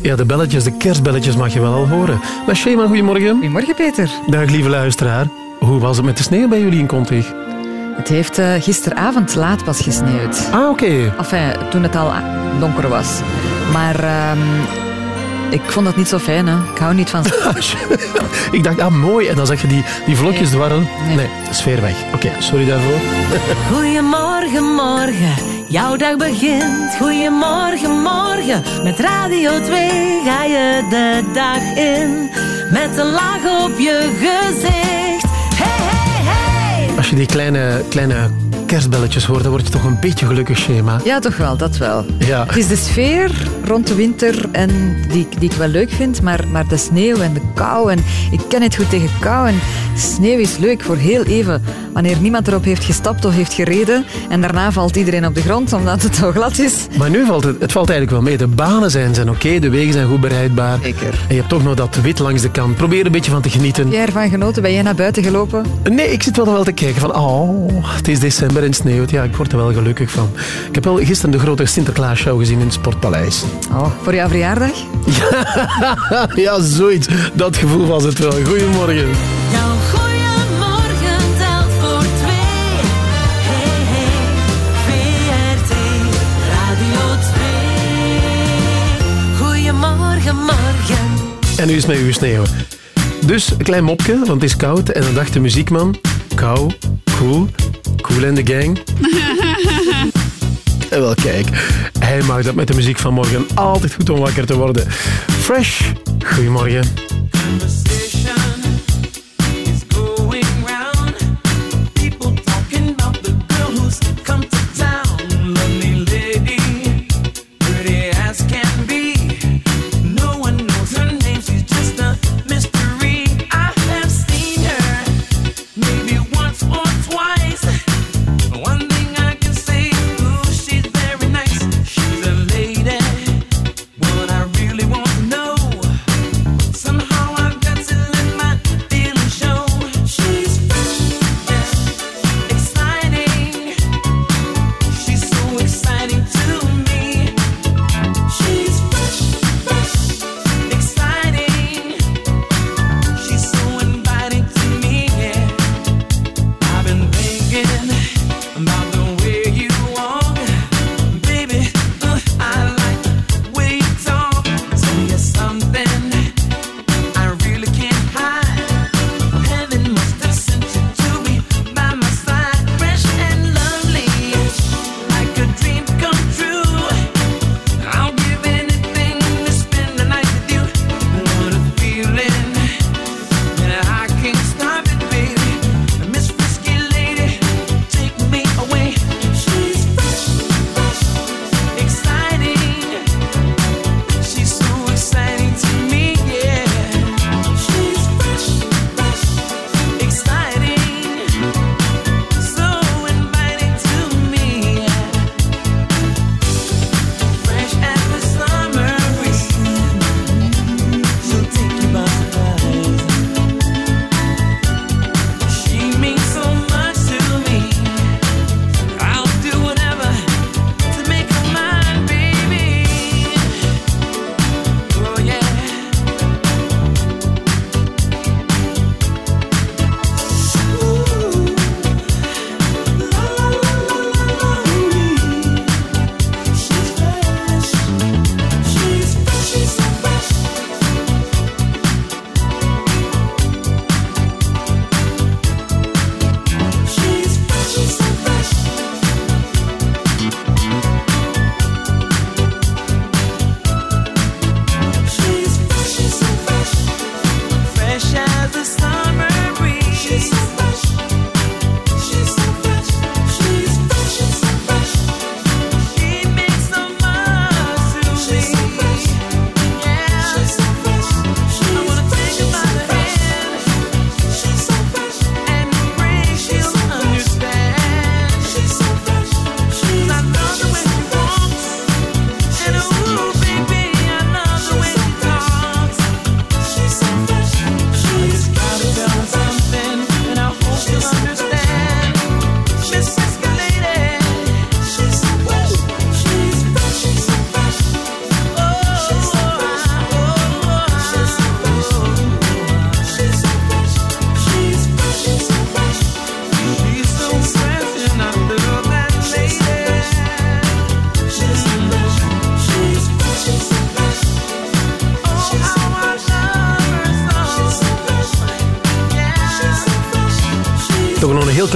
Ja, de belletjes, de kerstbelletjes mag je wel al horen. Maar Shema, goedemorgen. Goedemorgen, Peter. Dag, lieve luisteraar. Hoe was het met de sneeuw bij jullie in Kontig? Het heeft uh, gisteravond laat pas gesneeuwd. Ah, oké. Okay. Enfin, toen het al donker was. Maar uh, ik vond dat niet zo fijn, hè. Ik hou niet van... ik dacht, ah, mooi. En dan zeg je die, die vlokjes nee. dwarren. Nee. nee, sfeer weg. Oké, okay, sorry daarvoor. Goedemorgen, morgen. Jouw dag begint. Goedemorgen, morgen. Met Radio 2 ga je de dag in. Met een laag op je gezicht. Hey, hey, hey. Als je die kleine, kleine kerstbelletjes hoort, dan word je toch een beetje gelukkig, Schema. Ja, toch wel, dat wel. Ja. Het is de sfeer rond de winter en die, die ik wel leuk vind, maar, maar de sneeuw en de kou. En ik ken het goed tegen kou. En sneeuw is leuk voor heel even, wanneer niemand erop heeft gestapt of heeft gereden. En daarna valt iedereen op de grond, omdat het zo glad is. Maar nu valt het, het valt eigenlijk wel mee. De banen zijn, zijn oké, de wegen zijn goed bereidbaar. Zeker. En je hebt toch nog dat wit langs de kant. Probeer een beetje van te genieten. Heb jij ervan genoten? Ben jij naar buiten gelopen? Nee, ik zit wel wel te kijken van, oh, het is december en sneeuwt. Ja, ik word er wel gelukkig van. Ik heb wel gisteren de grote Sinterklaasshow gezien in het Sportpaleis. Oh, voor jouw verjaardag? Ja, ja, zoiets. Dat gevoel was het wel. Goedemorgen. Jouw goeiemorgen telt voor twee. Hey, hey, VRT Radio 2. Goeiemorgen, morgen. En nu is met uw sneeuw. Dus een klein mopje, want het is koud. En dan dacht de muziekman, kou, cool, cool en de gang. en wel kijk, hij maakt dat met de muziek van morgen altijd goed om wakker te worden. Fresh, goedemorgen.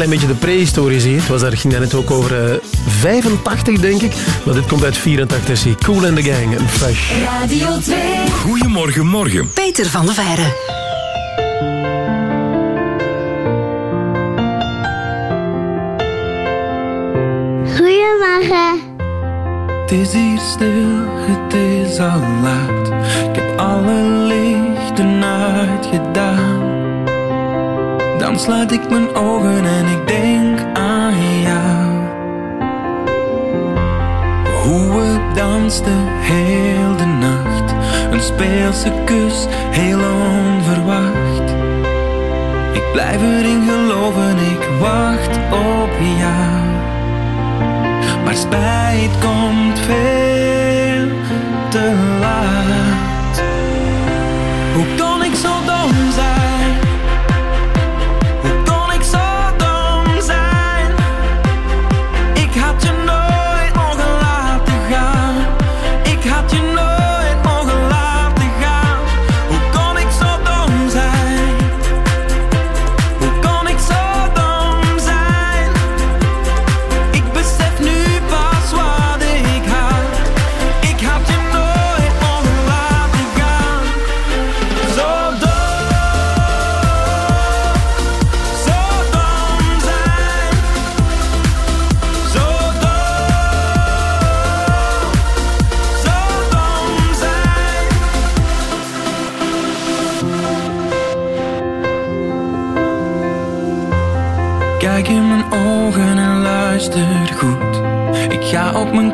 Klein beetje de prehistorie zie. Het was daar, ging daar net ook over uh, 85, denk ik. Maar dit komt uit 84. Zie. Cool and the Gang en Fresh. Radio 2. Goedemorgen, morgen. Peter van der Veijren. Goedemorgen. Het is hier stil, het is al laat. Ik heb alle lichten uitgedaan. Dan sluit ik mijn ogen en ik denk aan jou. Hoe we dansten heel de nacht. Een speelse kus, heel onverwacht. Ik blijf erin geloven, ik wacht op jou. Maar spijt komt veel te laat. Hoe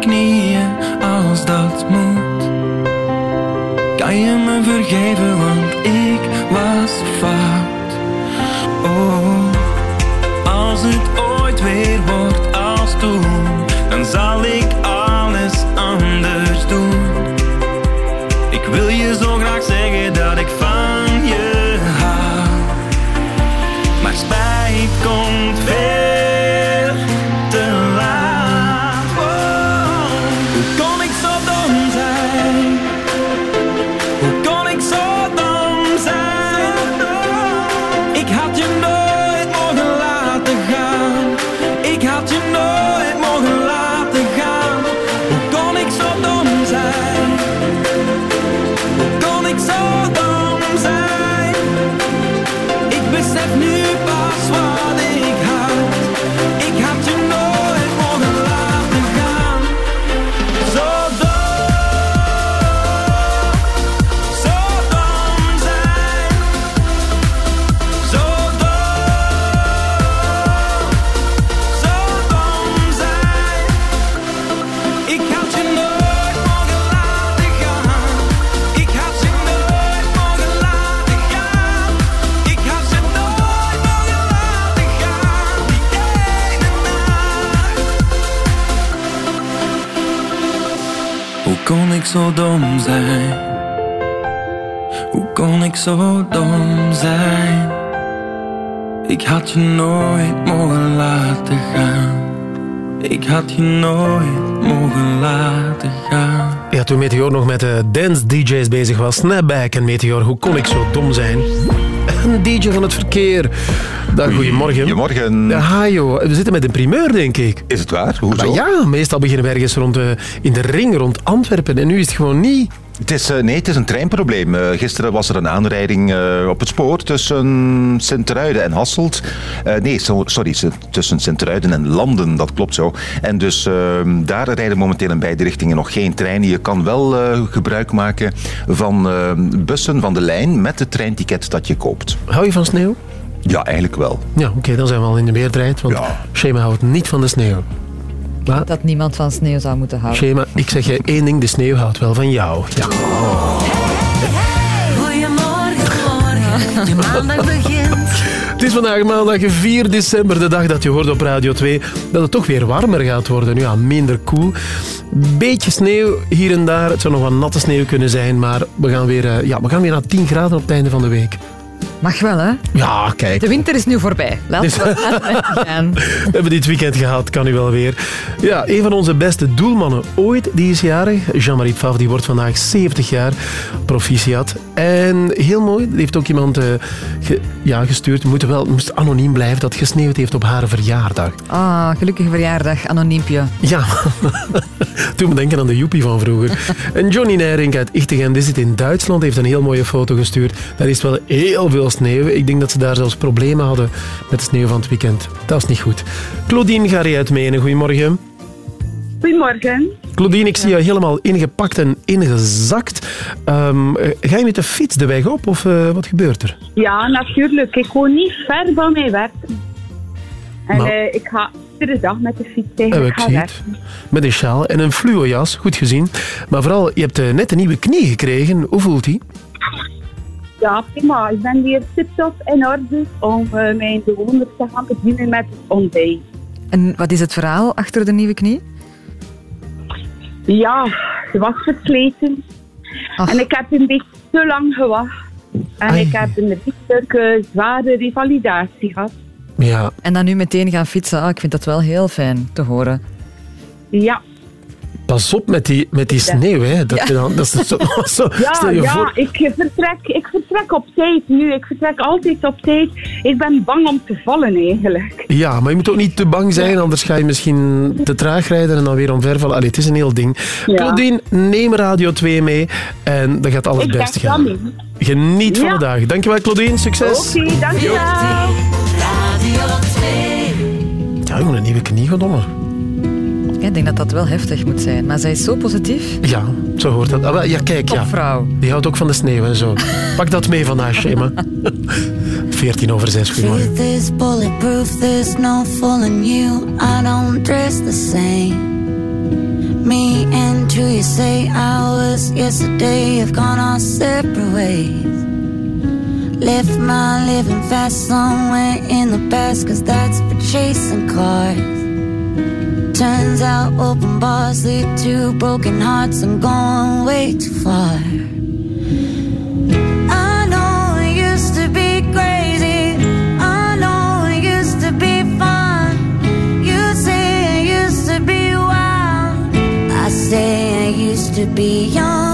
knieën als dat moet. Kan je me vergeven, want dom zijn? Hoe kon ik zo dom zijn? Ik had je nooit mogen laten gaan. Ik had je nooit mogen laten gaan. Ja, toen Meteor nog met de dance DJ's bezig was, Snapback en Meteor, hoe kon ik zo dom zijn? Een DJ van het verkeer. Dag, goedemorgen. Goedemorgen. Ja, joh. We zitten met een primeur, denk ik. Is het waar? Hoezo? Maar ja, meestal beginnen we ergens rond de, in de ring rond Antwerpen. En nu is het gewoon niet. Het is, eh, nee, het is een treinprobleem. Eh, gisteren was er een aanrijding eh, op het spoor tussen Sint-Truiden en Hasselt. Nee, so- sorry, tussen Sint-Truiden en Landen, dat klopt zo. En dus ehm, daar rijden momenteel in beide richtingen nog geen treinen. Je kan wel gebruik maken van eh, bussen van de lijn met het treinticket dat je koopt. Hou je van sneeuw? Ja, eigenlijk wel. Ja, oké, dan zijn we al in de meerderheid. Want Ja. Houdt niet van de sneeuw. Maar Dat niemand van sneeuw zou moeten houden. Shema, ik zeg je één ding, de sneeuw houdt wel van jou. Ja. Goedemorgen, morgen. Je maandag begint. Het is vandaag maandag 4 december, de dag dat je hoort op Radio 2 dat het toch weer warmer gaat worden. Ja, minder koel. Beetje sneeuw hier en daar. Het zou nog wat natte sneeuw kunnen zijn, maar we gaan weer, eh, ja, we gaan weer naar 10 graden op het einde van de week. Mag wel, hè? Ja, kijk. De winter is nu voorbij. Laten Dus- we gaan. We hebben dit weekend gehad, kan u wel weer. Ja, een van onze beste doelmannen ooit, die is jarig. Jean-Marie Pfaff, die wordt vandaag 70 jaar. Proficiat. En heel mooi, er heeft ook iemand eh, ge- ja, gestuurd. We moeten wel, moest anoniem blijven, dat gesneeuwd heeft op haar verjaardag. Ah, gelukkige verjaardag, anoniempje. Ja, toen me denken aan de joepie van vroeger. En Johnny Nijrink uit Ichtegem, die zit in Duitsland, heeft een heel mooie foto gestuurd. Daar is wel heel veel sneeuw. Ik denk dat ze daar zelfs problemen hadden met de sneeuw van het weekend. Dat is niet goed. Claudine Gary uit Menen, goedemorgen. Goedemorgen. Claudine, ik zie je helemaal ingepakt en ingezakt. Ehm, eh, ga je met de fiets de weg op of eh, wat gebeurt er? Ja, natuurlijk. Ik woon niet ver van mijn werk. En Maar- eh, ik ga iedere dag met de fiets tegen ik werken. Met een sjaal en een fluo jas, goed gezien. Maar vooral, je hebt net een nieuwe knie gekregen. Hoe voelt die? Ja, prima. Ik ben weer tip-top in orde om eh, mijn bewoners te gaan bedienen met het ontbijt. En wat is het verhaal achter de nieuwe knie? Ja, ze was versleten. Ach. En ik heb een beetje te lang gewacht. En Ai. ik heb een beetje zware revalidatie gehad. Ja, En dan nu meteen gaan fietsen. Ah, ik vind dat wel heel fijn te horen. Ja, pas op met die, met die sneeuw. Hè. Dat, je dan, dat is zo, zo, ja, stel je ja voor... ik, vertrek, ik vertrek op tijd nu. Ik vertrek altijd op tijd. Ik ben bang om te vallen eigenlijk. Ja, maar je moet ook niet te bang zijn, anders ga je misschien te traag rijden en dan weer omvervallen. Allee, het is een heel ding. Ja. Claudine, neem Radio 2 mee en dan gaat alles best gaan. Geniet van Ja. de dag. Dankjewel Claudine, succes. Oké, dankjewel. Radio 2. Ja, jongen, een nieuwe knie. Ja, ik denk dat dat wel heftig moet zijn. Maar zij is zo positief. Ja, zo hoort dat. Ah, wel, ja, kijk, ja. Topvrouw. Die houdt ook van de sneeuw en zo. Pak dat mee vandaag, Shema. 14 over 6, goedemorgen. Truth is bulletproof, there's no fooling you. I don't dress the same. Me and you, you say hours yesterday have gone our separate ways. Left my living fast somewhere in the past, cause that's for chasing cars. Turns out open bars lead to broken hearts. I'm going way too far. I know it used to be crazy. I know it used to be fun. You say used to be wild. I say I used to be young.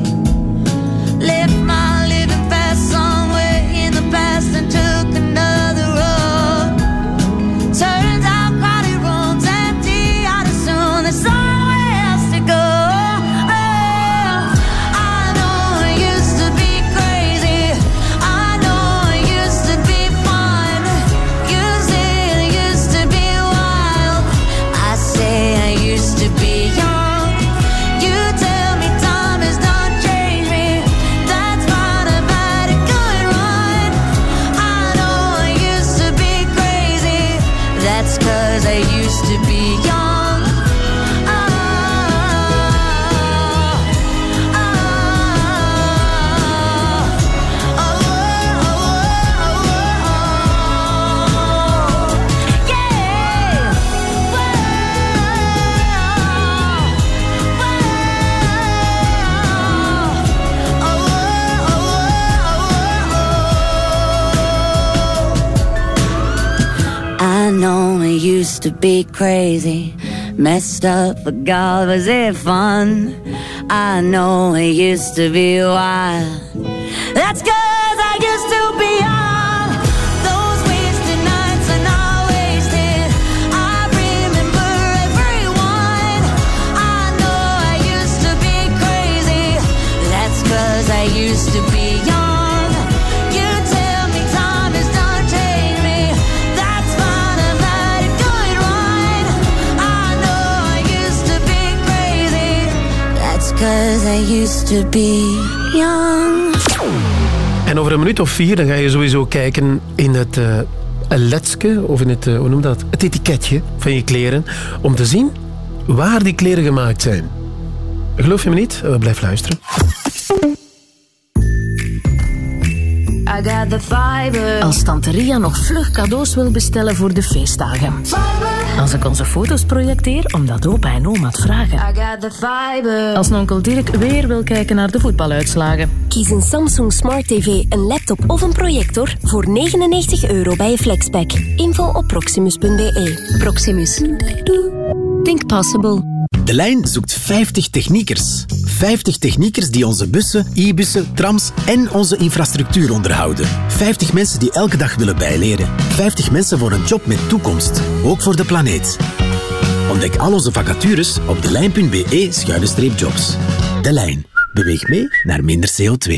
I know it used to be crazy, messed up, but God, was it fun? I know it used to be wild. That's cause I used to be all. Those wasted nights and I wasted. I remember everyone. I know I used to be crazy. That's cause I used to be cause I used to be young. En over een minuut of vier dan ga je sowieso kijken in het eh, letske, of in het, eh, hoe noem dat, het etiketje van je kleren, om te zien waar die kleren gemaakt zijn. Geloof je me niet? Eh, blijf luisteren. I got the fiber. Als Tante Ria nog vlug cadeaus wil bestellen voor de feestdagen. Als ik onze foto's projecteer, omdat opa en oma het vragen. I got the fiber. Als onkel Dirk weer wil kijken naar de voetbaluitslagen. Kies een Samsung Smart TV, een laptop of een projector voor 99 euro bij je Flexpack. Info op proximus.be. Proximus. Think possible. De lijn zoekt 50 techniekers. 50 techniekers die onze bussen, e-bussen, trams en onze infrastructuur onderhouden. 50 mensen die elke dag willen bijleren. 50 mensen voor een job met toekomst. Ook voor de planeet. Ontdek al onze vacatures op delijn.be-jobs. De Lijn. Beweeg mee naar minder CO2.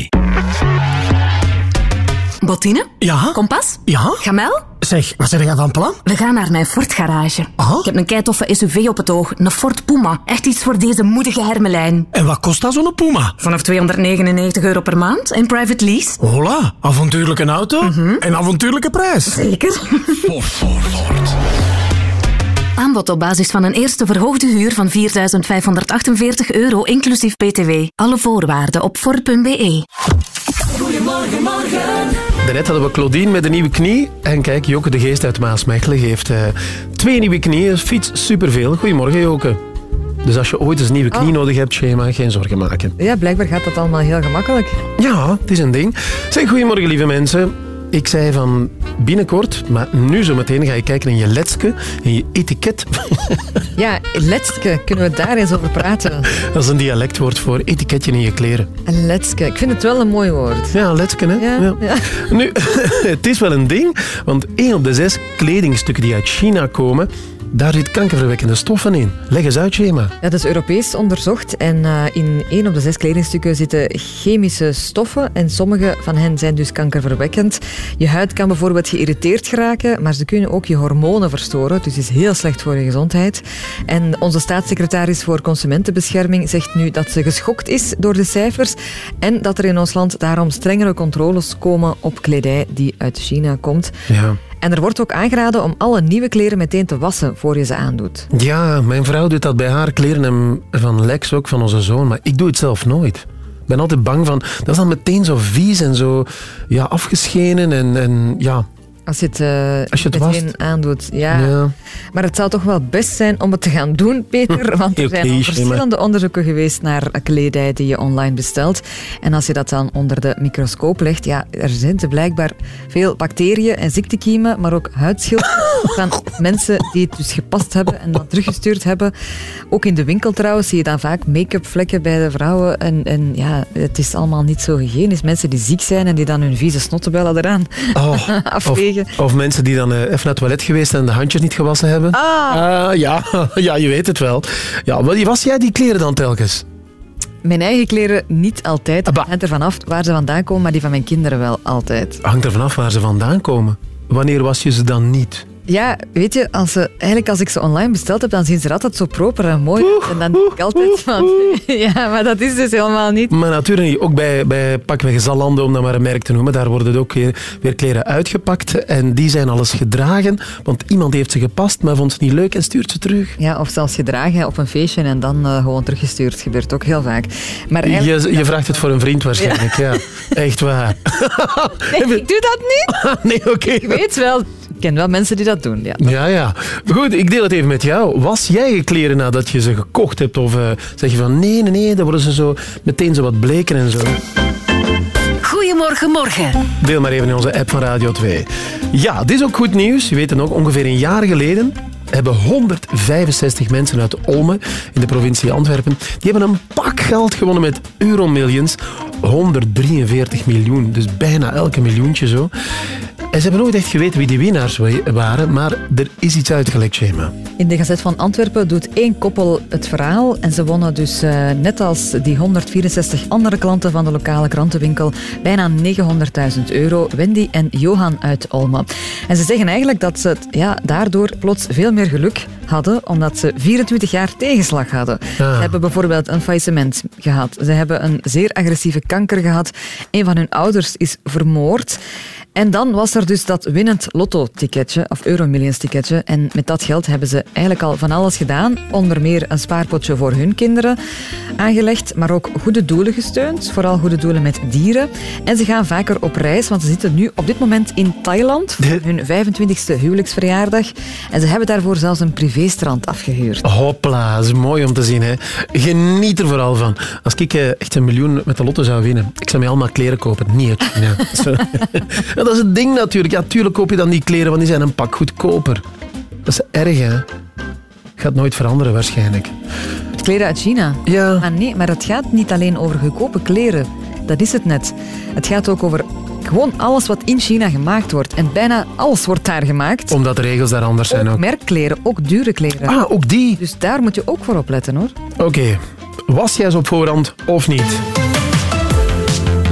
Bottine? Ja? Kompas? Ja? Gamel? Zeg, wat zijn jij van plan? We gaan naar mijn Ford garage. Aha. Ik heb een keitoffe SUV op het oog. Een Ford Puma. Echt iets voor deze moedige hermelijn. En wat kost dat zo'n Puma? Vanaf 299 euro per maand en private lease. Hola, avontuurlijke auto en avontuurlijke prijs. Zeker. Ford, Ford, Ford. Aanbod op basis van een eerste verhoogde huur van 4.548 euro inclusief BTW. Alle voorwaarden op Ford.be. Goedemorgen, morgen. Daarnet hadden we Claudine met een nieuwe knie. En kijk, Joke de Geest uit Maasmechelen heeft eh, twee nieuwe knieën. Fiets superveel. Goedemorgen, Joke. Dus als je ooit eens een nieuwe knie Oh. nodig hebt, Shema, geen zorgen maken. Ja, blijkbaar gaat dat allemaal heel gemakkelijk. Ja, het is een ding. Zeg, goedemorgen, lieve mensen. Ik zei van binnenkort, maar nu zo meteen ga je kijken in je letske, in je etiket. Ja, letske, kunnen we daar eens over praten? Dat is een dialectwoord voor etiketje in je kleren. Een letske, ik vind het wel een mooi woord. Ja, letske, hè? Ja, ja. Nu, het is wel een ding, want één op de zes kledingstukken die uit China komen, daar zit kankerverwekkende stoffen in. Leg eens uit, Shema. Ja, dat is Europees onderzocht en eh, in één op de zes kledingstukken zitten chemische stoffen en sommige van hen zijn dus kankerverwekkend. Je huid kan bijvoorbeeld geïrriteerd geraken, maar ze kunnen ook je hormonen verstoren, dus is heel slecht voor je gezondheid. En onze staatssecretaris voor Consumentenbescherming zegt nu dat ze geschokt is door de cijfers en dat er in ons land daarom strengere controles komen op kledij die uit China komt. Ja. En er wordt ook aangeraden om alle nieuwe kleren meteen te wassen voor je ze aandoet. Ja, mijn vrouw doet dat bij haar kleren en van Lex ook, van onze zoon, maar ik doe het zelf nooit. Ik ben altijd bang van, dat is dan meteen zo vies en zo ja, afgeschenen en, en ja, Als je het, eh, Als je het meteen aandoet, ja. Ja. Maar het zou toch wel best zijn om het te gaan doen, Peter. Want er zijn al verschillende onderzoeken geweest naar kledij die je online bestelt. En als je dat dan onder de microscoop legt, ja, er zijn er blijkbaar veel bacteriën en ziektekiemen, maar ook huidschilden van mensen die het dus gepast hebben en dan teruggestuurd hebben. Ook in de winkel trouwens zie je dan vaak make-up vlekken bij de vrouwen. En, en ja, het is allemaal niet zo hygiënisch. Mensen die ziek zijn en die dan hun vieze snottenbellen eraan Oh, of, of mensen die dan eh, even naar het toilet geweest en de handjes niet gewassen hebben. Ah. ja, ja, je weet het wel. Ja, was jij die kleren dan telkens? Mijn eigen kleren niet altijd. Het hangt ervan af waar ze vandaan komen, maar die van mijn kinderen wel altijd. Hangt er vanaf waar ze vandaan komen. Wanneer was je ze dan niet? Ja, weet je, als ze, eigenlijk als ik ze online besteld heb, dan zien ze er altijd zo proper en mooi uit. En dan denk ik altijd van... Ja, maar dat is dus helemaal niet. Maar natuurlijk, ook bij, bij pakweg Zalando, om dat maar een merk te noemen, daar worden ook weer, weer kleren uitgepakt en die zijn alles gedragen, want iemand heeft ze gepast, maar vond ze niet leuk en stuurt ze terug. Ja, of zelfs gedragen op een feestje en dan eh, gewoon teruggestuurd. gebeurt ook heel vaak. Maar Je, je vraagt het voor een vriend waarschijnlijk, ja. Echt waar. Nee, ik doe dat niet. nee, oké. Ik weet wel, ken wel mensen die dat doen, ja. Ja, ja. Goed, ik deel het even met jou. Was jij je kleren nadat je ze gekocht hebt? Of eh, zeg je van nee, nee, nee, dan worden ze zo meteen zo wat bleker en zo? Goedemorgen, morgen. Deel maar even in onze app van Radio 2. Ja, dit is ook goed nieuws. Je weet het nog, ongeveer een jaar geleden hebben 165 mensen uit Olme in de provincie Antwerpen, die hebben een pak geld gewonnen met Euromillions. 143 miljoen, dus bijna elke miljoentje zo. En ze hebben nooit echt geweten wie die winnaars wa- waren, maar er is iets uitgelekt, Shema. In de Gazet van Antwerpen doet één koppel het verhaal. En ze wonnen dus eh, net als die 164 andere klanten van de lokale krantenwinkel bijna 900.000 euro. Wendy en Johan uit Olme. En ze zeggen eigenlijk dat ze het, ja, daardoor plots veel meer geluk hadden, omdat ze 24 jaar tegenslag hadden. Ze hebben bijvoorbeeld een faillissement gehad. Ze hebben een zeer agressieve kanker gehad. Een van hun ouders is vermoord. En dan was er dus dat winnend lotto-ticketje, of Euromillions-ticketje. En met dat geld hebben ze eigenlijk al van alles gedaan. Onder meer een spaarpotje voor hun kinderen aangelegd, maar ook goede doelen gesteund. Vooral goede doelen met dieren. En ze gaan vaker op reis, want ze zitten nu op dit moment in Thailand voor hun 25e huwelijksverjaardag. En ze hebben daarvoor zelfs een privéstrand afgehuurd. Hopla, dat is mooi om te zien. Hè. Geniet er vooral van. Als ik eh, echt een miljoen met de lotto zou winnen, ik zou mij allemaal kleren kopen. Niet uit. Ja, dat is het ding natuurlijk. Ja, tuurlijk koop je dan die kleren, want die zijn een pak goedkoper. Dat is erg, hè. Gaat nooit veranderen, waarschijnlijk. Kleren uit China? Ja. Maar nee, maar het gaat niet alleen over goedkope kleren. Dat is het net. Het gaat ook over gewoon alles wat in China gemaakt wordt. En bijna alles wordt daar gemaakt. Omdat de regels daar anders zijn ook. Merkkleren, ook dure kleren. Ah, ook die? Dus daar moet je ook voor opletten, hoor. Oké, was jij ze op voorhand of niet?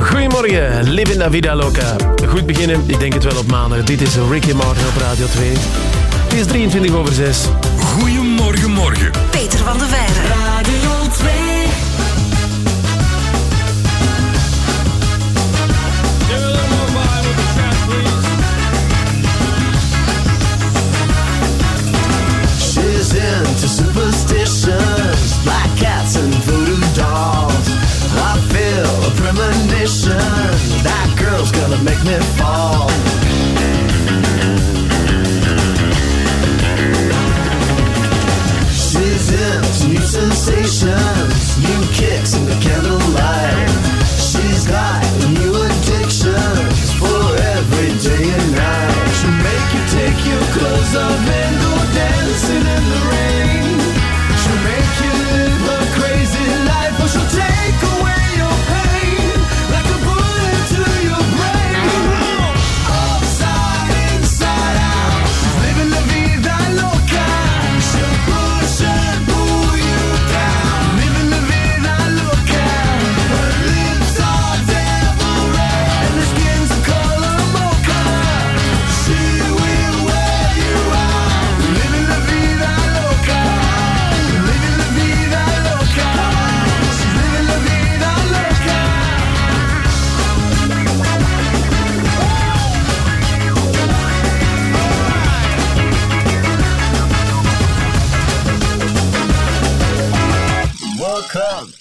Goedemorgen, Live in la Vida Loca. Goed beginnen, ik denk het wel op maandag. Dit is Ricky Martin op Radio 2. Het is 23 over 6. Goedemorgen, morgen. Peter van de Veire. That girl's gonna make me fall. She's new sensations, new kicks in the.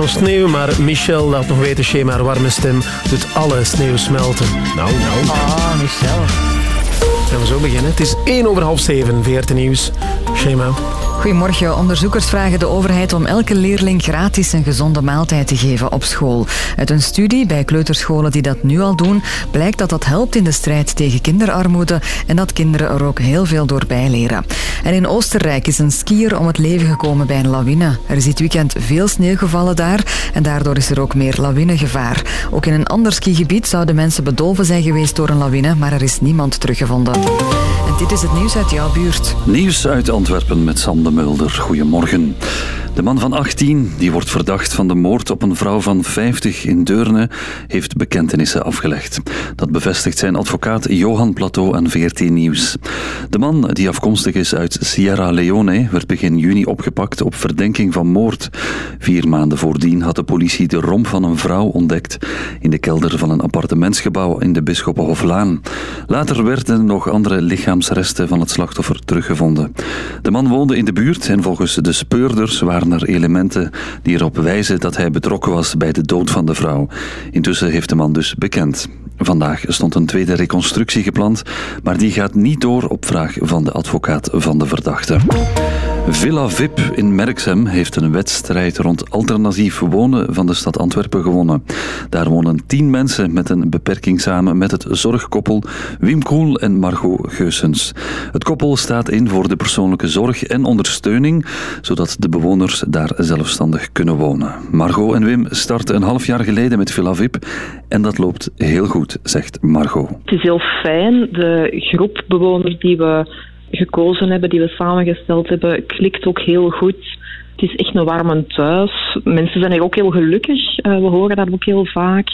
van sneeuw, maar Michel laat nog weten, Shema, warme stem doet alle sneeuw smelten. Nou, nou. Ah, Michel. Gaan we zo beginnen. Het is 1 over half 7, 14 nieuws. Shema. Goedemorgen. Onderzoekers vragen de overheid om elke leerling gratis een gezonde maaltijd te geven op school. Uit een studie bij kleuterscholen die dat nu al doen, blijkt dat dat helpt in de strijd tegen kinderarmoede en dat kinderen er ook heel veel door bijleren. En in Oostenrijk is een skier om het leven gekomen bij een lawine. Er is dit weekend veel sneeuw gevallen daar en daardoor is er ook meer lawinegevaar. Ook in een ander skigebied zouden mensen bedolven zijn geweest door een lawine, maar er is niemand teruggevonden. Dit is het nieuws uit jouw buurt. Nieuws uit Antwerpen met Sander Mulder. Goedemorgen. De man van 18, die wordt verdacht van de moord op een vrouw van 50 in Deurne, heeft bekentenissen afgelegd. Dat bevestigt zijn advocaat Johan Plateau aan VRT Nieuws. De man, die afkomstig is uit Sierra Leone, werd begin juni opgepakt op verdenking van moord. Vier maanden voordien had de politie de romp van een vrouw ontdekt in de kelder van een appartementsgebouw in de Bisschoppenhoflaan. Later werden nog andere lichaamsresten van het slachtoffer teruggevonden. De man woonde in de buurt en volgens de speurders waren er elementen die erop wijzen dat hij betrokken was bij de dood van de vrouw. Intussen heeft de man dus bekend. Vandaag stond een tweede reconstructie gepland, maar die gaat niet door op vraag van de advocaat van de verdachte. Villa VIP in Merksem heeft een wedstrijd rond alternatief wonen van de stad Antwerpen gewonnen. Daar wonen tien mensen met een beperking samen met het zorgkoppel Wim Koel en Margot Geusens. Het koppel staat in voor de persoonlijke zorg en ondersteuning, zodat de bewoners daar zelfstandig kunnen wonen. Margot en Wim starten een half jaar geleden met Villa VIP en dat loopt heel goed, zegt Margot. Het is heel fijn. De groep bewoners die we gekozen hebben, die we samengesteld hebben, klikt ook heel goed. Het is echt een warme thuis. Mensen zijn er ook heel gelukkig. Eh, we horen dat ook heel vaak.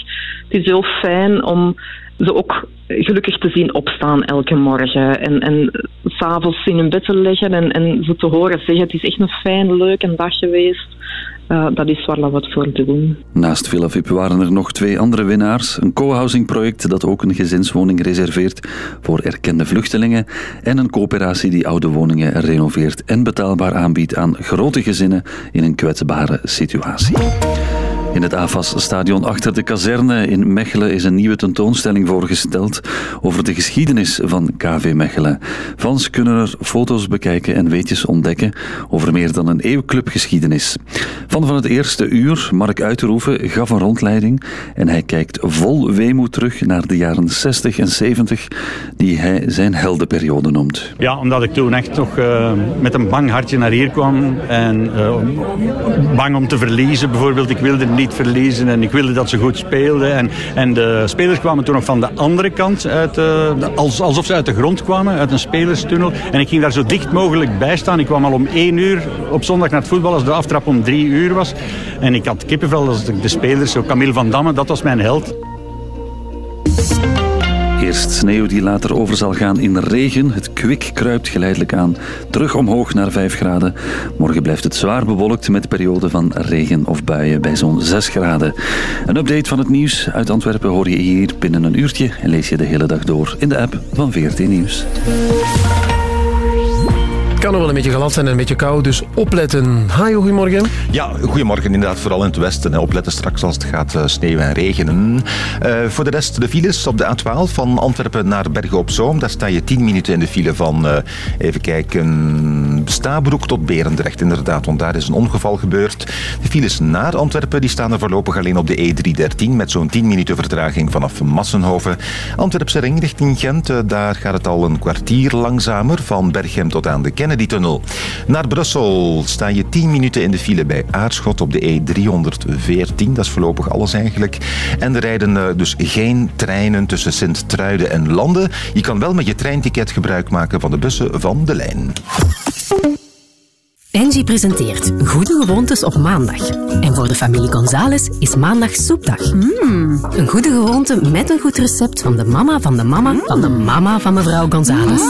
Het is heel fijn om ze ook gelukkig te zien opstaan elke morgen. En, en s'avonds in hun bed te leggen en, en ze te horen zeggen: Het is echt een fijn, leuke dag geweest. Eh, dat is waar het voor doen. Naast Villa VIP waren er nog twee andere winnaars. Een co-housing project dat ook een gezinswoning reserveert voor erkende vluchtelingen en een coöperatie die oude woningen renoveert en betaalbaar aanbiedt aan grote gezinnen in een kwetsbare situatie. In het AFAS-stadion achter de kazerne in Mechelen is een nieuwe tentoonstelling voorgesteld over de geschiedenis van KV Mechelen. Fans kunnen er foto's bekijken en weetjes ontdekken over meer dan een eeuw clubgeschiedenis. Van van het eerste uur, Mark Uiterhoeven, gaf een rondleiding en hij kijkt vol weemoed terug naar de jaren 60 en 70 die hij zijn heldenperiode noemt. Ja, omdat ik toen echt nog eh, met een bang hartje naar hier kwam. En eh, bang om te verliezen bijvoorbeeld. Ik wilde niet verliezen en ik wilde dat ze goed speelden. En, en de spelers kwamen toen nog van de andere kant, uit, eh, de- als, alsof ze uit de grond kwamen, uit een spelerstunnel. En ik ging daar zo dicht mogelijk bij staan. Ik kwam al om één uur op zondag naar het voetbal als de aftrap om drie uur was. En ik had kippenvel als ik de spelers, zo Camille van Damme, dat was mijn held. Eerst sneeuw die later over zal gaan in regen. Het kwik kruipt geleidelijk aan. Terug omhoog naar 5 graden. Morgen blijft het zwaar bewolkt met perioden van regen of buien bij zo'n 6 graden. Een update van het nieuws uit Antwerpen hoor je hier binnen een uurtje en lees je de hele dag door in de app van VRT Nieuws. Kan nog wel een beetje glad zijn en een beetje koud, dus opletten. Hi, goedemorgen. Ja, goedemorgen. Inderdaad, vooral in het westen. hè. Opletten straks als het gaat eh, sneeuwen en regenen. Eh, voor de rest de files op de A12 van Antwerpen naar Bergen op Zoom. Daar sta je 10 minuten in de file van, eh, even kijken, Stabroek tot Berendrecht. Inderdaad, want daar is een ongeval gebeurd. De files naar Antwerpen die staan er voorlopig alleen op de E313 met zo'n 10 minuten vertraging vanaf Massenhoven. Antwerpse ring richting Gent, daar gaat het al een kwartier langzamer van Berchem tot aan de Kennedy-tunnel. Naar Brussel sta je 10 minuten in de file bij Aarschot op de E314. Dat is voorlopig alles eigenlijk. En er rijden eh, dus geen treinen tussen Sint-Truiden en Landen. Je kan wel met je treinticket gebruik maken van de bussen van de lijn. Angie presenteert Goede Gewoontes op maandag. En voor de familie Gonzales is maandag soepdag. Een goede gewoonte met een goed recept van de mama van de mama van de mama van mevrouw Gonzales.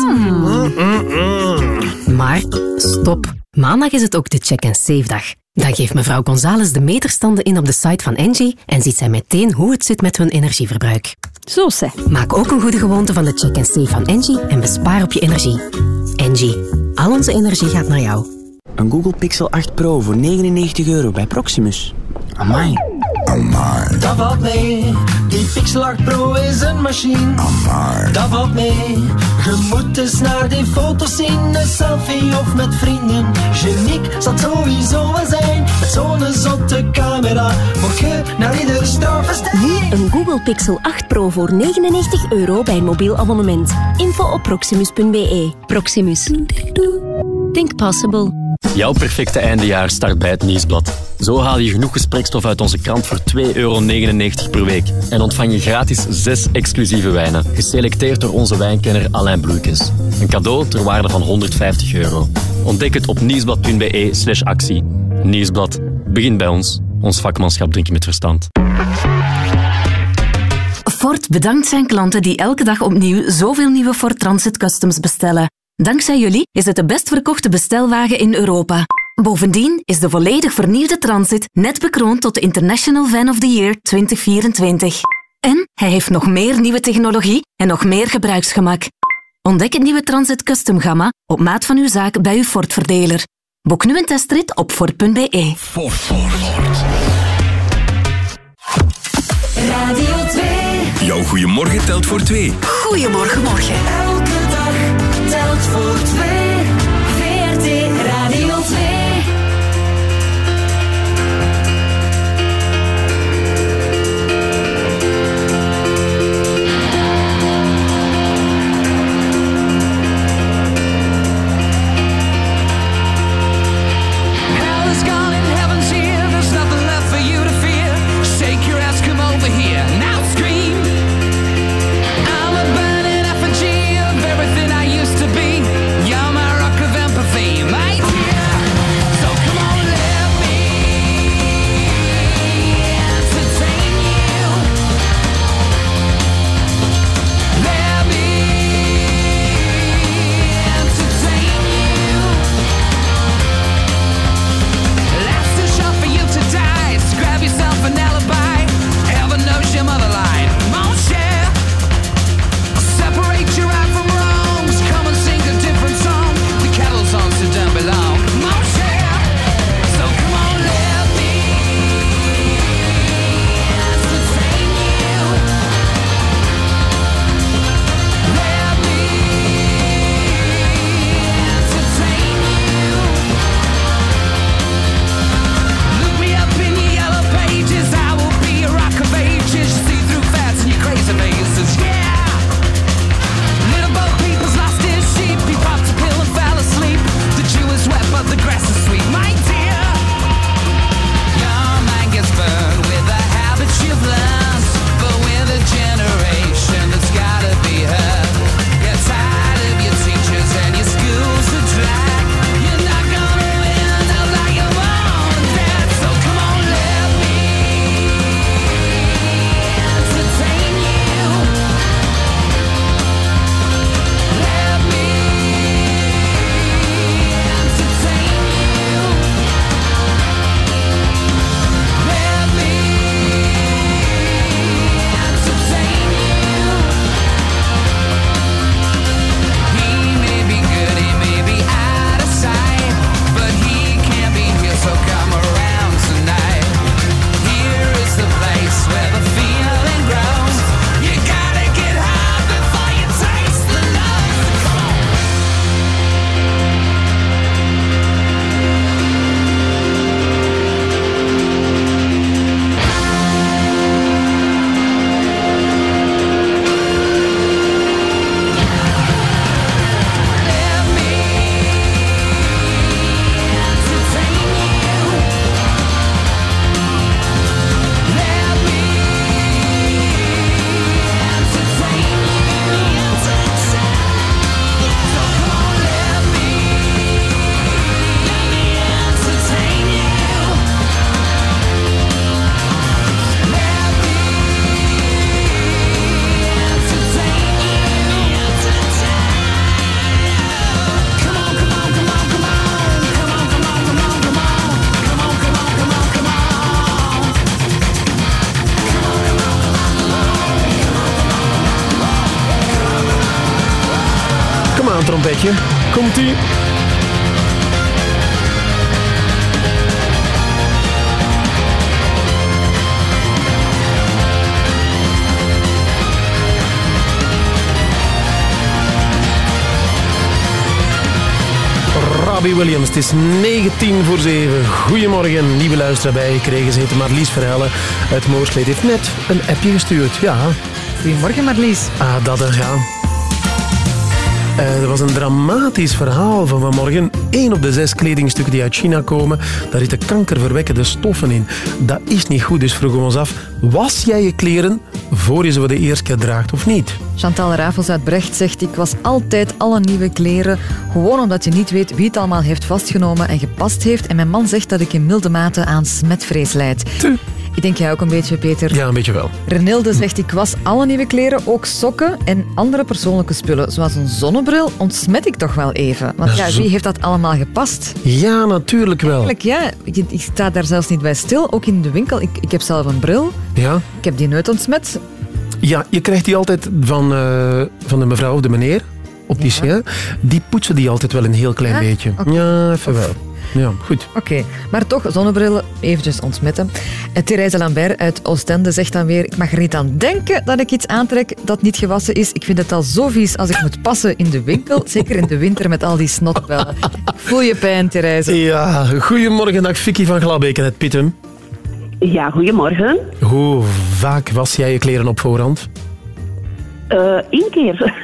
Maar stop. Maandag is het ook de check-and-save dag. Dan geeft mevrouw Gonzales de meterstanden in op de site van Angie en ziet zij meteen hoe het zit met hun energieverbruik. Zo ze. Maak ook een goede gewoonte van de check-and-save van Angie en bespaar op je energie. Angie, al onze energie gaat naar jou. Een Google Pixel 8 Pro voor 99 euro bij Proximus. Amai. Amai. Dat valt mee. Die Pixel 8 Pro is een machine. Dat valt mee. Je moet eens naar die foto's zien. Een selfie of met vrienden. Geniek zal sowieso wel zijn. Met zo'n zotte camera. Mocht je naar ieder straffe Nu een Google Pixel 8 Pro voor 99 euro bij een mobiel abonnement. Info op proximus.be. Proximus. Think possible. Jouw perfecte eindejaar start bij het Nieuwsblad. Zo haal je genoeg gesprekstof uit onze krant voor 2,99 euro per week. En ontvang je gratis 6 exclusieve wijnen, geselecteerd door onze wijnkenner Alain Bloeikens. Een cadeau ter waarde van 150 euro. Ontdek het op nieuwsblad.be slash actie. Nieuwsblad. Begin bij ons. Ons vakmanschap drinken met verstand. Ford bedankt zijn klanten die elke dag opnieuw zoveel nieuwe Ford Transit Customs bestellen. Dankzij jullie is het de best verkochte bestelwagen in Europa. Bovendien is de volledig vernieuwde Transit net bekroond tot de International Van of the Year 2024. En hij heeft nog meer nieuwe technologie en nog meer gebruiksgemak. Ontdek het nieuwe Transit Custom Gamma op maat van uw zaak bij uw Ford-verdeler. Boek nu een testrit op Ford.be. Ford, Ford, Ford. Radio 2. Jouw goeiemorgen telt voor twee. Goedemorgen, morgen. Elke dag telt voor twee. Het is 19 voor 7. Goedemorgen, nieuwe luisteraar bijgekregen. Ze heet Marlies Verhellen uit Moorsleet. Heeft net een appje gestuurd. Ja. Goedemorgen Marlies. Ah, dat er gaan. Eh, er was een dramatisch verhaal van vanmorgen. Eén op de zes kledingstukken die uit China komen, daar zitten kankerverwekkende stoffen in. Dat is niet goed, dus vroegen we ons af, was jij je kleren voor je ze voor de eerste keer draagt of niet? Chantal Ravels uit Brecht zegt, ik was altijd alle nieuwe kleren, gewoon omdat je niet weet wie het allemaal heeft vastgenomen en gepast heeft. En mijn man zegt dat ik in milde mate aan smetvrees leid. Ik denk jij ook een beetje, Peter. Ja, een beetje wel. Renilde zegt, ik was alle nieuwe kleren, ook sokken en andere persoonlijke spullen, zoals een zonnebril, ontsmet ik toch wel even. Want ja, wie heeft dat allemaal gepast? Ja, natuurlijk wel. Eigenlijk ja, ik, ik sta daar zelfs niet bij stil, ook in de winkel. Ik, ik heb zelf een bril, Ja? ik heb die nooit ontsmet. Ja, je krijgt die altijd van, eh, van de mevrouw of de meneer, opticien. Die poetsen die altijd wel een heel klein Ja? beetje. Ja, even wel. Ja, goed. Oké, maar toch, zonnebrillen eventjes ontsmetten. En Therese Lambert uit Oostende zegt dan weer... Ik mag er niet aan denken dat ik iets aantrek dat niet gewassen is. Ik vind het al zo vies als ik moet passen in de winkel. Zeker in de winter met al die snotbellen. Voel je pijn, Therese? Ja, goedemorgen, dag Vicky van Glabeken uit Pittem. Ja, goedemorgen. Hoe vaak was jij je kleren op voorhand? Eén keer.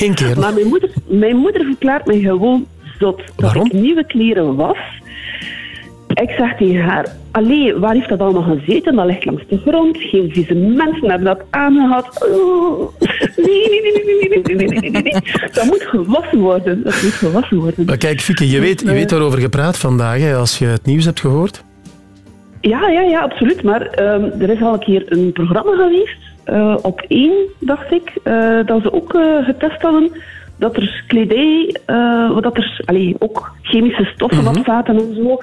Eén keer? Maar mijn moeder, mijn moeder verklaart mij gewoon zot. Dat Waarom? ik nieuwe kleren was. Ik zeg tegen haar, allee, waar heeft dat allemaal gezeten? Dat ligt langs de grond. Geen vieze mensen hebben dat aangehad. Oh, nee, nee, nee, nee, nee, nee, nee, nee, nee, nee. Dat moet gewassen worden. Dat moet gewassen worden. Maar kijk, Vicky, je weet, je weet waarover gepraat vandaag, hè, als je het nieuws hebt gehoord. Ja, ja, ja, absoluut. Maar ehm, er is al een keer een programma geweest, eh, op één, dacht ik, eh, dat ze ook eh, getest hadden dat er kledij, eh, dat er allee, ook chemische stoffen wat zaten en zo.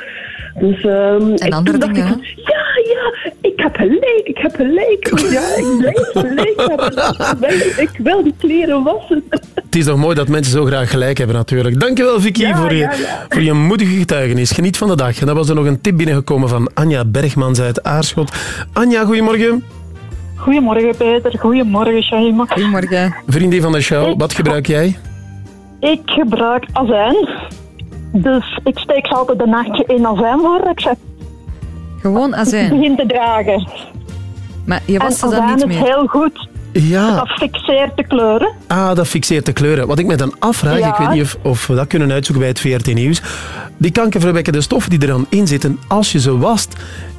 Dus, ehm, en andere dacht dingen, ik, ja, ja, ik heb gelijk, ik heb gelijk. Ja, ik blijf gelijk hebben. Ik wil- Ik wil die kleren wassen. Het is toch mooi dat mensen zo graag gelijk hebben, natuurlijk. Dankjewel, Vicky, Ja, voor, je, ja, ja. voor je moedige getuigenis. Geniet van de dag. En dan was er nog een tip binnengekomen van Anja Bergmans uit Aarschot. Anja, goedemorgen. Goedemorgen Peter, goedemorgen Shaima. Goedemorgen. Vriendin van de show, wat gebruik jij? Ik gebruik azijn. Dus ik steek altijd een nachtje in azijn voor. Ik zeg, Gewoon azijn. begin te dragen. Maar je en wast ze dan azijn niet is meer? heel goed. Ja. Dat fixeert de kleuren. Ah, dat fixeert de kleuren. Wat ik me dan afvraag, Ja. ik weet niet of, of we dat kunnen uitzoeken bij het VRT Nieuws. Die kankerverwekkende stoffen die er dan in zitten, als je ze wast,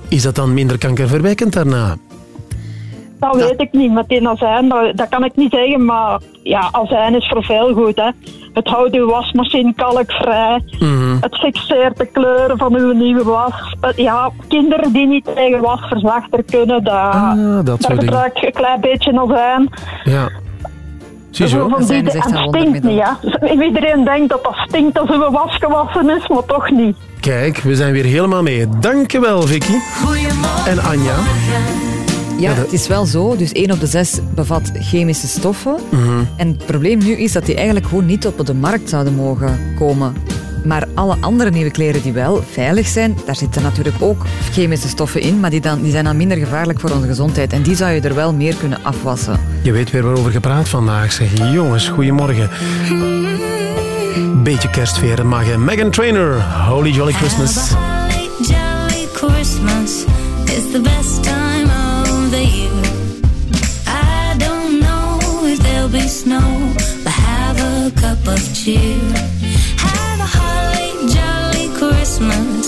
is dat dan minder kankerverwekkend daarna? Dat weet ik niet met die azijn. Dat, dat kan ik niet zeggen. Maar ja, azijn is voor veel goed. Hè. Het houdt uw wasmachine kalkvrij. Mhm. Het fixeert de kleuren van uw nieuwe was. Het- Ja, kinderen die niet tegen wasverzachter kunnen, dat, Ah, dat daar gebruik je een klein beetje azijn. Ja. Ziezo. Van die, en het stinkt niet, ja. Iedereen denkt dat dat stinkt als uw was gewassen is, maar toch niet. Kijk, we zijn weer helemaal mee. Dankjewel, Vicky. En Anja. Ja, het is wel zo. Dus 1 op de 6 bevat chemische stoffen. Mhm. En het probleem nu is dat die eigenlijk gewoon niet op de markt zouden mogen komen. Maar alle andere nieuwe kleren die wel veilig zijn, daar zitten natuurlijk ook chemische stoffen in, maar die, dan, die zijn dan minder gevaarlijk voor onze gezondheid. En die zou je er wel meer kunnen afwassen. Je weet weer waarover gepraat vandaag. Zeg jongens, goedemorgen. Beetje kerstfeer mag je. Megan Trainer, Holy Jolly Christmas. Jolly Christmas is the best time snow, but have a cup of cheer. Have a holly jolly Christmas,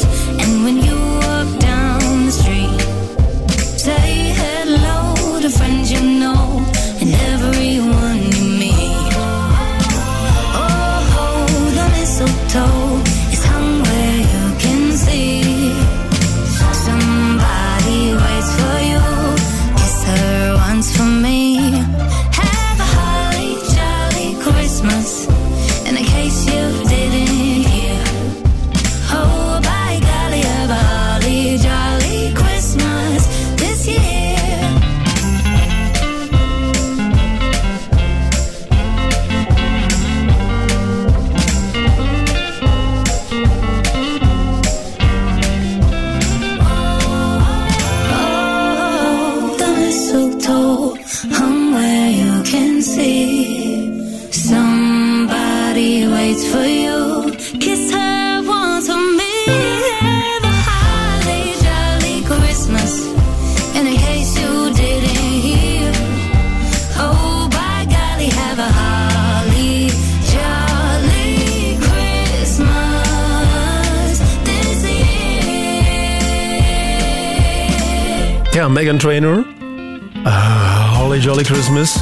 Ja, Megan Trainor. Ah, Holly Jolly Christmas.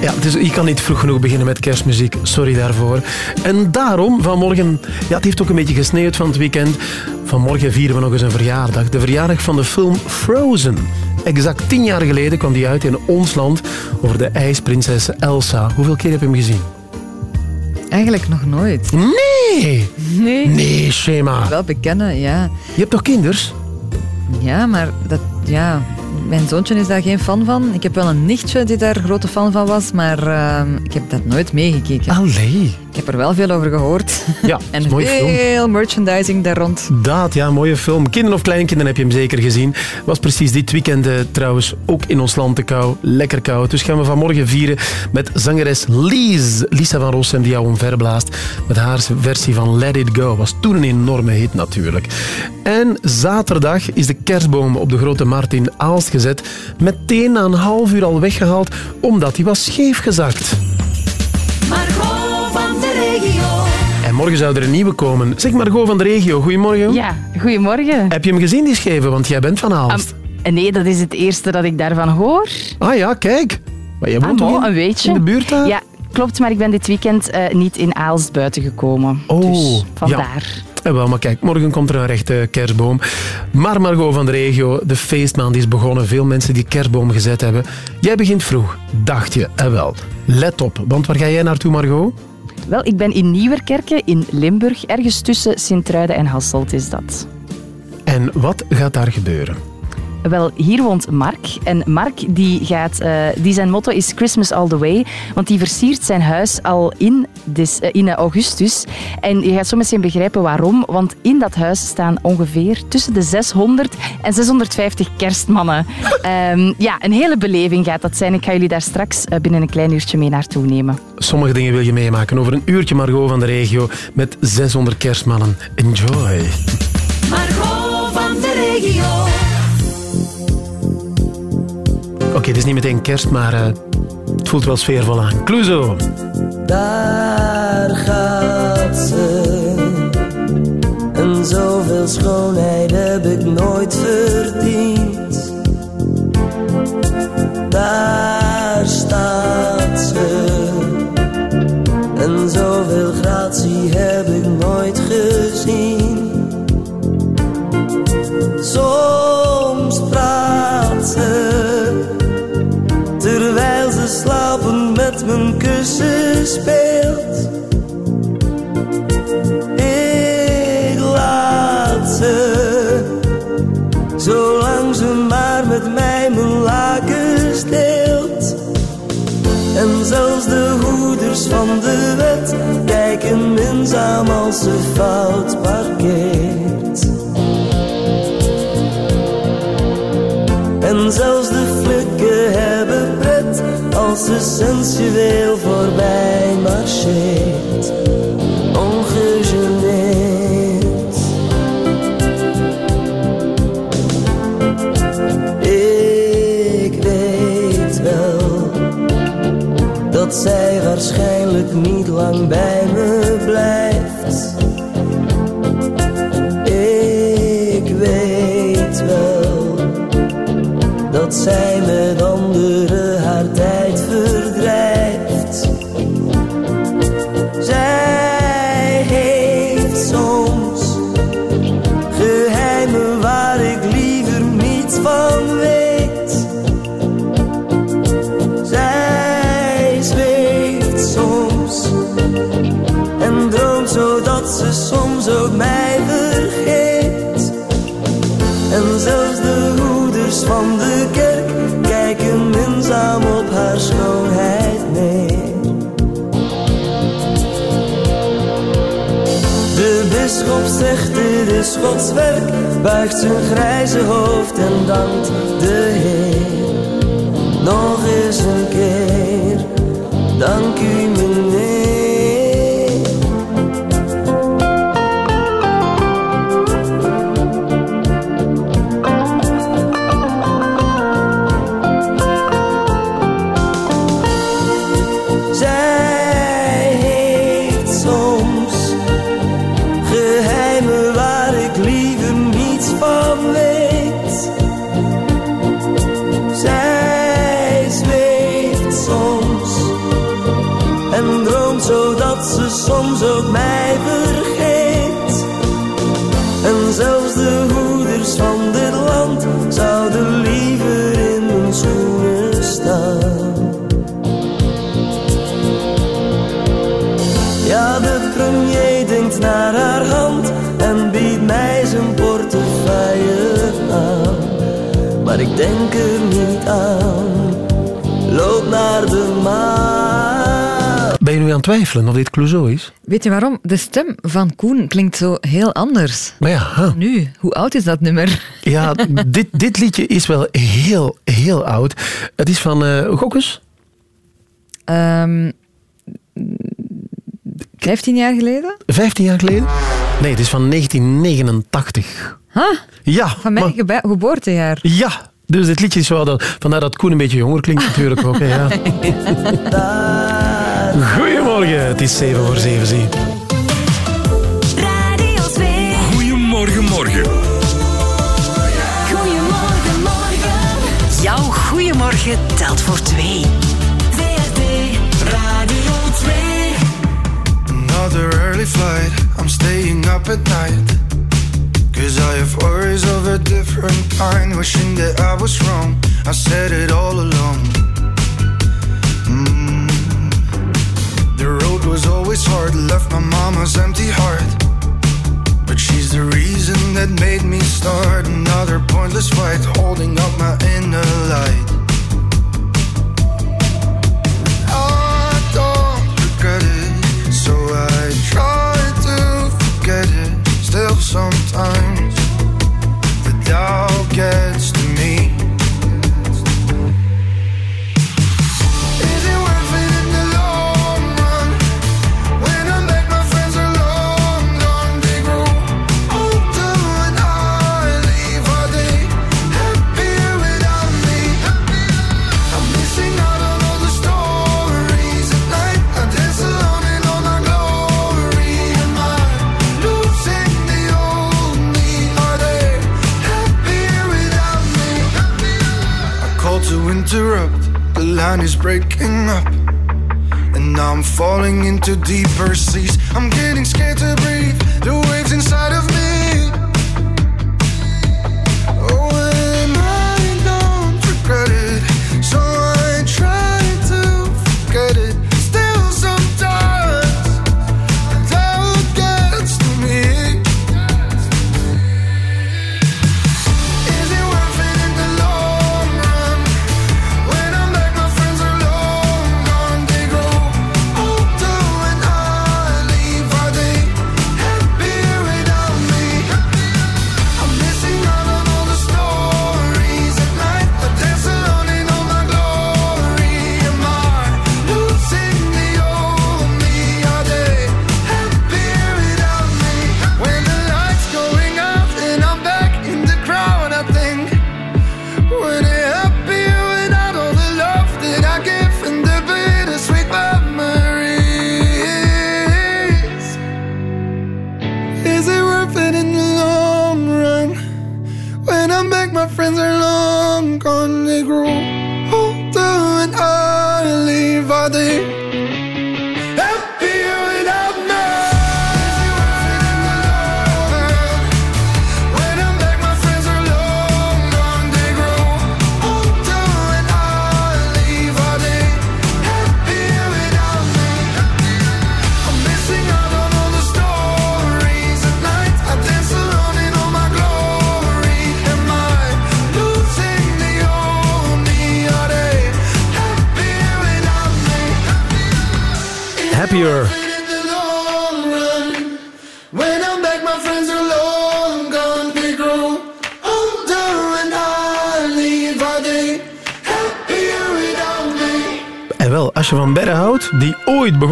Ja, dus je kan niet vroeg genoeg beginnen met kerstmuziek. Sorry daarvoor. En daarom, vanmorgen... Ja, het heeft ook een beetje gesneeuwd van het weekend. Vanmorgen vieren we nog eens een verjaardag. De verjaardag van de film Frozen. Exact tien jaar geleden kwam die uit in ons land over de ijsprinses Elsa. Hoeveel keer heb je hem gezien? Eigenlijk nog nooit. Nee! Nee. Nee, Shema. Wel bekennen, ja. Je hebt toch kinders? Ja, maar dat, ja, mijn zoontje is daar geen fan van. Ik heb wel een nichtje die daar grote fan van was, maar ehm, ik heb dat nooit meegekeken. Allee. Ik heb er wel veel over gehoord. Ja, en film. veel merchandising daar rond. Dat, ja, mooie film. Kinderen of kleinkinderen heb je hem zeker gezien. Was precies dit weekend eh, trouwens ook in ons land te kou. Lekker koud. Dus gaan we vanmorgen vieren met zangeres Lies. Lisa van Rossum die jou omverblaast. Met haar versie van Let It Go. Was toen een enorme hit natuurlijk. En zaterdag is de kerstboom op de Grote Markt in Aalst gezet. Meteen na een half uur al weggehaald, omdat hij was scheef gezakt. En morgen zou er een nieuwe komen. Zeg Margot van de regio, goedemorgen. Ja, goedemorgen. Heb je hem gezien, die scheve? Want jij bent van Aalst. Nee, dat is het eerste dat ik daarvan hoor. Ah ja, kijk. Maar jij woont Ah, een weetje. in de buurt daar? Ja, klopt, maar ik ben dit weekend eh, niet in Aalst buiten gekomen. Oh, dus vandaar. Ja. Eh, wel, maar kijk, morgen komt er een rechte kerstboom. Maar Margot van de regio, de feestmaand is begonnen. Veel mensen die kerstboom gezet hebben. Jij begint vroeg, dacht je. En wel, let op. Want waar ga jij naartoe, Margot? Wel, ik ben in Nieuwerkerke in Limburg. Ergens tussen Sint-Truiden en Hasselt is dat. En wat gaat daar gebeuren? Wel, hier woont Mark. En Mark, die gaat, eh, die zijn motto is Christmas all the way. Want die versiert zijn huis al in, dis- eh, in augustus. En je gaat zo meteen begrijpen waarom. Want in dat huis staan ongeveer tussen de 600 en 650 kerstmannen. Ehm, ja, een hele beleving gaat dat zijn. Ik ga jullie daar straks eh, binnen een klein uurtje mee naartoe nemen. Sommige dingen wil je meemaken. Over een uurtje Margot van de regio met 600 kerstmannen. Enjoy. Oké, het is niet meteen kerst, maar eh, het voelt wel sfeervol aan. Cluzo. Daar gaat ze. En zoveel schoonheid heb ik nooit verdiend. Daar staat ze. En zoveel gratie heb ik nooit gezien. Soms kussen speelt. Ik laat ze. Zolang ze maar met mij mijn lakens deelt. En zelfs de hoeders van de wet kijken minzaam als ze fout parkeert. En zelfs de flikken hebben pret als ze sensueel voorbij marcheert. Ongegeneerd. Ik weet wel dat zij waarschijnlijk niet lang bij me blijft. Ik weet wel dat zij met anderen Zij heeft soms geheimen waar ik liever niets van weet. Zij zweeft soms en droomt zodat ze soms ook mij vergeet. En zelfs de hoeders van de kerk kijken minzaam op haar schoonheid bisschop zegt dit is Gods werk, buigt zijn grijze hoofd en dankt de Heer. Nog eens een keer, dank u meneer. Nu aan het twijfelen of dit Clouseau is? Weet je waarom? De stem van Koen klinkt zo heel anders. Maar ja, huh. Nu, hoe oud is dat nummer? ja dit, dit liedje is wel heel, heel oud. Het is van eh Gokkes. Ehm 15 jaar geleden? 15 jaar geleden? Nee, het is van 1989. Huh? Ja. Van mijn geboortejaar. Ja, dus dit liedje is wel dat, vandaar dat Koen een beetje jonger klinkt natuurlijk ook. Hè, ja. Goedemorgen, het is 7 voor 7 zie. Radio 2. Goedemorgen, morgen. Goedemorgen, morgen. Jouw goeiemorgen telt voor twee. VRT Radio 2. Another early flight, I'm staying up at night. Cause I have worries of a different kind. Wishing that I was wrong, I said it all along. Always hard, left my mama's empty heart. But she's the reason that made me start another pointless fight, holding up my inner light. I don't regret it, so I try to forget it. Still, sometimes the doubt gets interrupt. The line is breaking up. And now I'm falling into deeper seas. I'm getting scared to breathe. The waves inside of me.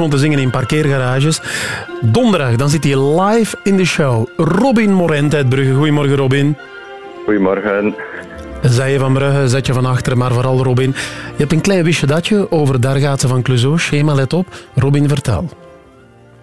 Begon te zingen in parkeergarages. Donderdag, dan zit hij live in de show. Robin Morent uit Brugge. Goedemorgen, Robin. Goedemorgen. Zij je van Brugge, zet je van achteren, maar vooral Robin. Je hebt een klein wistje datje over Daar gaat ze van Clouseau. Schema, let op. Robin, vertel.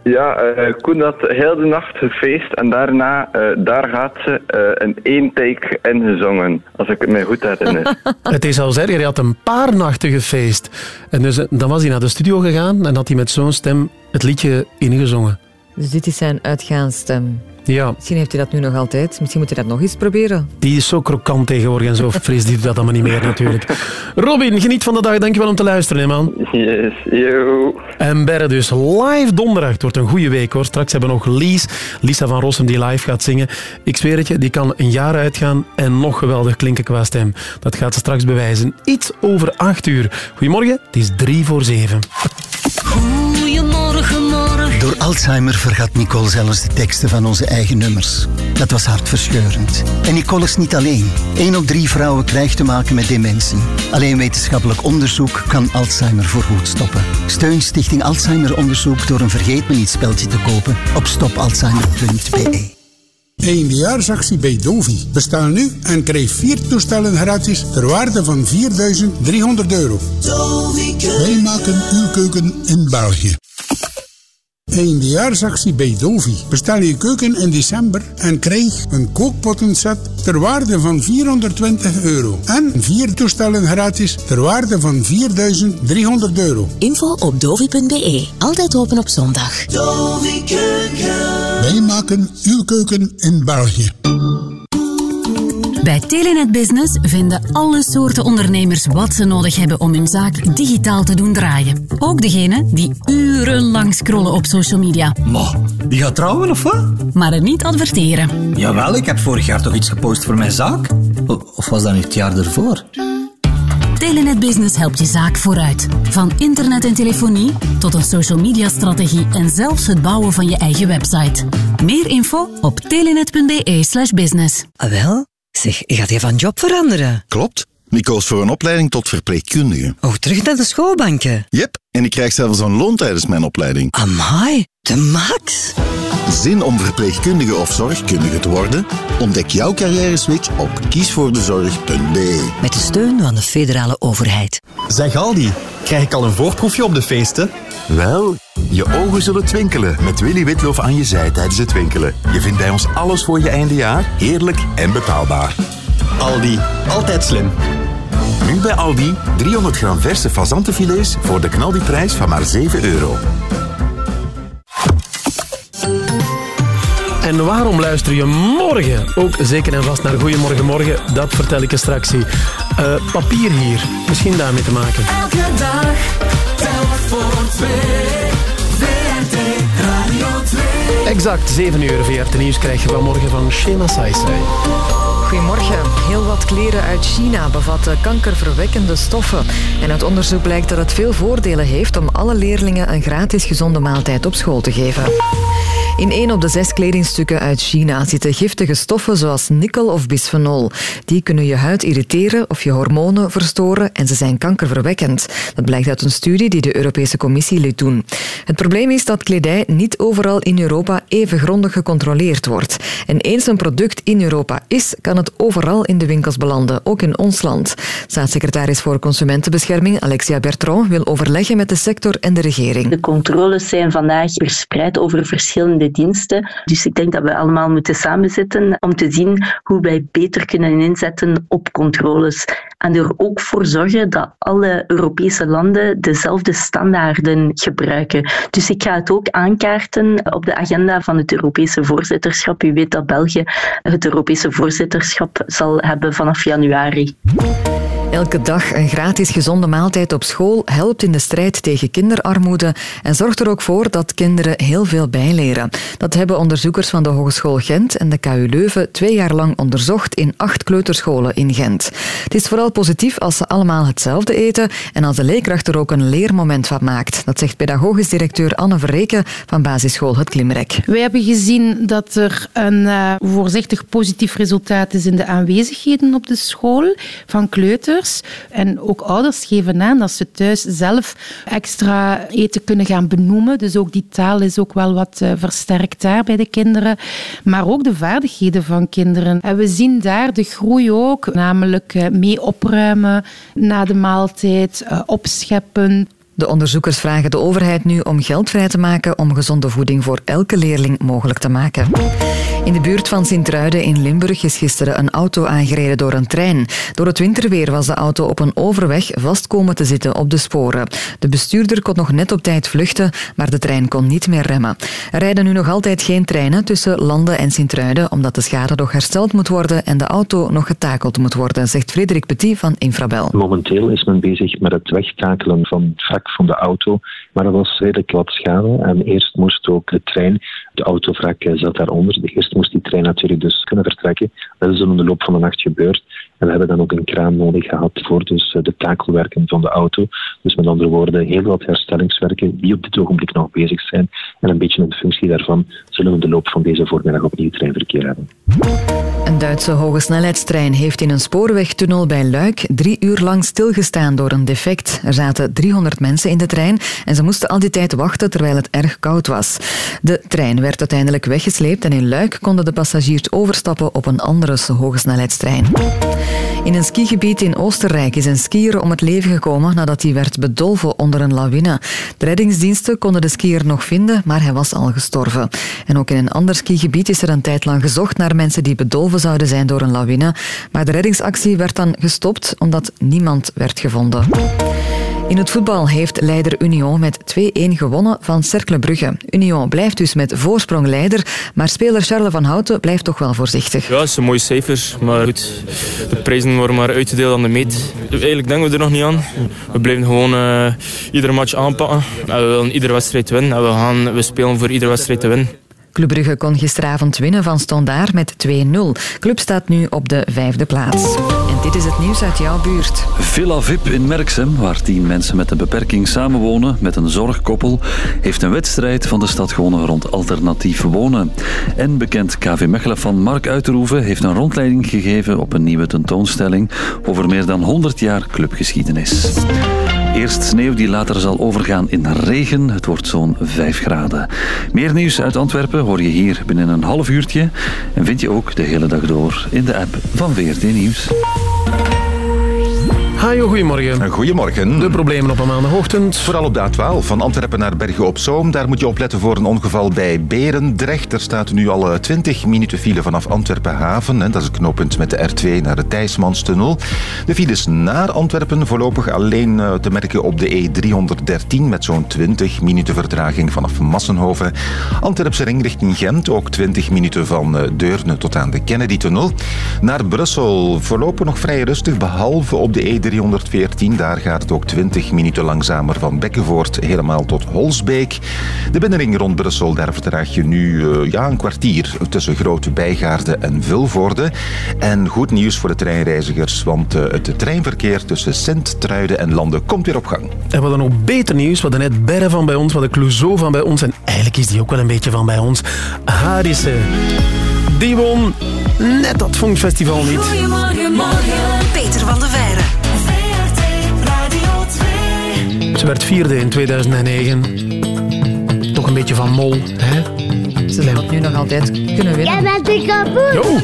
Ja, eh, Koen had heel de nacht gefeest en daarna, eh, daar gaat ze, eh, een één take ingezongen, als ik het me goed herinner. Het is zelfs erger, hij had een paar nachten gefeest. En dus, dan was hij naar de studio gegaan en had hij met zo'n stem het liedje ingezongen. Dus dit is zijn uitgaanstem. Ja. Misschien heeft hij dat nu nog altijd. Misschien moet hij dat nog eens proberen. Die is zo krokant tegenwoordig en zo fris, die doet dat allemaal niet meer natuurlijk. Robin, geniet van de dag. Dankjewel om te luisteren, hè, man. Yes, yo. En Berre dus live donderdag. Het wordt een goede week, hoor. Straks hebben we nog Lies, Lisa van Rossum, die live gaat zingen. Ik zweer het je, die kan een jaar uitgaan en nog geweldig klinken qua stem. Dat gaat ze straks bewijzen. Iets over acht uur. Goedemorgen, het is drie voor zeven. Goedemorgen, morgen. Door Alzheimer vergat Nicole zelfs de teksten van onze eigen nummers. Dat was hartverscheurend. En Nicole is niet alleen. Eén op drie vrouwen krijgt te maken met dementie. Alleen wetenschappelijk onderzoek kan Alzheimer voorgoed stoppen. Steun Stichting Alzheimer Onderzoek door een vergeet me niet speltje te kopen op stopalzheimer.be. Eindejaarsactie bij Dovi. Bestel nu en krijg vier toestellen gratis ter waarde van 4.300 euro. Wij maken uw keuken in België. Eindejaarsactie bij Dovi. Bestel je keuken in december en krijg een kookpottenset ter waarde van 420 euro. En vier toestellen gratis ter waarde van 4.300 euro. Info op dovi.be. Altijd open op zondag. Dovi Keuken. Wij maken uw keuken in België. Bij Telenet Business vinden alle soorten ondernemers wat ze nodig hebben om hun zaak digitaal te doen draaien. Ook degene die urenlang scrollen op social media, Ma, die gaat trouwen of wat? maar er niet adverteren. Jawel, ik heb vorig jaar toch iets gepost voor mijn zaak? Of was dat nu het jaar ervoor? Telenet Business helpt je zaak vooruit. Van internet en telefonie tot een social media strategie en zelfs het bouwen van je eigen website. Meer info op telenet.be slash business. Ah, wel? Zeg, gaat je van job veranderen? Klopt. Ik koos voor een opleiding tot verpleegkundige. Oh, terug naar de schoolbanken? Yep, en ik krijg zelfs een loon tijdens mijn opleiding. Amai, de max. Zin om verpleegkundige of zorgkundige te worden? Ontdek jouw carrière-switch op kiesvoordezorg.be. Met de steun van de federale overheid. Zeg Aldi, krijg ik al een voorproefje op de feesten? Wel, je ogen zullen twinkelen met Willy Witloof aan je zij tijdens het winkelen. Je vindt bij ons alles voor je eindejaar, heerlijk en betaalbaar. Aldi, altijd slim. Nu bij Aldi 300 gram verse fazantenfilets voor de knaldiprijs van maar 7 euro. En waarom luister je morgen ook zeker en vast naar Goedemorgen Morgen? Dat vertel ik je straks. Uh, papier hier, misschien daarmee te maken. Elke dag, telk voor twee. VRT Radio 2. Exact 7 uur VRT Nieuws krijg je vanmorgen van Shema Saisai. Goedemorgen. Heel wat kleren uit China bevatten kankerverwekkende stoffen. En uit onderzoek blijkt dat het veel voordelen heeft om alle leerlingen een gratis gezonde maaltijd op school te geven. In één op de zes kledingstukken uit China zitten giftige stoffen zoals nikkel of bisphenol. Die kunnen je huid irriteren of je hormonen verstoren en ze zijn kankerverwekkend. Dat blijkt uit een studie die de Europese Commissie liet doen. Het probleem is dat kledij niet overal in Europa even grondig gecontroleerd wordt. En eens een product in Europa is, kan overal in de winkels belanden, ook in ons land. Staatssecretaris voor Consumentenbescherming Alexia Bertrand wil overleggen met de sector en de regering. De controles zijn vandaag verspreid over verschillende diensten. Dus ik denk dat we allemaal moeten samenzitten om te zien hoe wij beter kunnen inzetten op controles. En er ook voor zorgen dat alle Europese landen dezelfde standaarden gebruiken. Dus ik ga het ook aankaarten op de agenda van het Europese voorzitterschap. U weet dat België het Europese voorzitterschap zal hebben vanaf januari. Elke dag een gratis gezonde maaltijd op school helpt in de strijd tegen kinderarmoede en zorgt er ook voor dat kinderen heel veel bijleren. Dat hebben onderzoekers van de Hogeschool Gent en de KU Leuven twee jaar lang onderzocht in acht kleuterscholen in Gent. Het is vooral positief als ze allemaal hetzelfde eten en als de leerkracht er ook een leermoment van maakt. Dat zegt pedagogisch directeur Anne Verreken van basisschool Het Klimrek. Wij hebben gezien dat er een uh, voorzichtig positief resultaat is in de aanwezigheden op de school van kleuters. En ook ouders geven aan dat ze thuis zelf extra eten kunnen gaan benoemen. Dus ook die taal is ook wel wat uh, versterkt daar bij de kinderen. Maar ook de vaardigheden van kinderen. En we zien daar de groei ook, namelijk uh, mee opruimen na de maaltijd, opscheppen, De onderzoekers vragen de overheid nu om geld vrij te maken om gezonde voeding voor elke leerling mogelijk te maken. In de buurt van Sint-Truiden in Limburg is gisteren een auto aangereden door een trein. Door het winterweer was de auto op een overweg vast komen te zitten op de sporen. De bestuurder kon nog net op tijd vluchten, maar de trein kon niet meer remmen. Er rijden nu nog altijd geen treinen tussen Landen en Sint-Truiden, omdat de schade nog hersteld moet worden en de auto nog getakeld moet worden, zegt Frederik Petit van Infrabel. Momenteel is men bezig met het wegtakelen van het van de auto, maar er was redelijk wat schade. En eerst moest ook de trein, de autovrak eh, zat daaronder, eerst moest die trein natuurlijk dus kunnen vertrekken. Dat is in de loop van de nacht gebeurd. En we hebben dan ook een kraan nodig gehad voor dus eh, de takelwerken van de auto. Dus met andere woorden, heel wat herstellingswerken die op dit ogenblik nog bezig zijn. En een beetje in functie daarvan zullen we in de loop van deze voormiddag opnieuw treinverkeer hebben. Een Duitse hogesnelheidstrein heeft in een spoorwegtunnel bij Luik drie uur lang stilgestaan door een defect. Er zaten 300 mensen in de trein en ze moesten al die tijd wachten terwijl het erg koud was. De trein werd uiteindelijk weggesleept en in Luik konden de passagiers overstappen op een andere hogesnelheidstrein. In een skigebied in Oostenrijk is een skier om het leven gekomen nadat hij werd bedolven onder een lawine. De reddingsdiensten konden de skier nog vinden, maar hij was al gestorven. En ook in een ander skigebied is er een tijd lang gezocht naar mensen die bedolven zouden zijn door een lawine. Maar de reddingsactie werd dan gestopt omdat niemand werd gevonden. In het voetbal heeft leider Union met 2-1 gewonnen van Cercle Brugge. Union blijft dus met voorsprong leider, maar speler Charles van Houten blijft toch wel voorzichtig. Ja, het zijn mooie cijfers, maar goed, de prijzen worden maar uitgedeeld aan de meet. Eigenlijk denken we er nog niet aan. We blijven gewoon eh, iedere match aanpakken. En we willen iedere wedstrijd winnen en we, gaan, we spelen voor iedere wedstrijd te winnen. Club kon gisteravond winnen van Standaard met 2-0. Club staat nu op de vijfde plaats. En dit is het nieuws uit jouw buurt. Villa VIP in Merksem, waar tien mensen met een beperking samenwonen met een zorgkoppel, heeft een wedstrijd van de stad gewonnen rond alternatief wonen. En bekend KV Mechelen van Mark Uiterhoeven heeft een rondleiding gegeven op een nieuwe tentoonstelling over meer dan 100 jaar clubgeschiedenis. Eerst sneeuw die later zal overgaan in regen. Het wordt zo'n 5 graden. Meer nieuws uit Antwerpen hoor je hier binnen een half uurtje. En vind je ook de hele dag door in de app van VRT Nieuws. Hajo, goedemorgen. Goedemorgen. De problemen op een maandagochtend. Vooral op de A12 van Antwerpen naar Bergen op Zoom. Daar moet je opletten voor een ongeval bij Berendrecht. Er staat nu al eh, 20 minuten file vanaf Antwerpen Haven. En dat is het knooppunt met de R2 naar de Thijsmanstunnel. De files naar Antwerpen voorlopig alleen eh, te merken op de E313 met zo'n 20 minuten vertraging vanaf Massenhoven. Antwerpse ring richting Gent ook 20 minuten van eh, Deurne tot aan de Kennedy-tunnel. Naar Brussel voorlopig nog vrij rustig, behalve op de E314. Daar gaat het ook 20 minuten langzamer van Bekkenvoort helemaal tot Holsbeek. De binnenring rond Brussel, daar vertraag je nu eh, ja, een kwartier tussen Grote Bijgaarde en Vilvoorde. En goed nieuws voor de treinreizigers, want eh, het treinverkeer tussen Sint-Truiden en Landen komt weer op gang. En we hadden nog beter nieuws. We hadden net Berre van bij ons, we hadden Clouseau van bij ons. En eigenlijk is die ook wel een beetje van bij ons. Harissen. Die won net dat Funkfestival niet. Goedemorgen, morgen. Peter van de Veire. Ze werd vierde in 2009. Toch een beetje van mol, hè? Ze zijn het nu nog altijd kunnen winnen. Jij bent een kapoen.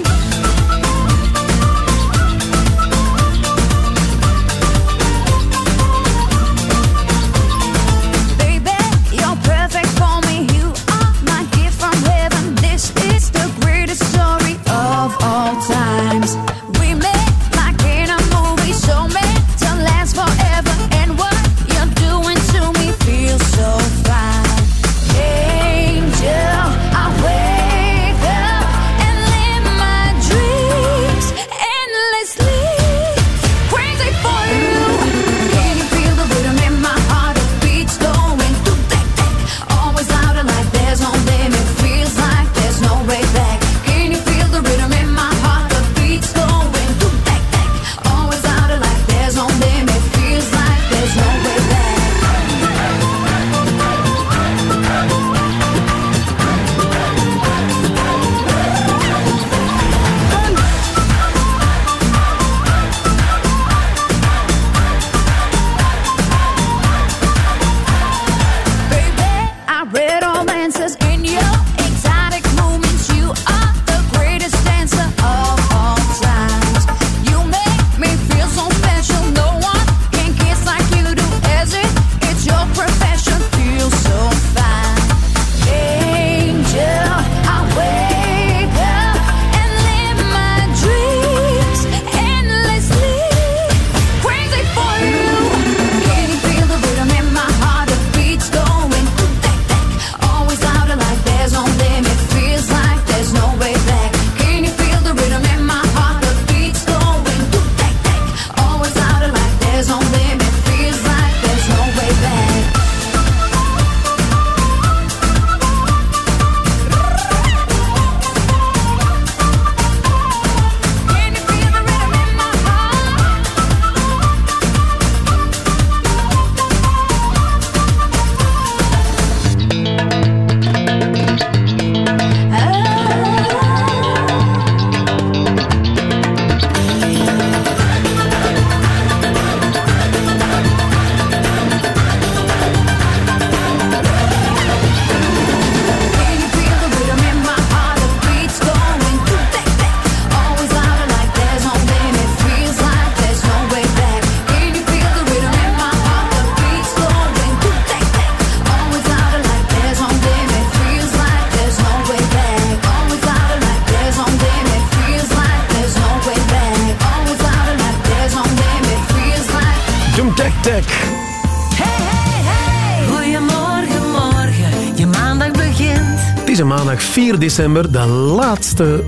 December, de laatste...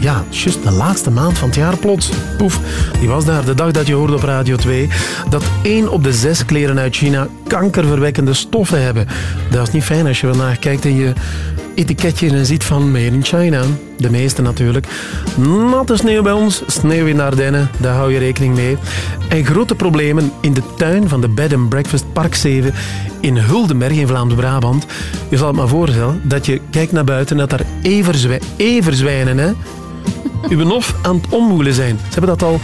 Ja, juist de laatste maand van het jaar plots. Poef, die was daar de dag dat je hoorde op Radio 2 dat één op de zes kleren uit China kankerverwekkende stoffen hebben. Dat is niet fijn als je vandaag kijkt en je etiketje en ziet van Made in China. De meeste natuurlijk. Natte sneeuw bij ons, sneeuw in de Ardennen, daar hou je rekening mee. En grote problemen in de tuin van de Bed and Breakfast Park 7 in Huldenberg in Vlaams-Brabant. Je zal het maar voorstellen dat je kijkt naar buiten en dat daar everzwij everzwijnen, hè, uw nof aan het omwoelen zijn. Ze hebben dat al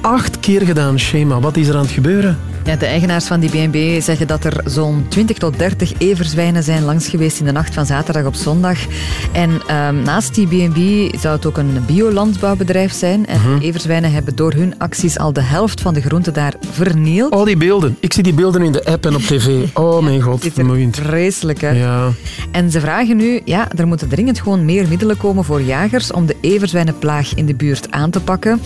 acht keer gedaan, Schema. Wat is er aan het gebeuren? Ja, de eigenaars van die B&B zeggen dat er zo'n 20 tot 30 everzwijnen zijn langs geweest in de nacht van zaterdag op zondag. En ehm, naast die B&B zou het ook een biolandbouwbedrijf zijn. En de everzwijnen hebben door hun acties al de helft van de groenten daar vernield. Oh, die beelden. Ik zie die beelden in de app en op tv. Oh mijn god, vermoeiend. Vreselijk, hè? Ja. En ze vragen nu, ja, er moeten dringend gewoon meer middelen komen voor jagers om de everzwijnenplaag in de buurt aan te pakken.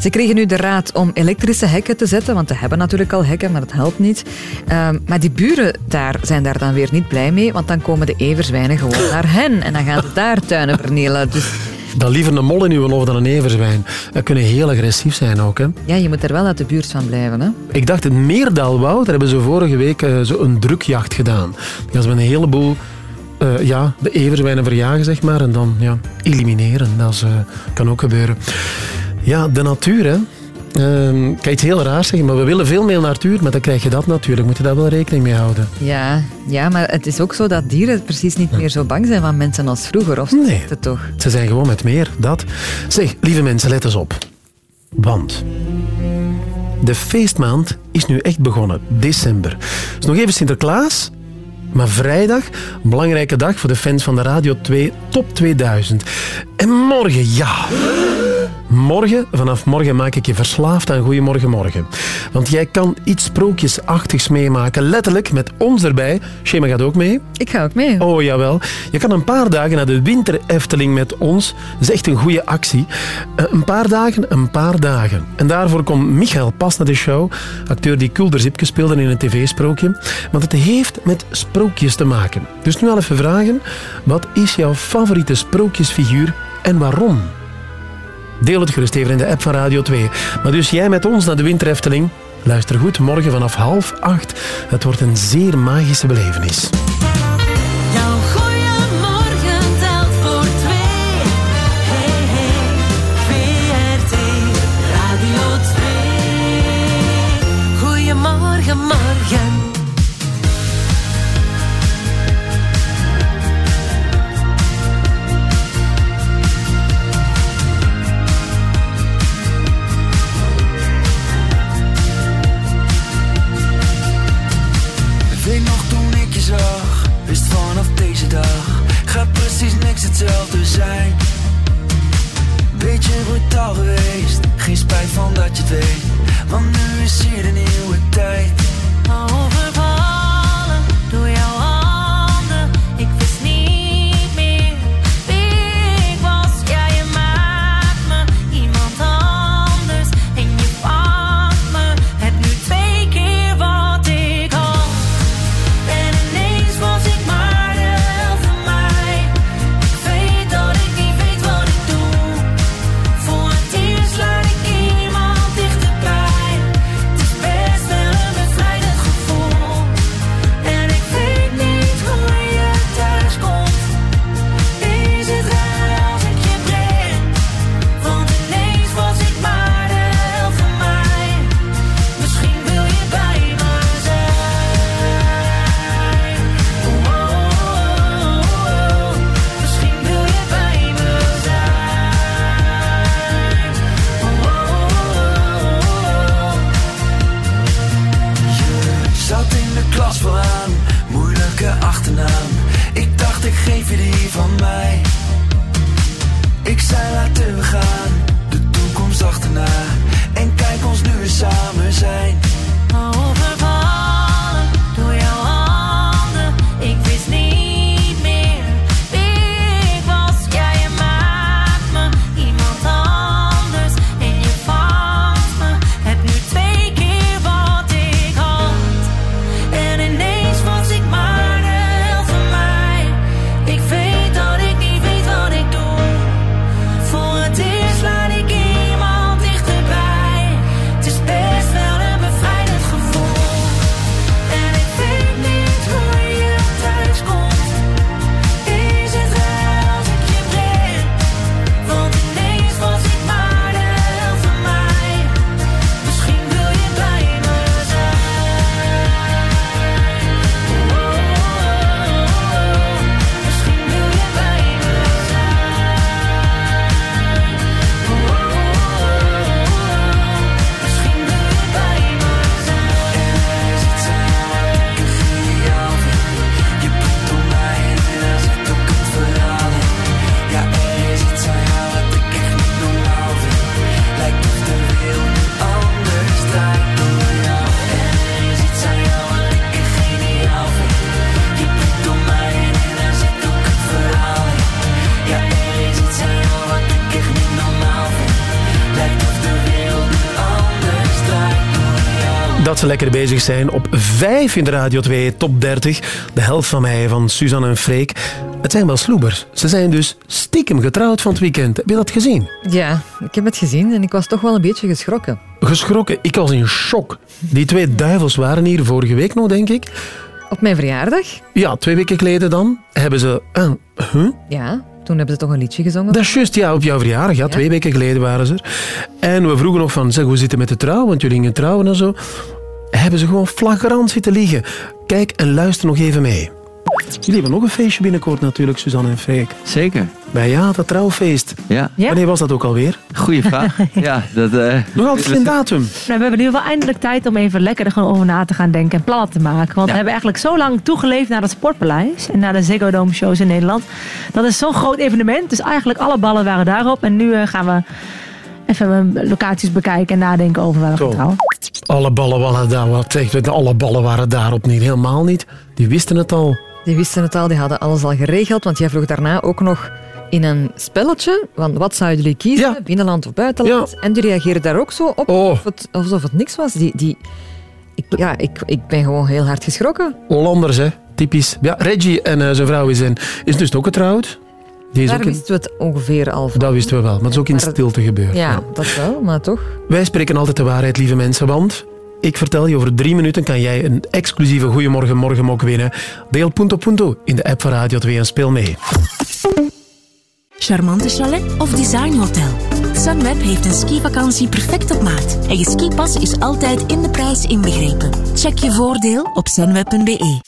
Ze kregen nu de raad om elektrische hekken te zetten, want ze hebben natuurlijk al hekken, maar dat helpt niet. Ehm, maar die buren daar zijn daar dan weer niet blij mee, want dan komen de everzwijnen gewoon naar hen en dan gaan ze daar tuinen vernielen. Dus Dan liever een mol in uw hoofd dan een everzwijn. Dat kunnen heel agressief zijn ook. Hè. ja, je moet er wel uit de buurt van blijven. Hè? Ik dacht in Meerdaalwoud, daar hebben ze vorige week eh, zo een drukjacht gedaan. Ze met een heleboel eh, ja, de everzwijnen verjagen, zeg maar, en dan ja, elimineren. Dat is, eh, kan ook gebeuren. Ja, de natuur, hè. Ehm, ik kan iets heel raar zeggen, maar we willen veel meer natuur, maar dan krijg je dat natuurlijk. Moet je daar wel rekening mee houden. Ja, ja, maar het is ook zo dat dieren precies niet meer zo bang zijn van mensen als vroeger. Of nee. het toch? Ze zijn gewoon met meer, dat. Zeg, lieve mensen, let eens op. Want de feestmaand is nu echt begonnen, december. Is nog even Sinterklaas, maar vrijdag, een belangrijke dag voor de fans van de Radio 2 Top 2000. En morgen, ja... Morgen, vanaf morgen maak ik je verslaafd aan Goeiemorgen Morgen. Want jij kan iets sprookjesachtigs meemaken, letterlijk met ons erbij. Shema gaat ook mee. Ik ga ook mee. Oh, jawel. Je kan een paar dagen naar de Winter Efteling met ons. Dat is echt een goede actie. Eh, Een paar dagen, een paar dagen. En daarvoor komt Michael pas naar de show. Acteur die Kulder Zipke speelde in een tv-sprookje. Want het heeft met sprookjes te maken. Dus nu al even vragen. Wat is jouw favoriete sprookjesfiguur en waarom? Deel het gerust even in de app van Radio 2. Maar dus jij met ons naar de Winter Efteling. Luister goed, morgen vanaf half acht. Het wordt een zeer magische belevenis. Hetzelfde zijn. Beetje brutaal geweest, geen spijt van dat je het weet, want nu is hier de nieuwe tijd. Overvallen dat ze lekker bezig zijn. Op 5 in de Radio 2 Top 30. De helft van mij, van Suzanne en Freek. Het zijn wel sloebers. Ze zijn dus stiekem getrouwd van het weekend. Heb je dat gezien? Ja, ik heb het gezien en ik was toch wel een beetje geschrokken. Geschrokken. Ik was in shock. Die twee duivels waren hier vorige week nog, denk ik. Op mijn verjaardag? Ja, twee weken geleden dan. Hebben ze... huh? Ja, toen hebben ze toch een liedje gezongen. Dat is juist, ja, op jouw verjaardag. Ja, twee weken geleden waren ze er. En we vroegen nog van, zeg, hoe zit het met de trouw? Want jullie gingen trouwen en zo. Hebben ze gewoon flagrant zitten liegen. Kijk en luister nog even mee. Jullie hebben nog een feestje binnenkort natuurlijk, Suzanne en Freek. Zeker. Bij ja, dat trouwfeest. Ja. Wanneer was dat ook alweer? Goeie vraag. ja, dat, eh, Nog altijd geen datum. Nou, we hebben nu wel eindelijk tijd om even lekker er gewoon over na te gaan denken en plannen te maken. Want we hebben eigenlijk zo lang toegeleefd naar het Sportpaleis en naar de Ziggo Dome shows in Nederland. Dat is zo'n groot evenement, dus eigenlijk alle ballen waren daarop. En nu eh, gaan we even eh, locaties bekijken en nadenken over waar we gaan trouwen. Alle ballen waren daar. Wat zegt? Alle ballen waren daarop niet. Helemaal niet. Die wisten het al. Die wisten het al, die hadden alles al geregeld. Want jij vroeg daarna ook nog in een spelletje. Want wat zouden jullie kiezen? Binnenland of buitenland? En die reageerden daar ook zo op. Oh. Of het, alsof het niks was. Die, die, ik, ja, ik, ik ben gewoon heel hard geschrokken. Hollanders, hè. Typisch. Ja, Reggie en eh, zijn vrouw is, in, is dus ook getrouwd. Daar ook in- wisten we het ongeveer al van. Dat wisten we wel, maar het is ook in Maar- stilte gebeurd. Ja, dat wel, maar toch. Wij spreken altijd de waarheid, lieve mensen, want ik vertel je, over drie minuten kan jij een exclusieve Goeiemorgen Morgenmok winnen. Deel Punto Punto in de app van Radio 2 en speel mee. Charmante chalet of designhotel? Sunweb heeft een skivakantie perfect op maat. En je skipas is altijd in de prijs inbegrepen. Check je voordeel op sunweb.be.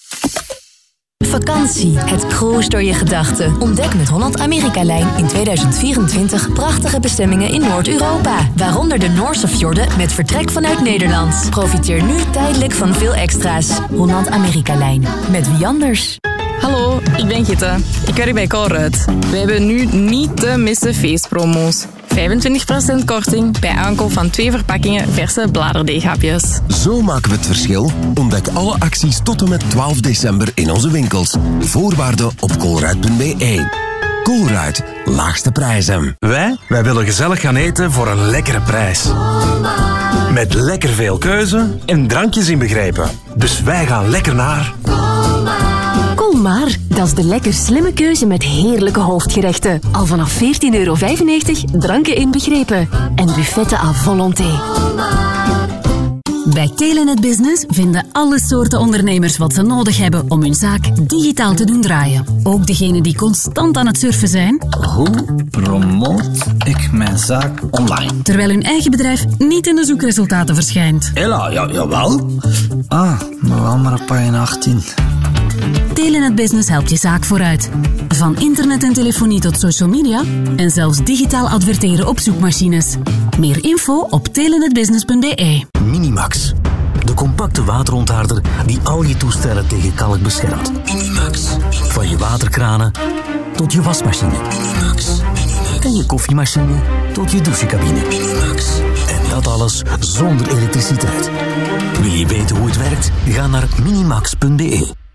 Vakantie, het cruise door je gedachten. Ontdek met Holland Amerika-lijn in 2024 prachtige bestemmingen in Noord-Europa. Waaronder de Noorse fjorden met vertrek vanuit Nederland. Profiteer nu tijdelijk van veel extra's. Holland Amerika-lijn. Met wie anders? Hallo, ik ben Gitte. Ik werk bij Colruyt. We hebben nu niet te missen feestpromo's. 25% korting bij aankoop van twee verpakkingen verse bladerdeeghapjes. Zo maken we het verschil. Ontdek alle acties tot en met 12 december in onze winkels. Voorwaarden op colruyt.be. Colruyt, laagste prijzen. Wij? Wij willen gezellig gaan eten voor een lekkere prijs. Met lekker veel keuze en drankjes inbegrepen. Dus wij gaan lekker naar... Colmar, dat is de lekker slimme keuze met heerlijke hoofdgerechten. Al vanaf 14,95 euro, dranken inbegrepen. En buffetten à volonté. Bij Telenet Business vinden alle soorten ondernemers wat ze nodig hebben om hun zaak digitaal te doen draaien. Ook degenen die constant aan het surfen zijn, Hoe promoot ik mijn zaak online? terwijl hun eigen bedrijf niet in de zoekresultaten verschijnt. Hela, ja, jawel. Ah, nog wel maar op pagina 18. Telenet Business helpt je zaak vooruit. Van internet en telefonie tot social media en zelfs digitaal adverteren op zoekmachines. Meer info op telenetbusiness.be. Minimax. De compacte waterontharder die al je toestellen tegen kalk beschermt. Minimax. Van je waterkranen tot je wasmachine. Minimax. En je koffiemachine tot je douchecabine. Minimax. En dat alles zonder elektriciteit. Wil je weten hoe het werkt? Ga naar minimax.be.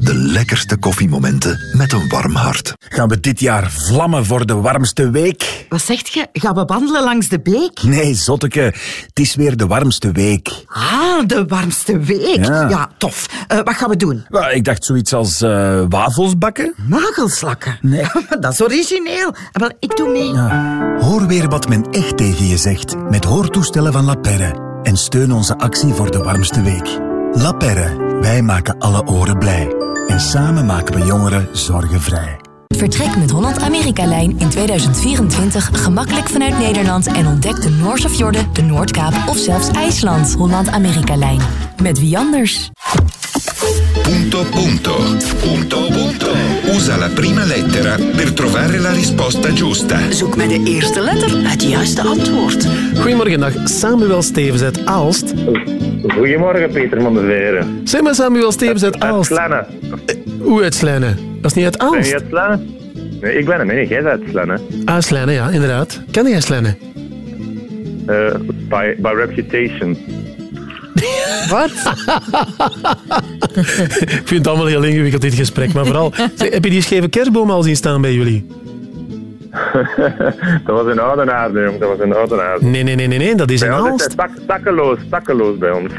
de lekkerste koffiemomenten met een warm hart. Gaan we dit jaar vlammen voor de warmste week? Wat zegt je? Gaan we wandelen langs de beek? Nee, zotteke. Het is weer de warmste week. Ah, de warmste week. Ja. Ja, tof. Eh, wat gaan we doen? Ik dacht zoiets als eh, wafels bakken. Nagelslakken? Nee. Dat is origineel. Ah, Wel, ik doe mee. Hoor weer wat men echt tegen je zegt met hoortoestellen van La Perre. En steun onze actie voor de warmste week. La Perre, wij maken alle oren blij. En samen maken we jongeren zorgenvrij. Vertrek met Holland Amerika-lijn in 2024 gemakkelijk vanuit Nederland en ontdek de Noorse fjorden, de Noordkaap of zelfs IJsland. Holland Amerika-lijn. Met wie anders? Punto punto. Punto punto. Usa la prima lettera per trovare la risposta giusta. Zoek met de eerste letter het juiste antwoord. Goedemorgen, dag. Samuel Stevens uit Aalst. Goedemorgen, Peter van der Veren. Zeg maar Samuel Stevens uit Aalst. Hoe uit Slijnen? Dat is niet uit Ben je Aalst. uit Slenne? Nee, ik ben hem, nee, jij bent uit Slenne. Ah, Slijnen, ja, inderdaad. Ken jij Slijnen? Eh, by, by reputation. Wat? Ik vind het allemaal heel ingewikkeld, dit gesprek. Maar vooral, zeg, heb je die scheve kerstboom al zien staan bij jullie? dat was een oude aarde, jong. Dat was een oude aarde. Nee, nee, nee, nee, nee dat is Bij in is Aalst. tak, takkeloos, takkeloos bij ons.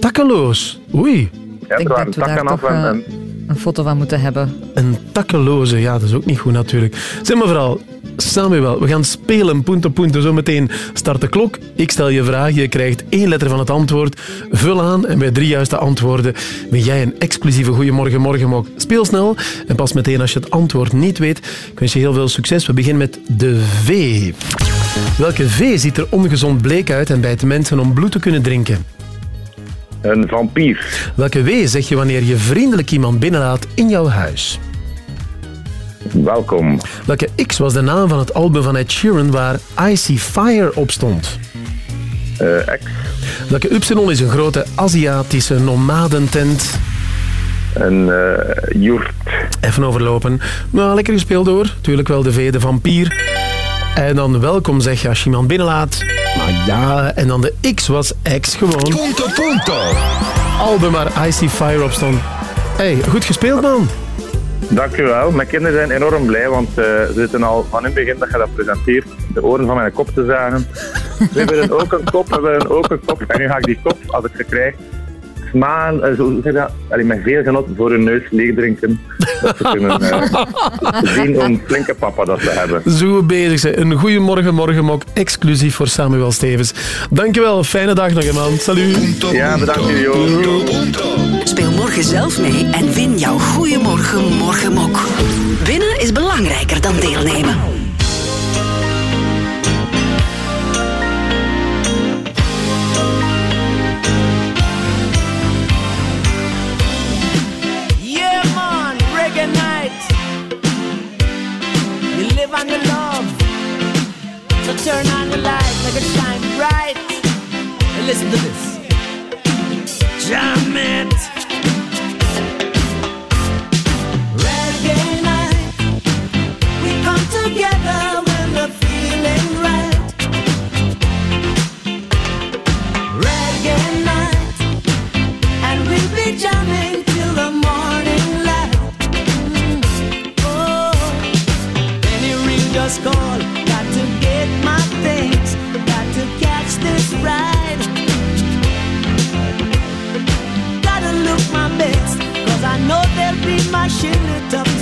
Takkeloos. Oei. Ja, er waren takken af en, eh, en een foto van moeten hebben. Een takkeloze, ja, dat is ook niet goed natuurlijk. Zeg vooral, Samuel, we gaan spelen, punto punto. Zometeen start de klok. Ik stel je vragen, je krijgt één letter van het antwoord. Vul aan en bij drie juiste antwoorden ben jij een exclusieve Goeiemorgen Morgenmok. Speel snel en pas meteen als je het antwoord niet weet. Ik wens je heel veel succes. We beginnen met de V. Welke V ziet er ongezond bleek uit en bijt mensen om bloed te kunnen drinken? Een vampier. Welke W zeg je wanneer je vriendelijk iemand binnenlaat in jouw huis? Welkom. Welke X was de naam van het album van Ed Sheeran waar Icy Fire op stond? Eh, X. Welke Y is een grote Aziatische nomadentent? Een eh joert. Even overlopen. Nou, lekker gespeeld hoor. Tuurlijk wel de V, de vampier. En dan welkom zeg je als je iemand binnenlaat. Maar ja, en dan de X was X gewoon. Punto punto. Album waar Icy Fire op stond. hey, goed gespeeld man. Dank u wel. Mijn kinderen zijn enorm blij, want eh, ze zitten al van in het begin dat je dat presenteert de oren van mijn kop te zagen. We willen ook een kop, we willen ook een kop. En nu ga ik die kop, als ik ze krijg, smaan, eh, zo zeg dat, Allee, met veel genot voor hun neus leegdrinken. Dat ze kunnen eh, zien hoe een flinke papa dat ze hebben. Zo bezig zijn. Een goede morgen, morgenmok, exclusief voor Samuel Stevens. Dankjewel, fijne dag nog, man. Salut. Ja, bedankt jullie ook. Speel morgen zelf mee en win jouw Goeiemorgen Morgenmok. Winnen is belangrijker dan deelnemen. So turn on the light, make it shine bright. And listen to this. Jam it. Ride. Gotta look my best. Cause I know they'll be mashing it up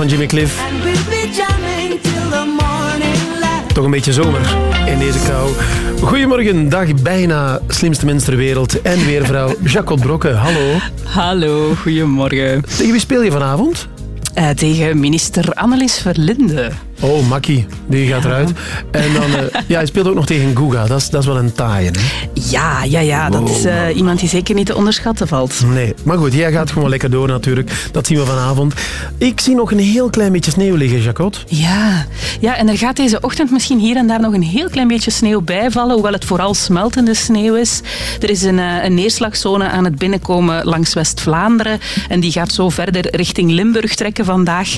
van Jimmy Cliff. Toch een beetje zomer in deze kou. Goedemorgen, dag bijna slimste mens ter wereld. En weer vrouw Jacques Brokke. Hallo. Hallo, goedemorgen. Tegen wie speel je vanavond? Eh, tegen minister Annelies Verlinde. Oh, Makkie, die gaat eruit. En dan, eh, ja, hij speelt ook nog tegen Guga. Dat is, dat is wel een taaie, hè? Ja, ja, ja. Dat Wow. is eh, iemand die zeker niet te onderschatten valt. Nee, maar goed, jij gaat gewoon lekker door natuurlijk. Dat zien we vanavond. Ik zie nog een heel klein beetje sneeuw liggen, Jacot. Ja. ja, en er gaat deze ochtend misschien hier en daar nog een heel klein beetje sneeuw bijvallen, hoewel het vooral smeltende sneeuw is. Er is een, eh, een neerslagzone aan het binnenkomen langs West-Vlaanderen en die gaat zo verder richting Limburg trekken vandaag.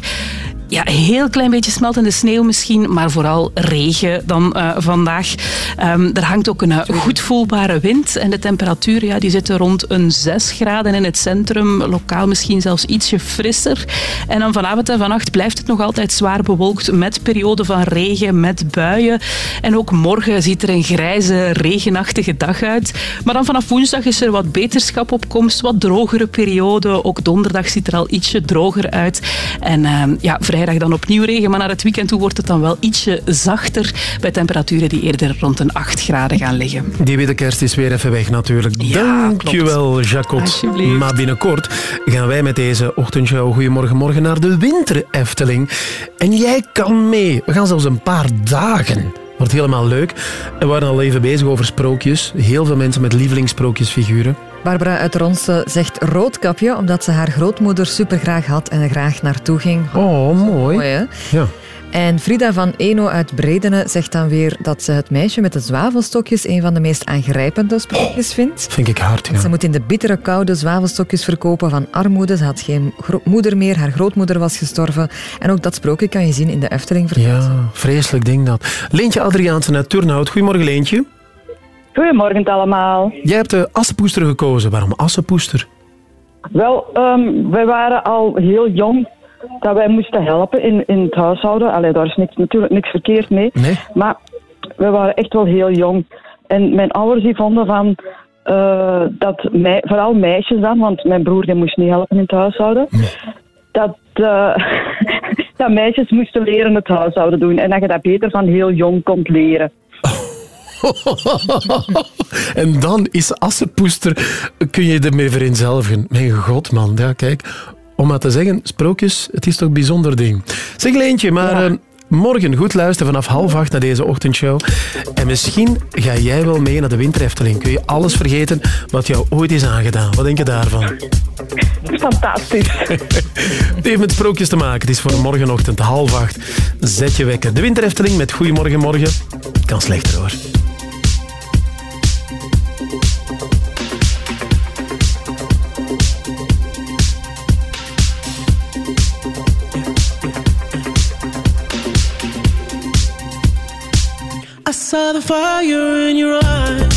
Ja, heel klein beetje smeltende sneeuw misschien, maar vooral regen dan eh, vandaag. Ehm, er hangt ook een goed voelbare wind en de temperatuur ja, die zitten rond een 6 graden in het centrum, lokaal misschien zelfs ietsje frisser. En dan vanavond en vannacht blijft het nog altijd zwaar bewolkt met perioden van regen, met buien. En ook morgen ziet er een grijze, regenachtige dag uit. Maar dan vanaf woensdag is er wat beterschap op komst, wat drogere periode. Ook donderdag ziet er al ietsje droger uit. En ehm, ja, vrijdag dan opnieuw regen, maar naar het weekend toe wordt het dan wel ietsje zachter bij temperaturen die eerder rond een 8 graden gaan liggen. Die witte kerst is weer even weg natuurlijk. Dankjewel, Jacot. Maar binnenkort gaan wij met deze ochtendshow Goedemorgen Morgen naar de Winter Efteling. En jij kan mee. We gaan zelfs een paar dagen. Wordt helemaal leuk. We waren al even bezig over sprookjes. Heel veel mensen met lievelingssprookjesfiguren. Barbara uit Ronse zegt roodkapje, omdat ze haar grootmoeder supergraag had en er graag naartoe ging. Oh, mooi. Mooi, hè? Ja. En Frida van Eno uit Bredene zegt dan weer dat ze het meisje met de zwavelstokjes een van de meest aangrijpende sprookjes vindt. Vind ik hard, ja. Ze moet in de bittere koude zwavelstokjes verkopen van armoede. Ze had geen moeder meer, haar grootmoeder was gestorven. En ook dat sprookje kan je zien in de Efteling verteld. Ja, vreselijk ding dat. Leentje Adriaansen uit Turnhout. Goedemorgen, Leentje. Goedemorgen allemaal. Jij hebt de Assenpoester gekozen. Waarom Assenpoester? Wel, ehm, wij waren al heel jong dat wij moesten helpen in, in het huishouden. Allee, daar is niks, natuurlijk niks verkeerd mee. Nee. Maar we waren echt wel heel jong. En mijn ouders die vonden van eh, dat vooral meisjes dan, want mijn broer die moest niet helpen in het huishouden. Dat, eh, dat meisjes moesten leren het huishouden doen. En dat je dat beter van heel jong kon leren. en dan is Assenpoester, kun je ermee vereenzelvigen. Mijn god, man. Ja, kijk. Om maar te zeggen, sprookjes, het is toch een bijzonder ding. Zeg Leentje, maar eh, morgen goed luisteren vanaf half acht naar deze ochtendshow. En misschien ga jij wel mee naar de winterefteling. Kun je alles vergeten wat jou ooit is aangedaan. Wat denk je daarvan? Fantastisch. Het heeft met sprookjes te maken. Het is voor morgenochtend half acht. Zet je wekker. De winterefteling met Goedemorgen Morgen. Kan slechter hoor. Saw the fire in your eyes.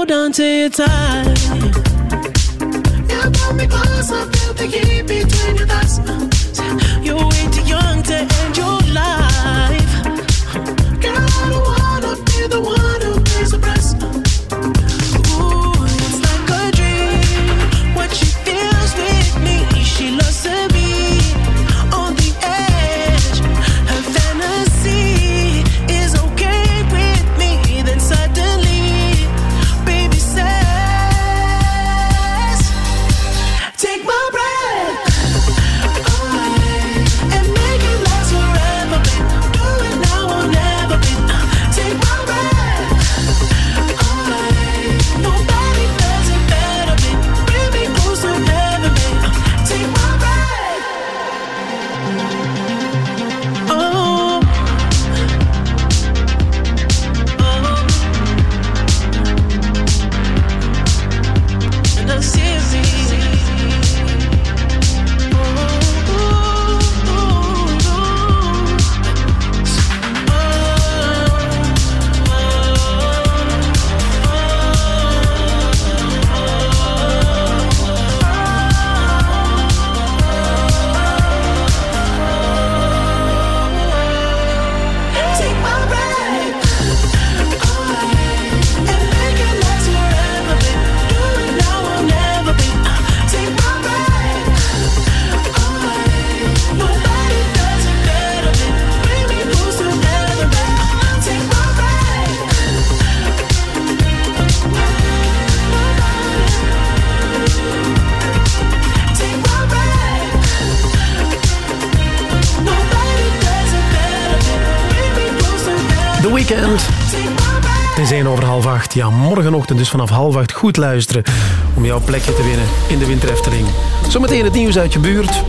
Hold on to you tight. You pull me closer, feel the heat between your thighs. You're way Ja, morgenochtend dus vanaf half acht goed luisteren om jouw plekje te winnen in de Winter Efteling. Zometeen het nieuws uit je buurt.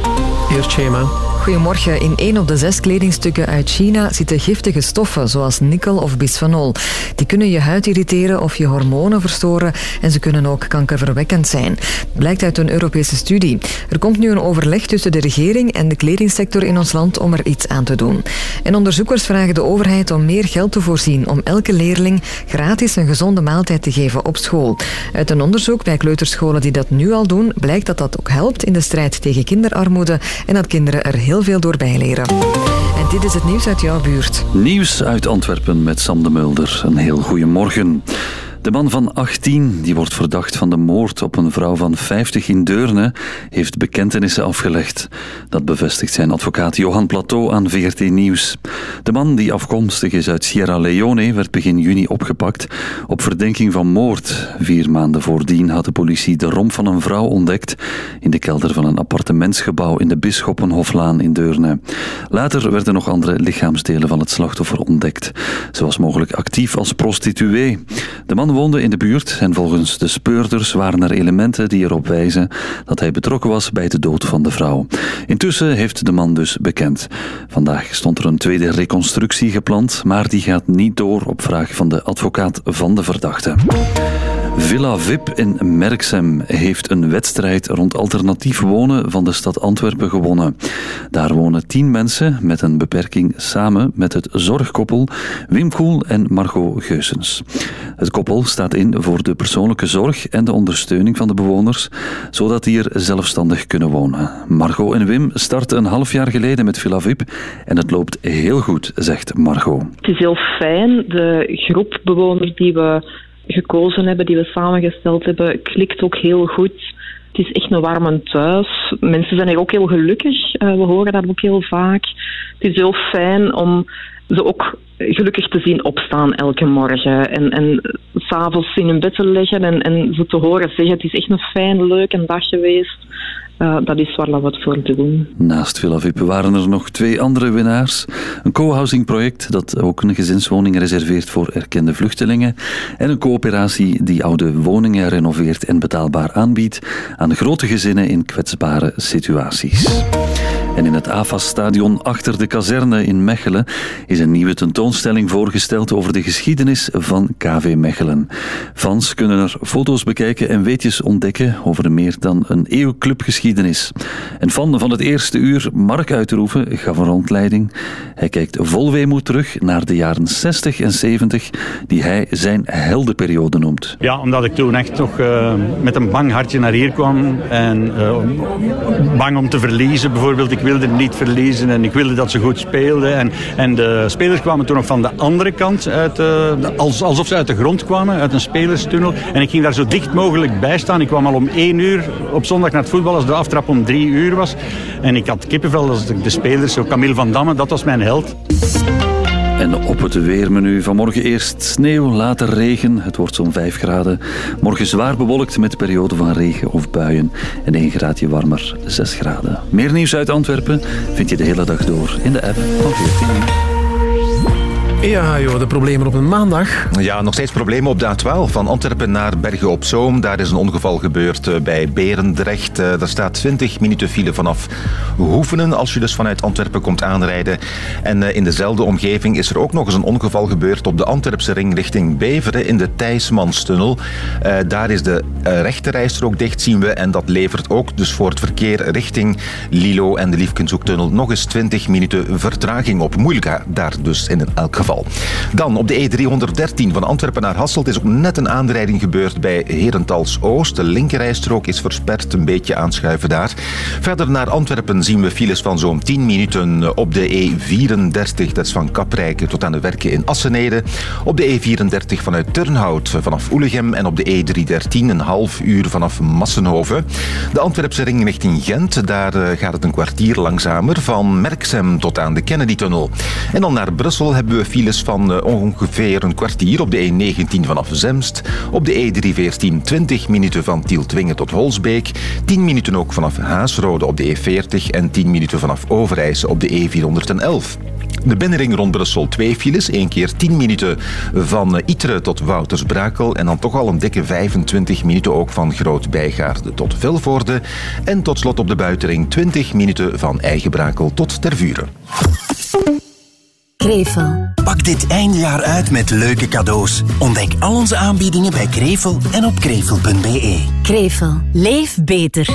Eerst schema. Goedemorgen. In één op de zes kledingstukken uit China zitten giftige stoffen, zoals nikkel of bisphenol. Die kunnen je huid irriteren of je hormonen verstoren en ze kunnen ook kankerverwekkend zijn. Blijkt uit een Europese studie. Er komt nu een overleg tussen de regering en de kledingsector in ons land om er iets aan te doen. En onderzoekers vragen de overheid om meer geld te voorzien om elke leerling gratis een gezonde maaltijd te geven op school. Uit een onderzoek bij kleuterscholen die dat nu al doen, blijkt dat dat ook helpt in de strijd tegen kinderarmoede en dat kinderen er heel veel door bijleren. En dit is het nieuws uit jouw buurt. Nieuws uit Antwerpen met Sam de Mulder. Een heel goede morgen. De man van 18, die wordt verdacht van de moord op een vrouw van 50 in Deurne, heeft bekentenissen afgelegd. Dat bevestigt zijn advocaat Johan Plateau aan VRT Nieuws. De man, die afkomstig is uit Sierra Leone, werd begin juni opgepakt op verdenking van moord. Vier maanden voordien had de politie de romp van een vrouw ontdekt in de kelder van een appartementsgebouw in de Bisschoppenhoflaan in Deurne. Later werden nog andere lichaamsdelen van het slachtoffer ontdekt. Ze was mogelijk actief als prostituee. De man woonde in de buurt en volgens de speurders waren er elementen die erop wijzen dat hij betrokken was bij de dood van de vrouw. Intussen heeft de man dus bekend. Vandaag stond er een tweede reconstructie gepland, maar die gaat niet door op vraag van de advocaat van de verdachte. Villa VIP in Merksem heeft een wedstrijd rond alternatief wonen van de stad Antwerpen gewonnen. Daar wonen tien mensen met een beperking samen met het zorgkoppel Wim Koel en Margot Geusens. Het koppel staat in voor de persoonlijke zorg en de ondersteuning van de bewoners, zodat die er zelfstandig kunnen wonen. Margot en Wim starten een half jaar geleden met Villa VIP en het loopt heel goed, zegt Margot. Het is heel fijn. De groep bewoners die we gekozen hebben, die we samengesteld hebben, klikt ook heel goed. Het is echt een warme thuis. Mensen zijn hier ook heel gelukkig. Eh, we horen dat ook heel vaak. Het is heel fijn om ze ook gelukkig te zien opstaan elke morgen. En, en s'avonds in hun bed te leggen en, en ze te horen zeggen: Het is echt een fijn, leuke dag geweest. Dat is waar het voor doen. Naast Villa VIP waren er nog twee andere winnaars. Een co-housing project dat ook een gezinswoning reserveert voor erkende vluchtelingen. En een coöperatie die oude woningen renoveert en betaalbaar aanbiedt aan grote gezinnen in kwetsbare situaties. En in het AFAS-stadion achter de kazerne in Mechelen is een nieuwe tentoonstelling voorgesteld over de geschiedenis van KV Mechelen. Fans kunnen er foto's bekijken en weetjes ontdekken over meer dan een eeuw clubgeschiedenis. En fan van het eerste uur, Mark Uiterhoeven, gaf een rondleiding. Hij kijkt vol weemoed terug naar de jaren 60 en 70, die hij zijn heldenperiode noemt. Ja, omdat ik toen echt nog uh, met een bang hartje naar hier kwam en uh, bang om te verliezen bijvoorbeeld. Ik wilde niet verliezen en ik wilde dat ze goed speelden. En, en de spelers kwamen toen nog van de andere kant, uit, uh, als, alsof ze uit de grond kwamen, uit een spelerstunnel. En ik ging daar zo dicht mogelijk bij staan. Ik kwam al om één uur op zondag naar het voetbal als de aftrap om drie uur was. En ik had kippenvel als de spelers, zo Camille van Damme, dat was mijn held. En op het weermenu vanmorgen eerst sneeuw, later regen. Het wordt zo'n 5 graden. Morgen zwaar bewolkt met perioden van regen of buien. En 1 graadje warmer, 6 graden. Meer nieuws uit Antwerpen vind je de hele dag door in de app van 14 Ja, joh, de problemen op een maandag. Ja, nog steeds problemen op de A12 van Antwerpen naar Bergen op Zoom. Daar is een ongeval gebeurd eh, bij Berendrecht. Eh, Daar staat 20 minuten file vanaf Hoevenen als je dus vanuit Antwerpen komt aanrijden. En eh, in dezelfde omgeving is er ook nog eens een ongeval gebeurd op de Antwerpse ring richting Beveren in de Thijsmanstunnel. Daar is de rechterrijstrook dicht, zien we. En dat levert ook dus voor het verkeer richting Lilo en de Liefkenshoektunnel nog eens 20 minuten vertraging op. Moeilijk daar dus in elk geval. Dan op de E313 van Antwerpen naar Hasselt is ook net een aanrijding gebeurd bij Herentals Oost. De linkerrijstrook is versperd, een beetje aanschuiven daar. Verder naar Antwerpen zien we files van zo'n 10 minuten op de E34. Dat is van Kaprijke tot aan de werken in Assenede. Op de E34 vanuit Turnhout vanaf Oelegem en op de E313 een half uur vanaf Massenhoven. De Antwerpse ring richting Gent, daar eh, gaat het een kwartier langzamer van Merksem tot aan de Kennedy-tunnel. En dan naar Brussel hebben we files van uh, ongeveer een kwartier op de E19 vanaf Zemst. Op de E314 20 minuten van Tieltwingen tot Holsbeek. 10 minuten ook vanaf Haasrode op de E40 en 10 minuten vanaf Overijse op de E411. De binnenring rond Brussel twee files. Eén keer 10 minuten van eh, Itre tot Woutersbrakel. En dan toch al een dikke 25 minuten ook van Groot-Bijgaarde tot Vilvoorde. En tot slot op de buitenring 20 minuten van Eigenbrakel tot Tervuren. Krevel. Pak dit eindjaar uit met leuke cadeaus. Ontdek al onze aanbiedingen bij Krevel en op krevel.be. Krevel. Leef beter.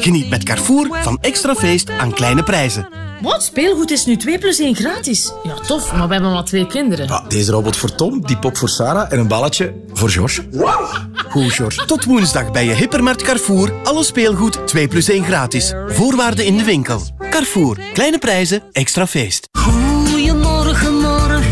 Geniet met Carrefour van extra feest aan kleine prijzen. Wat? Speelgoed is nu 2 plus 1 gratis. Ja, tof, maar we hebben maar twee kinderen. Ah, deze robot voor Tom, die pop voor Sarah en een balletje voor George. Goed, George. Tot woensdag bij je hypermarkt Carrefour. Alle speelgoed 2 plus 1 gratis. Voorwaarden in de winkel. Carrefour. Kleine prijzen, extra feest.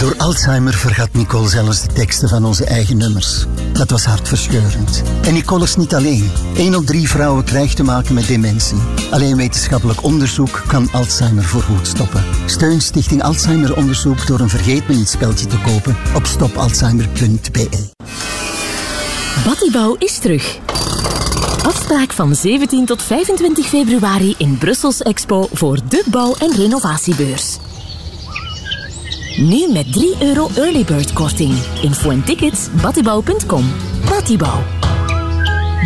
Door Alzheimer vergat Nicole zelfs de teksten van onze eigen nummers. Dat was hartverscheurend. En Nicole is niet alleen. 1 op 3 vrouwen krijgt te maken met dementie. Alleen wetenschappelijk onderzoek kan Alzheimer voorgoed stoppen. Steun Stichting Alzheimer Onderzoek door een vergeet me niet speltje te kopen op stopalzheimer.be. Battibouw is terug. Afspraak van 17 tot 25 februari in Brussels Expo voor de bouw- en renovatiebeurs. Nu met 3 euro early bird korting. Info en tickets battibouw.com. Battibouw.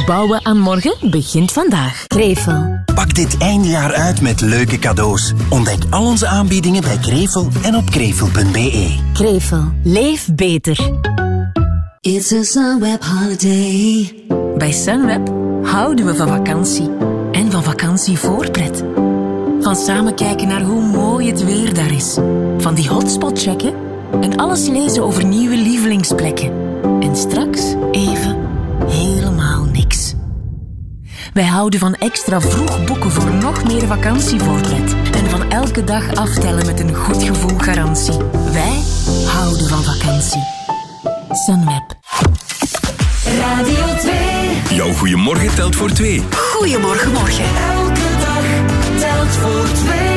Bouwen aan morgen begint vandaag. Krevel. Pak dit eindjaar uit met leuke cadeaus. Ontdek al onze aanbiedingen bij Krevel en op krevel.be. Krevel. Leef beter. It's a Sunweb holiday. Bij Sunweb houden we van vakantie. En van vakantie voorpret. Van samen kijken naar hoe mooi het weer daar is. Van die hotspot checken en alles lezen over nieuwe lievelingsplekken. En straks even helemaal niks. Wij houden van extra vroeg boeken voor nog meer vakantievoorpret. En van elke dag aftellen met een goed gevoel garantie. Wij houden van vakantie. Sunweb. Radio 2. Jouw goeiemorgen telt voor twee. Goedemorgen, morgen. Elke dag telt voor twee.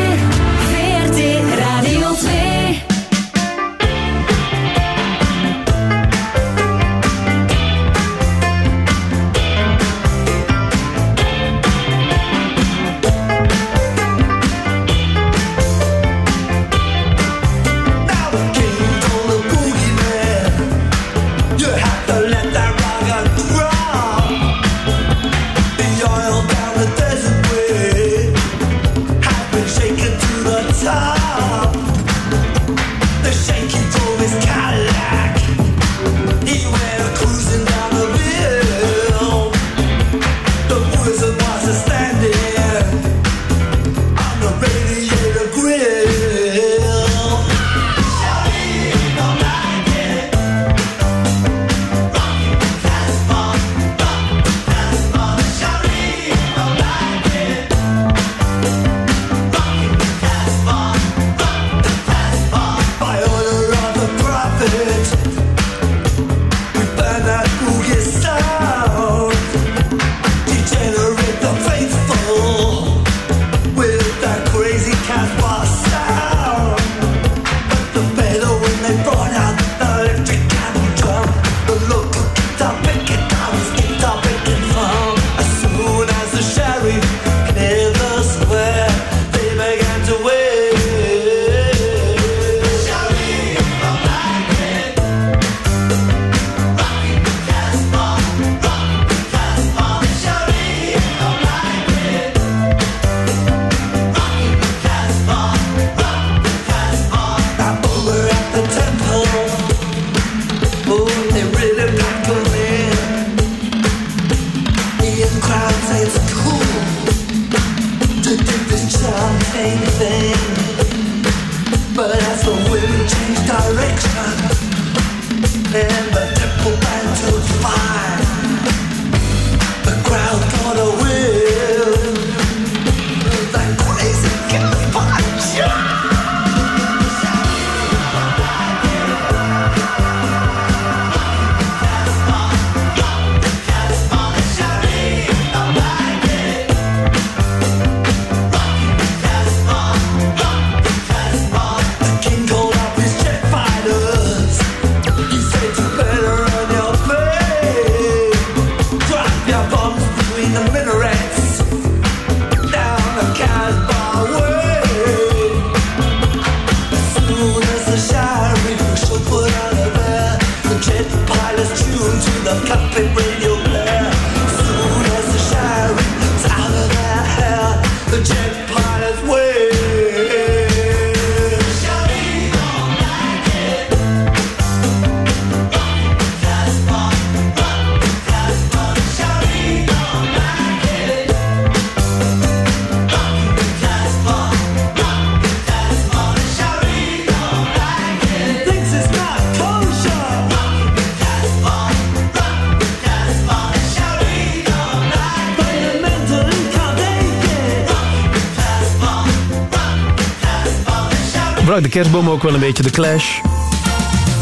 Kerstboom ook wel een beetje de clash.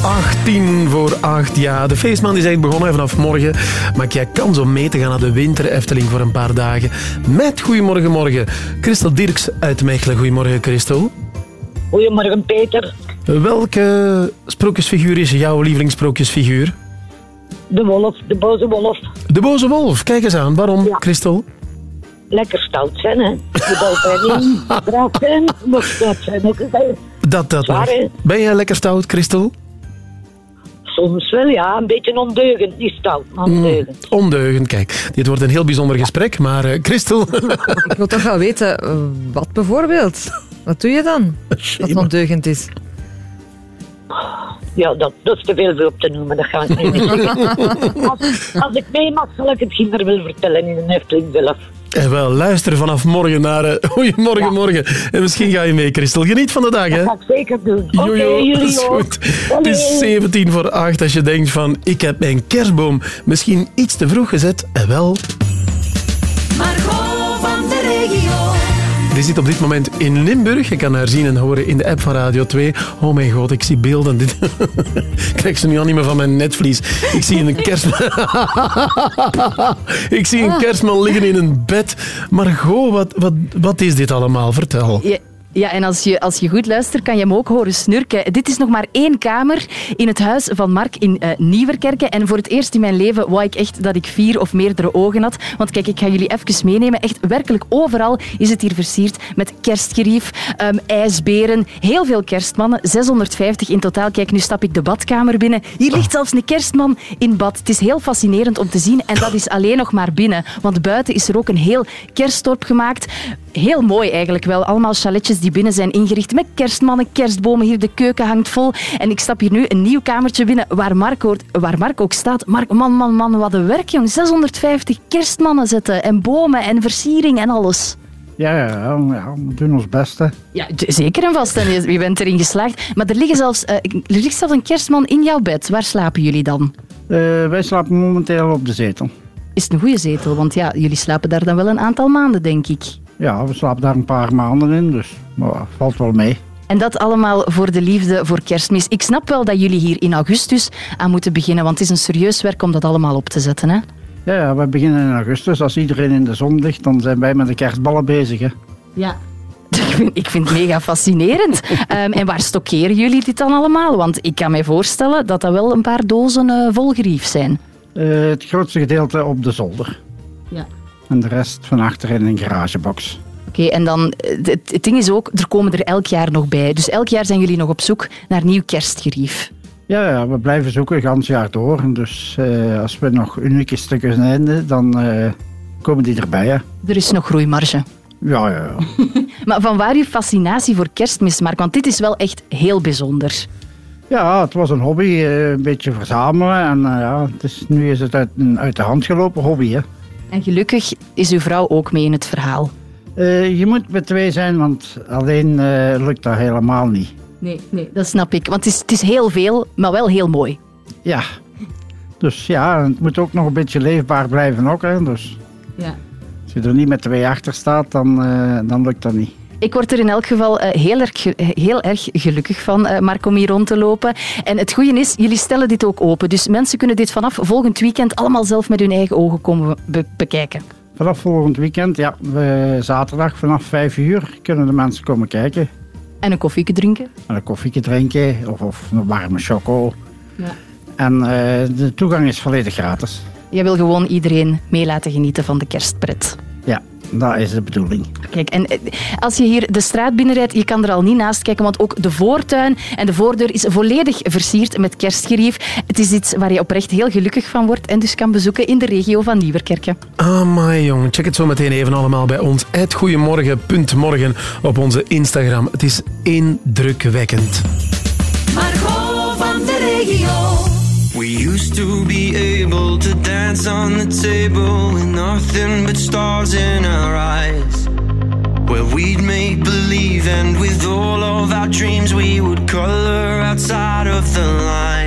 18 voor 8, ja. De feestman is echt begonnen vanaf morgen. Maak jij kans om mee te gaan naar de Winter Efteling voor een paar dagen. Met Goedemorgen Morgen. Christel Dirks uit Mechelen. Goedemorgen, Christel. Goedemorgen, Peter. Welke sprookjesfiguur is jouw lievelingssprookjesfiguur? De wolf, de boze wolf. De boze wolf. Kijk eens aan. Waarom, Christel? Lekker stout zijn, hè. Moet altijd niet braaf zijn, moet stout zijn. ook. Dat, dat nog. Ben jij lekker stout, Christel? Soms wel, ja. Een beetje ondeugend. Niet stout, maar ondeugend. Mm, ondeugend, kijk. Dit wordt een heel bijzonder gesprek, maar eh, Christel... Ik wil toch wel weten, eh, wat bijvoorbeeld? Wat doe je dan? Wat ondeugend is. Ja, dat, dat is te veel voor op te noemen. Dat ga ik niet meer zeggen. als, als ik mee mag, zal ik het ginder wel vertellen in een Efteling zelf. En wel, luister vanaf morgen naar eh, Goedemorgen Morgen. En misschien ga je mee, Christel. Geniet van de dag, hè? Dat ga ik zeker doen. Oké, jullie dat is ook. goed. Het is 17 voor 8 als je denkt van, ik heb mijn kerstboom misschien iets te vroeg gezet. En wel, die zit op dit moment in Limburg. Je kan haar zien en horen in de app van Radio 2. Oh mijn god, ik zie beelden. Ik krijg ze nu al niet meer van mijn netvlies. Ik zie een kerstman... ik zie een kerstman liggen in een bed. Maar goh, wat, wat, wat is dit allemaal? Vertel. Ja, en als je, als je goed luistert, kan je hem ook horen snurken. Dit is nog maar één kamer in het huis van Mark in eh, Nieuwerkerken. En voor het eerst in mijn leven wou ik echt dat ik vier of meerdere ogen had. Want kijk, ik ga jullie even meenemen. Echt werkelijk overal is het hier versierd met kerstgerief, ehm, ijsberen, heel veel kerstmannen. 650 in totaal. Kijk, nu stap ik de badkamer binnen. Hier ligt zelfs een kerstman in bad. Het is heel fascinerend om te zien. En dat is alleen nog maar binnen. Want buiten is er ook een heel kerstdorp gemaakt. Heel mooi eigenlijk wel. Allemaal chaletjes die binnen zijn ingericht met kerstmannen, kerstbomen. Hier de keuken hangt vol. En ik stap hier nu een nieuw kamertje binnen waar Mark, hoort, waar Mark ook staat. Mark, man, man, man, wat een werk, jong. 650 kerstmannen zetten en bomen en versiering en alles. Ja, ja, ja, ja, we doen ons best. hè. Ja, zeker en vast. En je je bent erin geslaagd. Maar er, liggen zelfs, eh, er ligt zelfs een kerstman in jouw bed. Waar slapen jullie dan? Eh, wij slapen momenteel op de zetel. Is het een goede zetel? Want ja, jullie slapen daar dan wel een aantal maanden, denk ik. Ja, we slapen daar een paar maanden in, dus maar, valt wel mee. En dat allemaal voor de liefde voor kerstmis. Ik snap wel dat jullie hier in augustus aan moeten beginnen, want het is een serieus werk om dat allemaal op te zetten. Hè? Ja, ja, we beginnen in augustus. Als iedereen in de zon ligt, dan zijn wij met de kerstballen bezig. Hè. Ja. Ik vind, ik vind het mega fascinerend. Ehm, en waar stockeren jullie dit dan allemaal? Want ik kan me voorstellen dat dat wel een paar dozen eh, vol gerief zijn. Eh, het grootste gedeelte op de zolder. Ja. En de rest van achter in een garagebox. Oké, en dan, het, het ding is ook, er komen er elk jaar nog bij. Dus elk jaar zijn jullie nog op zoek naar nieuw kerstgerief. Ja, ja, we blijven zoeken het gans jaar door. En Dus eh, als we nog unieke stukken vinden, dan eh, komen die erbij. Hè. Er is nog groeimarge. Ja, ja, ja. Maar van waar je fascinatie voor kerstmis, Mark? Want dit is wel echt heel bijzonder. Ja, het was een hobby, eh, een beetje verzamelen. En ja, het is, nu is het uit, uit de hand gelopen hobby. Hè. En gelukkig is uw vrouw ook mee in het verhaal. Eh, je moet met twee zijn, want alleen eh, lukt dat helemaal niet. Nee, nee, dat snap ik. Want het is, het is heel veel, maar wel heel mooi. Ja. Dus ja, het moet ook nog een beetje leefbaar blijven ook. Hè. Dus Ja. als je er niet met twee achter staat, dan, eh, dan lukt dat niet. Ik word er in elk geval eh, heel, erg, eh, heel erg gelukkig van, eh, Mark, om hier rond te lopen. En het goede is, jullie stellen dit ook open. Dus mensen kunnen dit vanaf volgend weekend allemaal zelf met hun eigen ogen komen be- bekijken. Vanaf volgend weekend, ja, we, zaterdag vanaf 5 uur kunnen de mensen komen kijken. En een koffieke drinken. En een koffietje drinken of, of een warme choco. Ja. En de toegang is volledig gratis. Jij wil gewoon iedereen mee laten genieten van de kerstpret. Dat is de bedoeling. Kijk, en eh, als je hier de straat binnenrijdt, je kan er al niet naast kijken, want ook de voortuin en de voordeur is volledig versierd met kerstgerief. Het is iets waar je oprecht heel gelukkig van wordt en dus kan bezoeken in de regio van Nieuwerkerken. Amai, jong. Check het zo meteen even allemaal bij ons. Goedemorgen.morgen op onze Instagram. Het is indrukwekkend. Margot van de regio. We used to be able to dance on the table with nothing but stars in our eyes. Where we'd make believe, and with all of our dreams, we would color outside of the lines.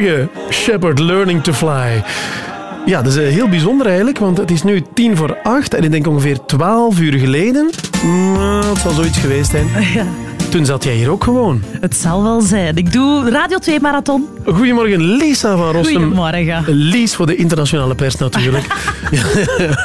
Goedemorgen, Shepard Learning to Fly. Ja, dat is eh, heel bijzonder eigenlijk, want het is nu tien voor acht en ik denk ongeveer twaalf uur geleden. Nou, het zal zoiets geweest zijn. Toen zat jij hier ook gewoon. Het zal wel zijn. Ik doe Radio 2 Marathon. Goedemorgen, Lisa van Rossum. Goedemorgen. Lies voor de internationale pers natuurlijk.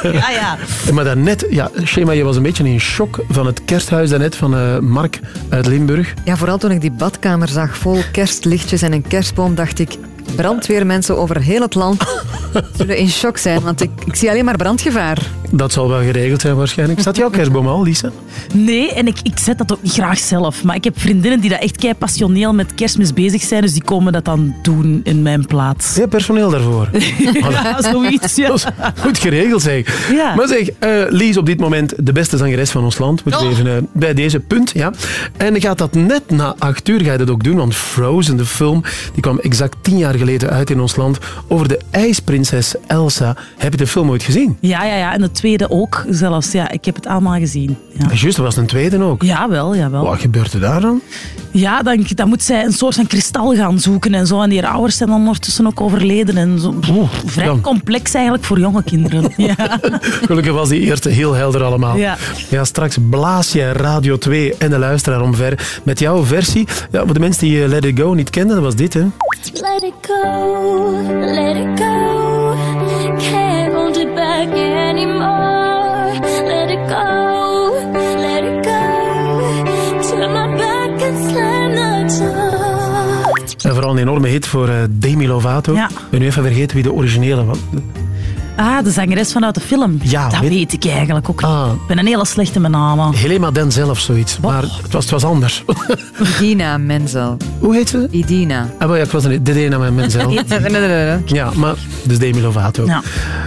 Ja, ja. Maar daarnet, ja, Shema, je was een beetje in shock van het kersthuis daarnet van eh, Mark uit Limburg. Ja, vooral toen ik die badkamer zag vol kerstlichtjes en een kerstboom, dacht ik... Brandweermensen over heel het land zullen in shock zijn, want ik, ik zie alleen maar brandgevaar. Dat zal wel geregeld zijn waarschijnlijk. Staat jouw kerstboom al, Lisa? Nee, en ik, ik zet dat ook niet graag zelf. Maar ik heb vriendinnen die dat echt kei passioneel met kerstmis bezig zijn, dus die komen dat dan doen in mijn plaats. Je hebt personeel daarvoor. ja, zoiets. Ja. Dat is goed geregeld, zeg. Ja. Maar zeg, eh Lies op dit moment de beste zangeres van ons land. Moeten we Oh. even eh, bij deze punt, ja. En gaat dat net na acht uur, ga je dat ook doen. Want Frozen, de film, die kwam exact tien jaar geleden uit in ons land. Over de ijsprinses Elsa. Heb je de film ooit gezien? Ja, ja, ja. En de tweede ook zelfs. Ja, ik heb het allemaal gezien. Ja. Juist, er was een tweede ook. Jawel, jawel. Wat gebeurt er daar dan? Ja, dan, dan moet zij een soort van kristal gaan zoeken en zo. En die ouders zijn dan ondertussen ook overleden. En zo. Vrij dan. complex eigenlijk voor jonge kinderen. Ja. Gelukkig was die eerste heel helder allemaal. Ja. Ja, straks blaas je Radio 2 en de luisteraar omver met jouw versie. Ja, voor de mensen die eh, Let It Go niet kenden, dat was dit, hè. Let it go, let it go. Can't hold it back anymore. Let it go, let it go. Turn my back and slam the door. En vooral een enorme hit voor eh, Demi Lovato. Ja. Ik ben nu even vergeten wie de originele was. Ah, de zangeres vanuit de film. Ja, dat weet- weet ik eigenlijk ook niet. Ah. Ik ben een hele slechte met namen. Helema Den of zoiets. Maar het was, het was anders. Idina Menzel. Hoe heet ze? Idina. Ah, maar ja, ik was ene met Menzel. Ja, maar dus Demi Lovato. Ja.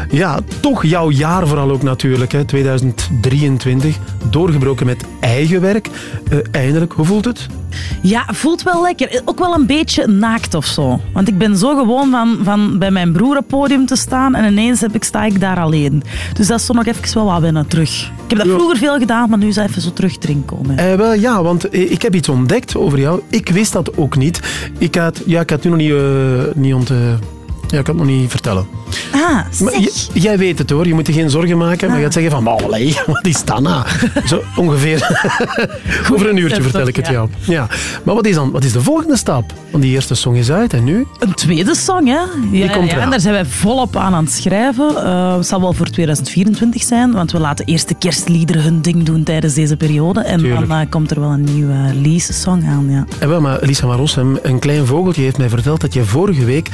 Ja, toch jouw jaar vooral ook natuurlijk, hè, 2023. Doorgebroken met eigen werk. Eh, eindelijk, hoe voelt het? Ja, voelt wel lekker. Ook wel een beetje naakt of zo. Want ik ben zo gewoon van, van bij mijn broer op podium te staan en ineens heb ik, sta ik daar alleen. Dus dat is toch nog even wel wat wennen terug. Ik heb dat vroeger veel gedaan, maar nu is dat even zo terug erin komen. Eh, wel ja, want eh, ik heb iets ontdekt over jou. Ik wist dat ook niet. Ik had, ja, ik had het nu nog niet, eh, niet ont, eh, ja, ik het nog niet vertellen. Ah, zeg. j- jij weet het hoor, je moet je geen zorgen maken. Maar je gaat zeggen van, allee, wat is dat nou? Zo ongeveer. Over een uurtje vertel ik het ja. jou. Ja. Maar wat is dan wat is de volgende stap? Want die eerste song is uit en nu? Een tweede song, hè? Ja, komt ja, eraan. en daar zijn wij volop aan aan het schrijven. Eh, het zal wel voor 2024 zijn, want we laten eerst de kerstliederen hun ding doen tijdens deze periode. En Tuurlijk. dan eh, komt er wel een nieuwe Lies-song aan, ja. En wel, maar Lisa Rossum, een klein vogeltje heeft mij verteld dat je vorige week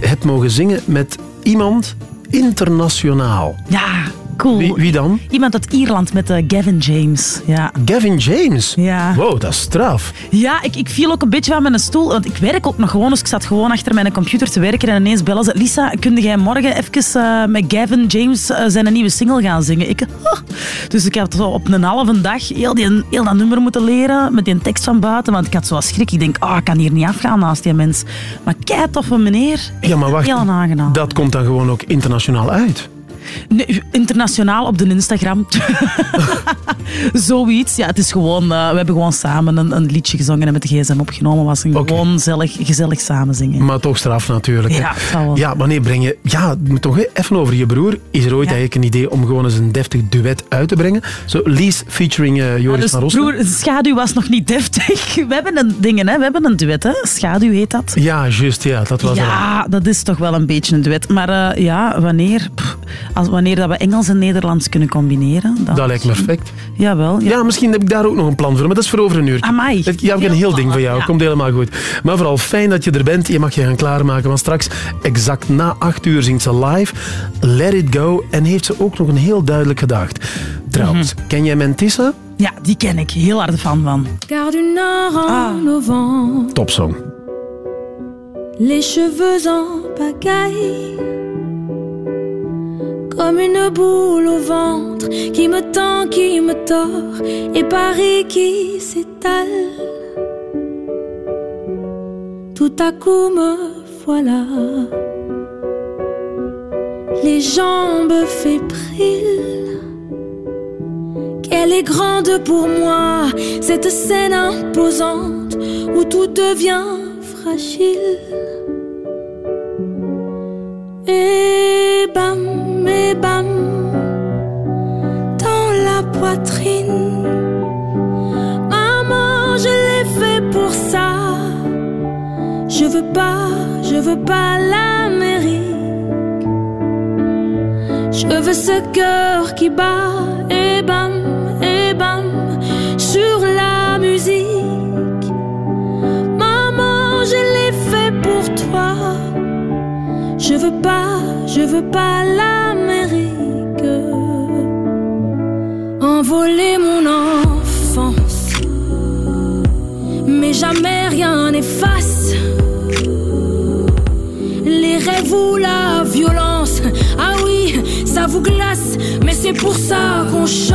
hebt mogen zingen met iemand internationaal. Ja, cool. Wie, wie dan? Iemand uit Ierland met eh, Gavin James. Ja. Gavin James? Ja. Wow, dat is straf. Ja, ik, ik viel ook een beetje van mijn stoel. Want ik werk ook nog gewoon. Dus ik zat gewoon achter mijn computer te werken. En ineens bellen ze. Lisa, kun jij morgen even eh, met Gavin James eh, zijn nieuwe single gaan zingen? Ik, "Oh." Dus ik had zo op een halve dag heel, die, heel dat nummer moeten leren. Met die tekst van buiten. Want ik had zo schrik. Ik denk, ah, ik kan hier niet afgaan naast die mens. Maar kei toffe meneer. Ja, maar wacht. Heel aangenaam. Dat komt dan gewoon ook internationaal uit. Nee, internationaal op de Instagram. Zoiets. Ja, het is gewoon... eh, we hebben gewoon samen een, een liedje gezongen en met de gsm opgenomen. was een gewoon gezellig, gezellig samen zingen. Maar toch straf natuurlijk. Ja, wel. Ja, wanneer breng je... Ja, toch even over je broer. Is er ooit eigenlijk een idee om gewoon eens een deftig duet uit te brengen? Zo, Lies featuring eh, Joris dus van Rossum. broer, Schaduw was nog niet deftig. We hebben een ding, hè. We hebben een duet, hè. Schaduw heet dat. Ja, juist. Ja, dat was er. Ja, dat is toch wel een beetje een duet. Maar eh, ja, wanneer, pff, als, wanneer dat we Engels en Nederlands kunnen combineren... Dan... Dat lijkt me perfect. Jawel. Ja. Ja, misschien heb ik daar ook nog een plan voor, maar dat is voor over een uurtje. Amai. Ik- Ja, ik heb een heel ding voor jou. Ja. Komt helemaal goed. Maar vooral fijn dat je er bent. Je mag je gaan klaarmaken, want straks exact na acht uur zingt ze live Let It Go en heeft ze ook nog een heel duidelijk gedacht. Trouwens, ken jij Mentissa? Ja, die ken ik. Heel hard fan van. Car du nord en novembre, Topsong. les cheveux en pagaille, comme une boule au ventre qui me tend, qui me tord, et Paris qui s'étale. Tout à coup me voilà, les jambes fébriles. Qu'elle est grande pour moi, cette scène imposante où tout devient fragile. Et bam, et bam, dans la poitrine. Maman, je l'ai fait pour ça. Je veux pas, je veux pas l'Amérique. Je veux ce cœur qui bat et bam, et bam sur la musique. Je veux pas, je veux pas l'Amérique. Envoler mon enfance, mais jamais rien n'efface les rêves ou la violence. Ah oui, ça vous glace, mais c'est pour ça qu'on chante.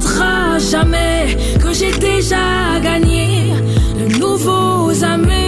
Montrera jamais que j'ai déjà gagné de nouveaux amis.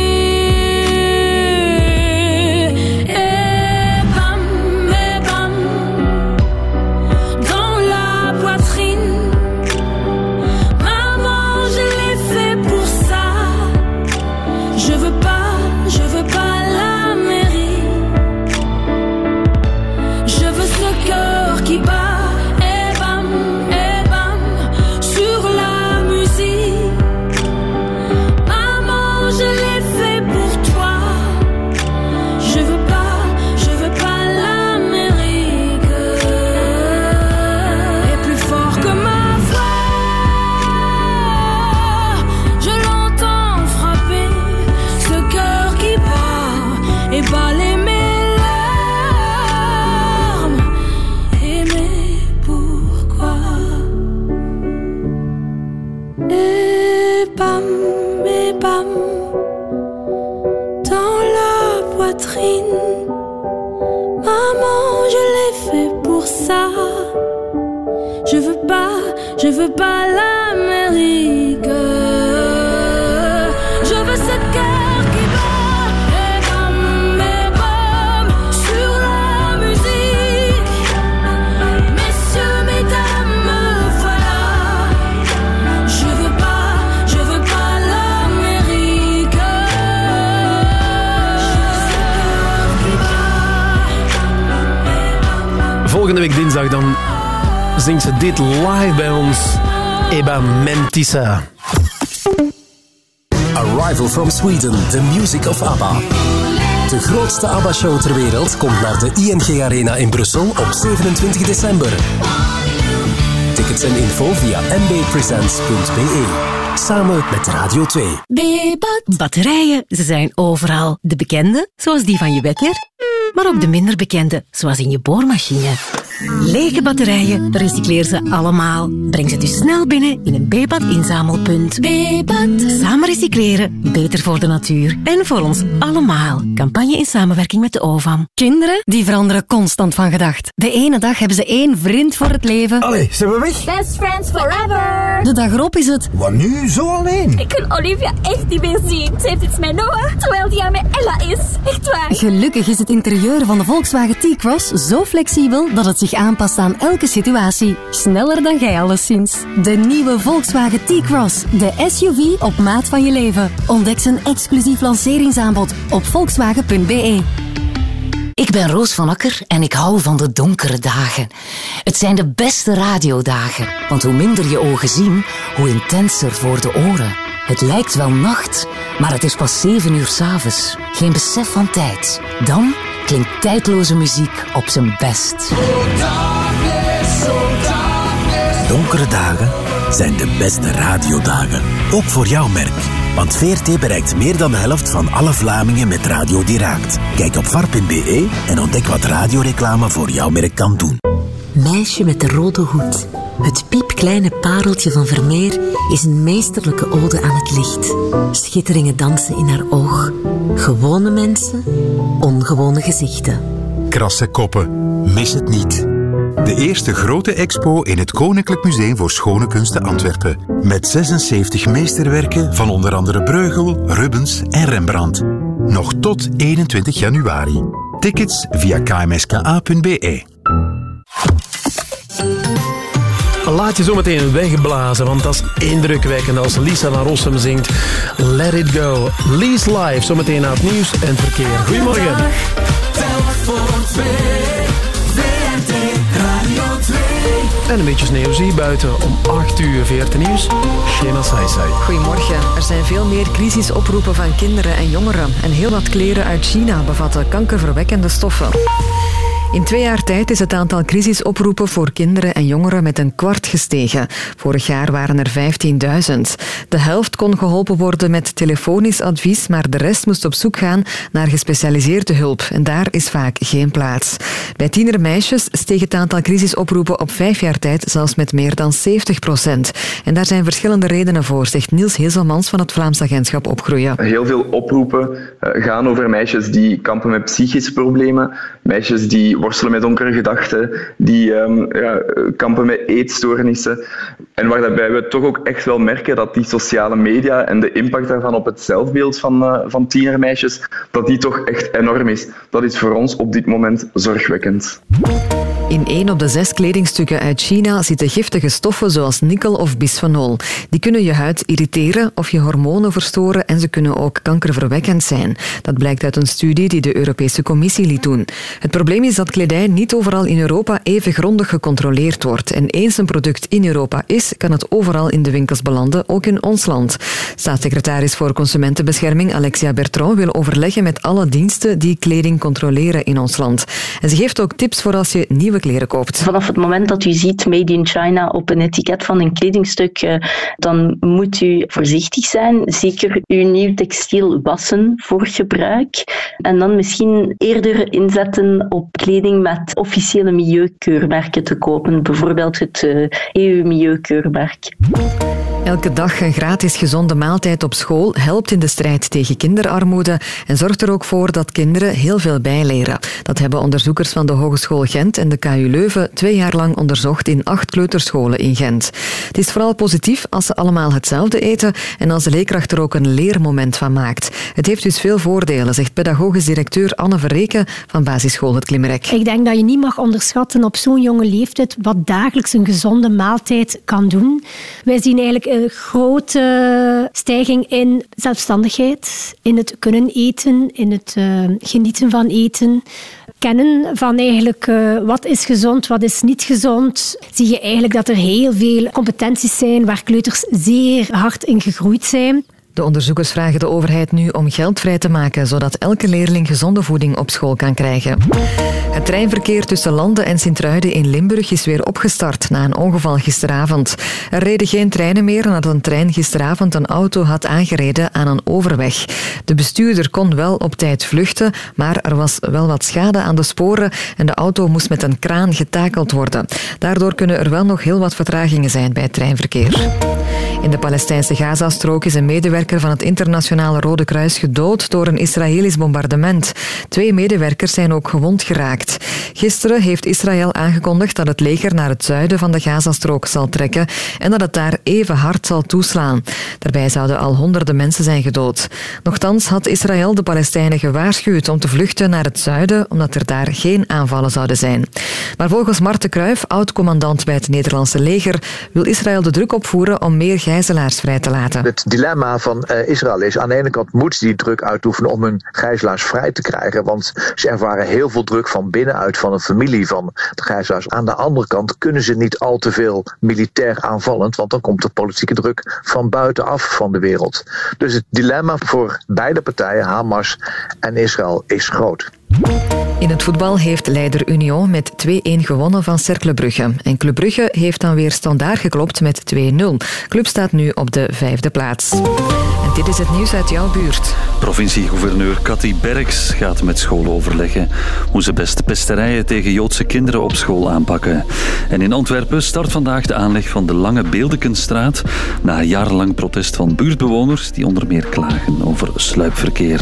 Dit live bij ons. Eba Mentissa. Arrival from Sweden, the music of ABBA. De grootste ABBA-show ter wereld komt naar de ING Arena in Brussel op 27 december. Tickets en info via mbpresents.be. Samen met Radio 2. Bebat. Batterijen, ze zijn overal. De bekende, zoals die van je wekker, maar ook de minder bekende, zoals in je boormachine. Lege batterijen, recycleer ze allemaal. Breng ze dus snel binnen in een Bebat inzamelpunt. Bebat. Samen recycleren, beter voor de natuur en voor ons allemaal. Campagne in samenwerking met de OVAM. Kinderen, die veranderen constant van gedacht. De ene dag hebben ze één vriend voor het leven. Allee, zijn we weg? Best friends forever. De dag erop is het... Wat nu? Zo alleen? Ik kan Olivia echt niet meer zien. Ze heeft iets met Noah, terwijl die aan met Ella is. Echt waar. Gelukkig is het interieur van de Volkswagen T-Cross zo flexibel dat het zich aanpast aan elke situatie. Sneller dan jij alleszins. De nieuwe Volkswagen T-Cross. De SUV op maat van je leven. Ontdek zijn exclusief lanceringsaanbod op volkswagen.be. Ik ben Roos van Akker en ik hou van de donkere dagen. Het zijn de beste radiodagen, want hoe minder je ogen zien, hoe intenser voor de oren. Het lijkt wel nacht, maar het is pas 7 uur s'avonds. Geen besef van tijd. Dan klinkt tijdloze muziek op zijn best. Donkere dagen zijn de beste radiodagen. Ook voor jouw merk. Want VRT bereikt meer dan de helft van alle Vlamingen met radio die raakt. Kijk op varp.be en ontdek wat radioreclame voor jouw merk kan doen. Meisje met de rode hoed. Het piepkleine pareltje van Vermeer is een meesterlijke ode aan het licht. Schitteringen dansen in haar oog. Gewone mensen, ongewone gezichten. Krasse koppen. Mis het niet. De eerste grote expo in het Koninklijk Museum voor Schone Kunsten Antwerpen. Met 76 meesterwerken van onder andere Breugel, Rubens en Rembrandt. Nog tot 21 januari. Tickets via kmska.be. Laat je zo meteen wegblazen, want dat is indrukwekkend als Lisa van Rossum zingt Let It Go. Lease Live, zometeen na het nieuws en het verkeer. Goedemorgen. Telk voor twee. VRT Radio 2. En een beetje sneeuw zie je buiten om 8 uur 14 nieuws. Shema Saisai. Goedemorgen. Er zijn veel meer crisisoproepen van kinderen en jongeren. En heel wat kleren uit China bevatten kankerverwekkende stoffen. In twee jaar tijd is het aantal crisisoproepen voor kinderen en jongeren met een kwart gestegen. Vorig jaar waren er 15.000. De helft kon geholpen worden met telefonisch advies, maar de rest moest op zoek gaan naar gespecialiseerde hulp. En daar is vaak geen plaats. Bij tienermeisjes steeg het aantal crisisoproepen op vijf jaar tijd zelfs met meer dan 70 procent. En daar zijn verschillende redenen voor, zegt Niels Hezelmans van het Vlaams Agentschap Opgroeien. Heel veel oproepen eh, gaan over meisjes die kampen met psychische problemen, meisjes die worstelen met donkere gedachten, die ehm, ja, kampen met eetstoornissen. En waarbij we toch ook echt wel merken dat die sociale media en de impact daarvan op het zelfbeeld van, eh, van tienermeisjes, dat die toch echt enorm is. Dat is voor ons op dit moment zorgwekkend. In één op de zes kledingstukken uit China zitten giftige stoffen zoals nikkel of bisphenol. Die kunnen je huid irriteren of je hormonen verstoren en ze kunnen ook kankerverwekkend zijn. Dat blijkt uit een studie die de Europese Commissie liet doen. Het probleem is dat kledij niet overal in Europa even grondig gecontroleerd wordt. En eens een product in Europa is, kan het overal in de winkels belanden, ook in ons land. Staatssecretaris voor Consumentenbescherming Alexia Bertrand wil overleggen met alle diensten die kleding controleren in ons land. En ze geeft ook tips voor als je nieuwe Vanaf het moment dat u ziet Made in China op een etiket van een kledingstuk, eh, dan moet u voorzichtig zijn. Zeker uw nieuw textiel wassen voor gebruik. En dan misschien eerder inzetten op kleding met officiële milieukeurmerken te kopen. Bijvoorbeeld het eh, EU-milieukeurmerk. Elke dag een gratis gezonde maaltijd op school helpt in de strijd tegen kinderarmoede en zorgt er ook voor dat kinderen heel veel bijleren. Dat hebben onderzoekers van de Hogeschool Gent en de KU Leuven twee jaar lang onderzocht in acht kleuterscholen in Gent. Het is vooral positief als ze allemaal hetzelfde eten en als de leerkracht er ook een leermoment van maakt. Het heeft dus veel voordelen, zegt pedagogisch directeur Anne Verreken van basisschool Het Klimrek. Ik denk dat je niet mag onderschatten op zo'n jonge leeftijd wat dagelijks een gezonde maaltijd kan doen. Wij zien eigenlijk een grote stijging in zelfstandigheid, in het kunnen eten, in het eh, genieten van eten. Kennen van eigenlijk eh, wat is gezond, wat is niet gezond. Zie je eigenlijk dat er heel veel competenties zijn waar kleuters zeer hard in gegroeid zijn. De onderzoekers vragen de overheid nu om geld vrij te maken, zodat elke leerling gezonde voeding op school kan krijgen. Het treinverkeer tussen Landen en Sint-Truiden in Limburg is weer opgestart na een ongeval gisteravond. Er reden geen treinen meer nadat een trein gisteravond een auto had aangereden aan een overweg. De bestuurder kon wel op tijd vluchten, maar er was wel wat schade aan de sporen en de auto moest met een kraan getakeld worden. Daardoor kunnen er wel nog heel wat vertragingen zijn bij het treinverkeer. In de Palestijnse Gazastrook is een medewerker van het Internationale Rode Kruis gedood door een Israëlisch bombardement. Twee medewerkers zijn ook gewond geraakt. Gisteren heeft Israël aangekondigd dat het leger naar het zuiden van de Gazastrook zal trekken en dat het daar even hard zal toeslaan. Daarbij zouden al honderden mensen zijn gedood. Nochtans had Israël de Palestijnen gewaarschuwd om te vluchten naar het zuiden, omdat er daar geen aanvallen zouden zijn. Maar volgens Marten Kruijf, oud-commandant bij het Nederlandse leger, wil Israël de druk opvoeren om meer gijzelaars vrij te laten. Het dilemma van eh, Israël is aan de ene kant moeten ze die druk uitoefenen om hun gijzelaars vrij te krijgen, want ze ervaren heel veel druk van binnenuit van een familie van de gijzelaars. Aan de andere kant kunnen ze niet al te veel militair aanvallend, want dan komt de politieke druk van buitenaf van de wereld. Dus het dilemma voor beide partijen, Hamas en Israël, is groot. Het voetbal heeft leider Union met 2-1 gewonnen van Cercle Brugge. En Club Brugge heeft dan weer standaard geklopt met 2-0. Club staat nu op de vijfde plaats. En dit is het nieuws uit jouw buurt. Provincie-gouverneur Cathy Berks gaat met scholen overleggen hoe ze best pesterijen tegen Joodse kinderen op school aanpakken. En in Antwerpen start vandaag de aanleg van de Lange Beeldekenstraat na jarenlang protest van buurtbewoners die onder meer klagen over sluipverkeer.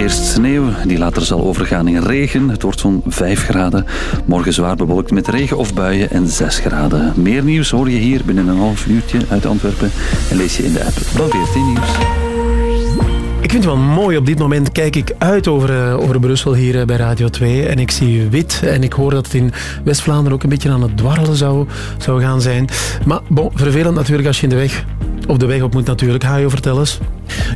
Eerst sneeuw, die later zal overgaan in regen. Het wordt zo'n 5 graden. Morgen zwaar bewolkt met regen of buien en 6 graden. Meer nieuws hoor je hier binnen een half uurtje uit Antwerpen. En lees je in de app van VRT Nieuws. Ik vind het wel mooi. Op dit moment kijk ik uit over, eh, over Brussel hier eh, bij Radio 2 en ik zie wit en ik hoor dat het in West-Vlaanderen ook een beetje aan het dwarrelen zou, zou gaan zijn. Maar bon, vervelend natuurlijk als je in de weg, of de weg op moet natuurlijk. Hajo, vertel eens.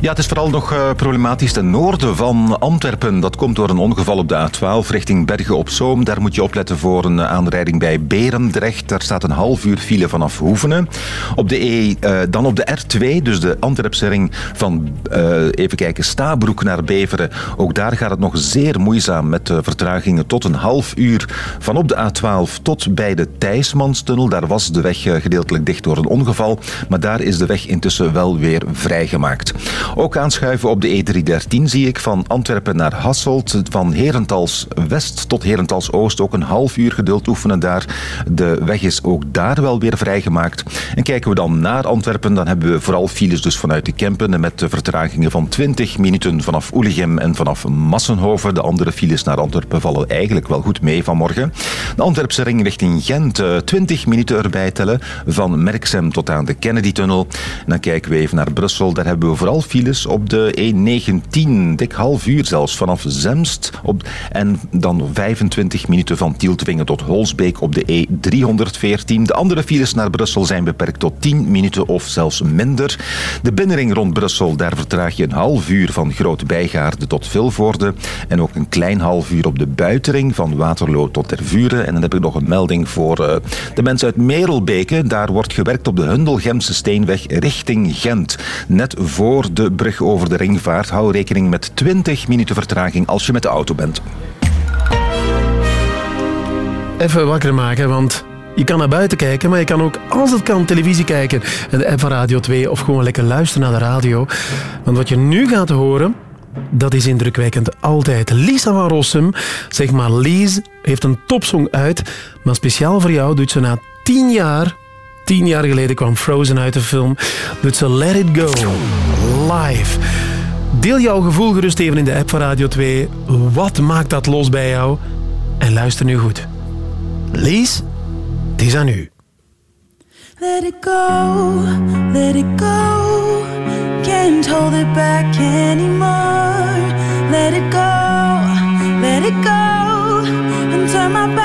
Ja, het is vooral nog eh, problematisch ten noorden van Antwerpen. Dat komt door een ongeval op de A12 richting Bergen op Zoom. Daar moet je opletten voor een aanrijding bij Berendrecht. Daar staat een half uur file vanaf Hoevenen. Op de E, eh, dan op de R2, dus de Antwerpse ring van, eh, even kijken, Stabroek naar Beveren. Ook daar gaat het nog zeer moeizaam met eh, vertragingen tot een half uur. Van op de A12 tot bij de Thijsmanstunnel. Daar was de weg eh, gedeeltelijk dicht door een ongeval. Maar daar is de intussen wel weer vrijgemaakt. Ook aanschuiven op de E313 zie ik van Antwerpen naar Hasselt. Van Herentals West tot Herentals Oost ook een half uur geduld oefenen daar. De weg is ook daar wel weer vrijgemaakt. En kijken we dan naar Antwerpen, dan hebben we vooral files dus vanuit de Kempen met vertragingen van 20 minuten vanaf Oelegem en vanaf Massenhoven. De andere files naar Antwerpen vallen eigenlijk wel goed mee vanmorgen. De Antwerpse ring richting Gent, eh, 20 minuten erbij tellen van Merksem tot aan de Kennedy-tunnel. Dan kijken we even naar Brussel. Daar hebben we vooral files op de E19, dik half uur zelfs, vanaf Zemst. Op, en dan 25 minuten van Tieltwingen tot Holsbeek op de E314. De andere files naar Brussel zijn beperkt tot 10 minuten of zelfs minder. De binnenring rond Brussel, daar vertraag je een half uur van Groot Bijgaarde tot Vilvoorde. En ook een klein half uur op de buitenring van Waterloo tot Tervuren. En dan heb ik nog een melding voor eh, de mensen uit Merelbeke. Daar wordt gewerkt op de Hundelgemse Steenweg richting Gent. Net voor de brug over de ringvaart. Hou rekening met 20 minuten vertraging als je met de auto bent. Even wakker maken, want je kan naar buiten kijken, maar je kan ook, als het kan, televisie kijken. En de van Radio 2 of gewoon lekker luisteren naar de radio. Want wat je nu gaat horen, dat is indrukwekkend altijd. Lisa van Rossum, zeg maar Lies, heeft een topsong uit. Maar speciaal voor jou doet ze na tien jaar... Tien jaar geleden kwam Frozen uit de film. Doet ze Let It Go. Live. Deel jouw gevoel gerust even in de app van Radio 2. Wat maakt dat los bij jou? En luister nu goed. Lies, het is aan u. Let it go, let it go. Can't hold it back anymore. Let it go, let it go. And turn my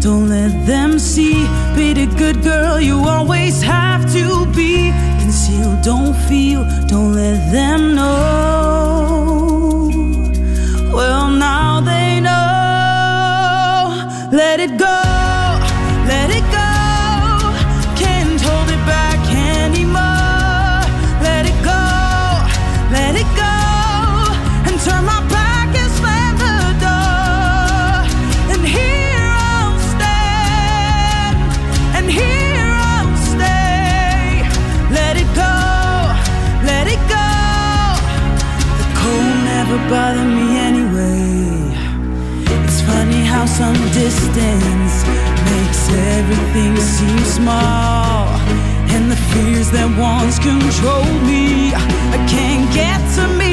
Don't let them see. Be the good girl you always have to be. Conceal, don't feel, don't let them know. Well, now they know. Let it go, small. And the fears that once controlled me I can't get to me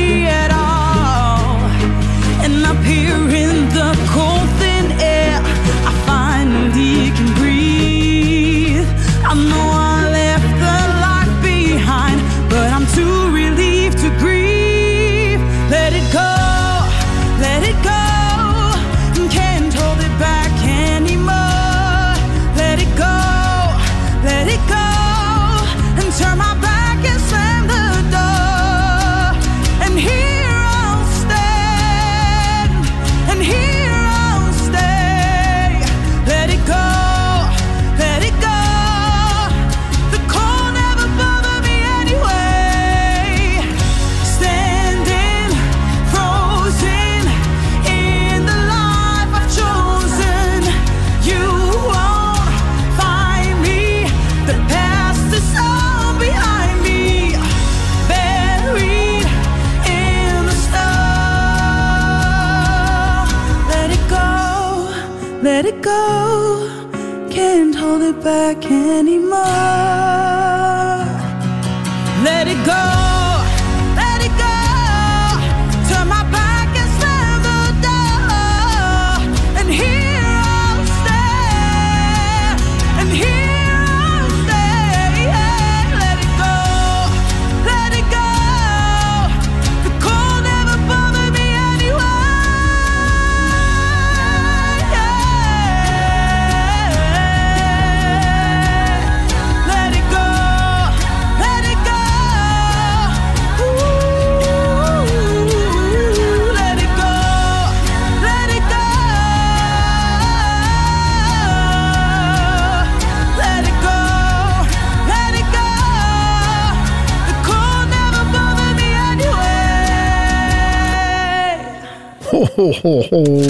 Ho, ho, ho, ho.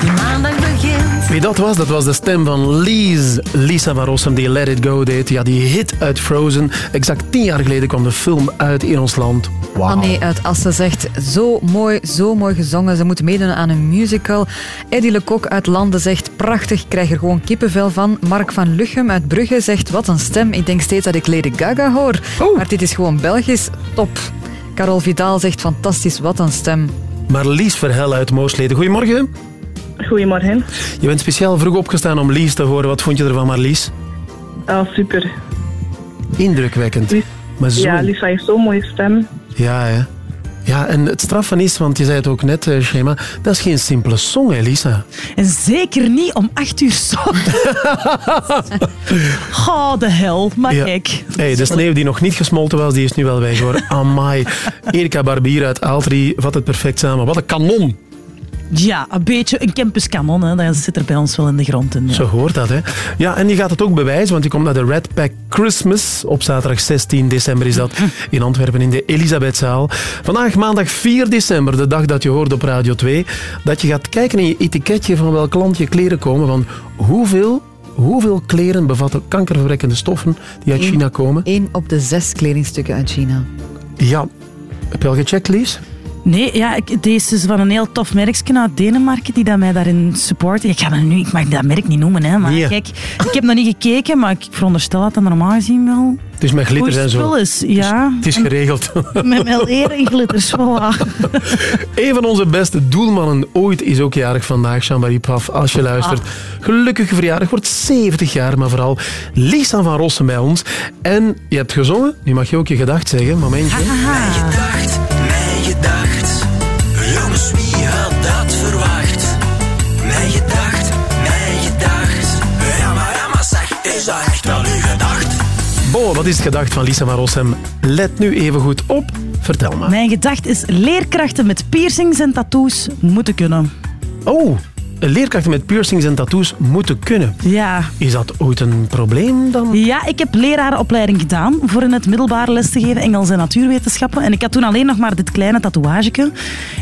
Die maandag begint. Wie dat was, dat was de stem van Lies, Lisa van Rossum, die Let It Go deed. Ja, die hit uit Frozen. Exact tien jaar geleden kwam de film uit in ons land. Wauw. Anne uit Assen zegt, zo mooi, zo mooi gezongen. Ze moet meedoen aan een musical. Eddie Lecoq uit Landen zegt, prachtig, ik krijg er gewoon kippenvel van. Mark van Luchem uit Brugge zegt, wat een stem. Ik denk steeds dat ik Lady Gaga hoor. Maar dit is gewoon Belgisch. Top. Carol Vidal zegt, fantastisch, wat een stem. Maar Lies Verhel uit Moosleden. Goedemorgen. Goedemorgen. Je bent speciaal vroeg opgestaan om Lies te horen. Wat vond je ervan, Marlies? Ah, super. Indrukwekkend. Maar zo... Ja, Lisa heeft zo'n mooie stem. Ja, hè. Ja, en het strafvan is, want je zei het ook net, eh, Shema, dat is geen simpele song, hè, Lisa? En zeker niet om acht uur zo. Oh, de hel. Maar Ja. kijk. Hey, de sneeuw die nog niet gesmolten was, die is nu wel weg, hoor. Amai. Erika Barbier uit Aaltri vat het perfect samen. Wat een kanon. Ja, een beetje een campuskanon. Hè. Dat zit er bij ons wel in de grond. In, ja. Zo hoort dat, hè. Ja, en je gaat het ook bewijzen, want je komt naar de Red Pack Christmas. Op zaterdag 16 december is dat in Antwerpen in de Elisabethzaal. Vandaag maandag 4 december, de dag dat je hoort op Radio 2, dat je gaat kijken in je etiketje van welk land je kleren komen, van hoeveel... Hoeveel kleren bevatten kankerverwekkende stoffen die uit China komen? Eén op de zes kledingstukken uit China. Ja. Heb je al gecheckt, Lies? Nee, ja, ik, deze is van een heel tof merkje uit Denemarken die dat mij daarin support. Ik, ga dat nu, ik mag dat merk niet noemen, hè, maar Nee. kijk, ik heb nog niet gekeken, maar ik veronderstel dat dat normaal gezien wel Dus met glitters en zo. is. Ja, Het is geregeld. met mijn leren en glitters, voilà. Een van onze beste doelmannen ooit is ook jarig vandaag, Jean-Marie Paf. Als je luistert, gelukkige verjaardag, wordt 70 jaar, maar vooral Lisa van Rossum bij ons. En je hebt gezongen, nu mag je ook je gedacht zeggen. Momentje. Mijn gedacht, Bo, wat is het gedacht van Lisa van Rossum? Let nu even goed op. Vertel maar. Mijn gedachte is leerkrachten met piercings en tattoos moeten kunnen. Oh, leerkrachten met piercings en tattoos moeten kunnen. Ja. Is dat ooit een probleem dan? Ja, ik heb lerarenopleiding gedaan voor in het middelbaar les te geven, Engels en natuurwetenschappen. En ik had toen alleen nog maar dit kleine tatoeageke.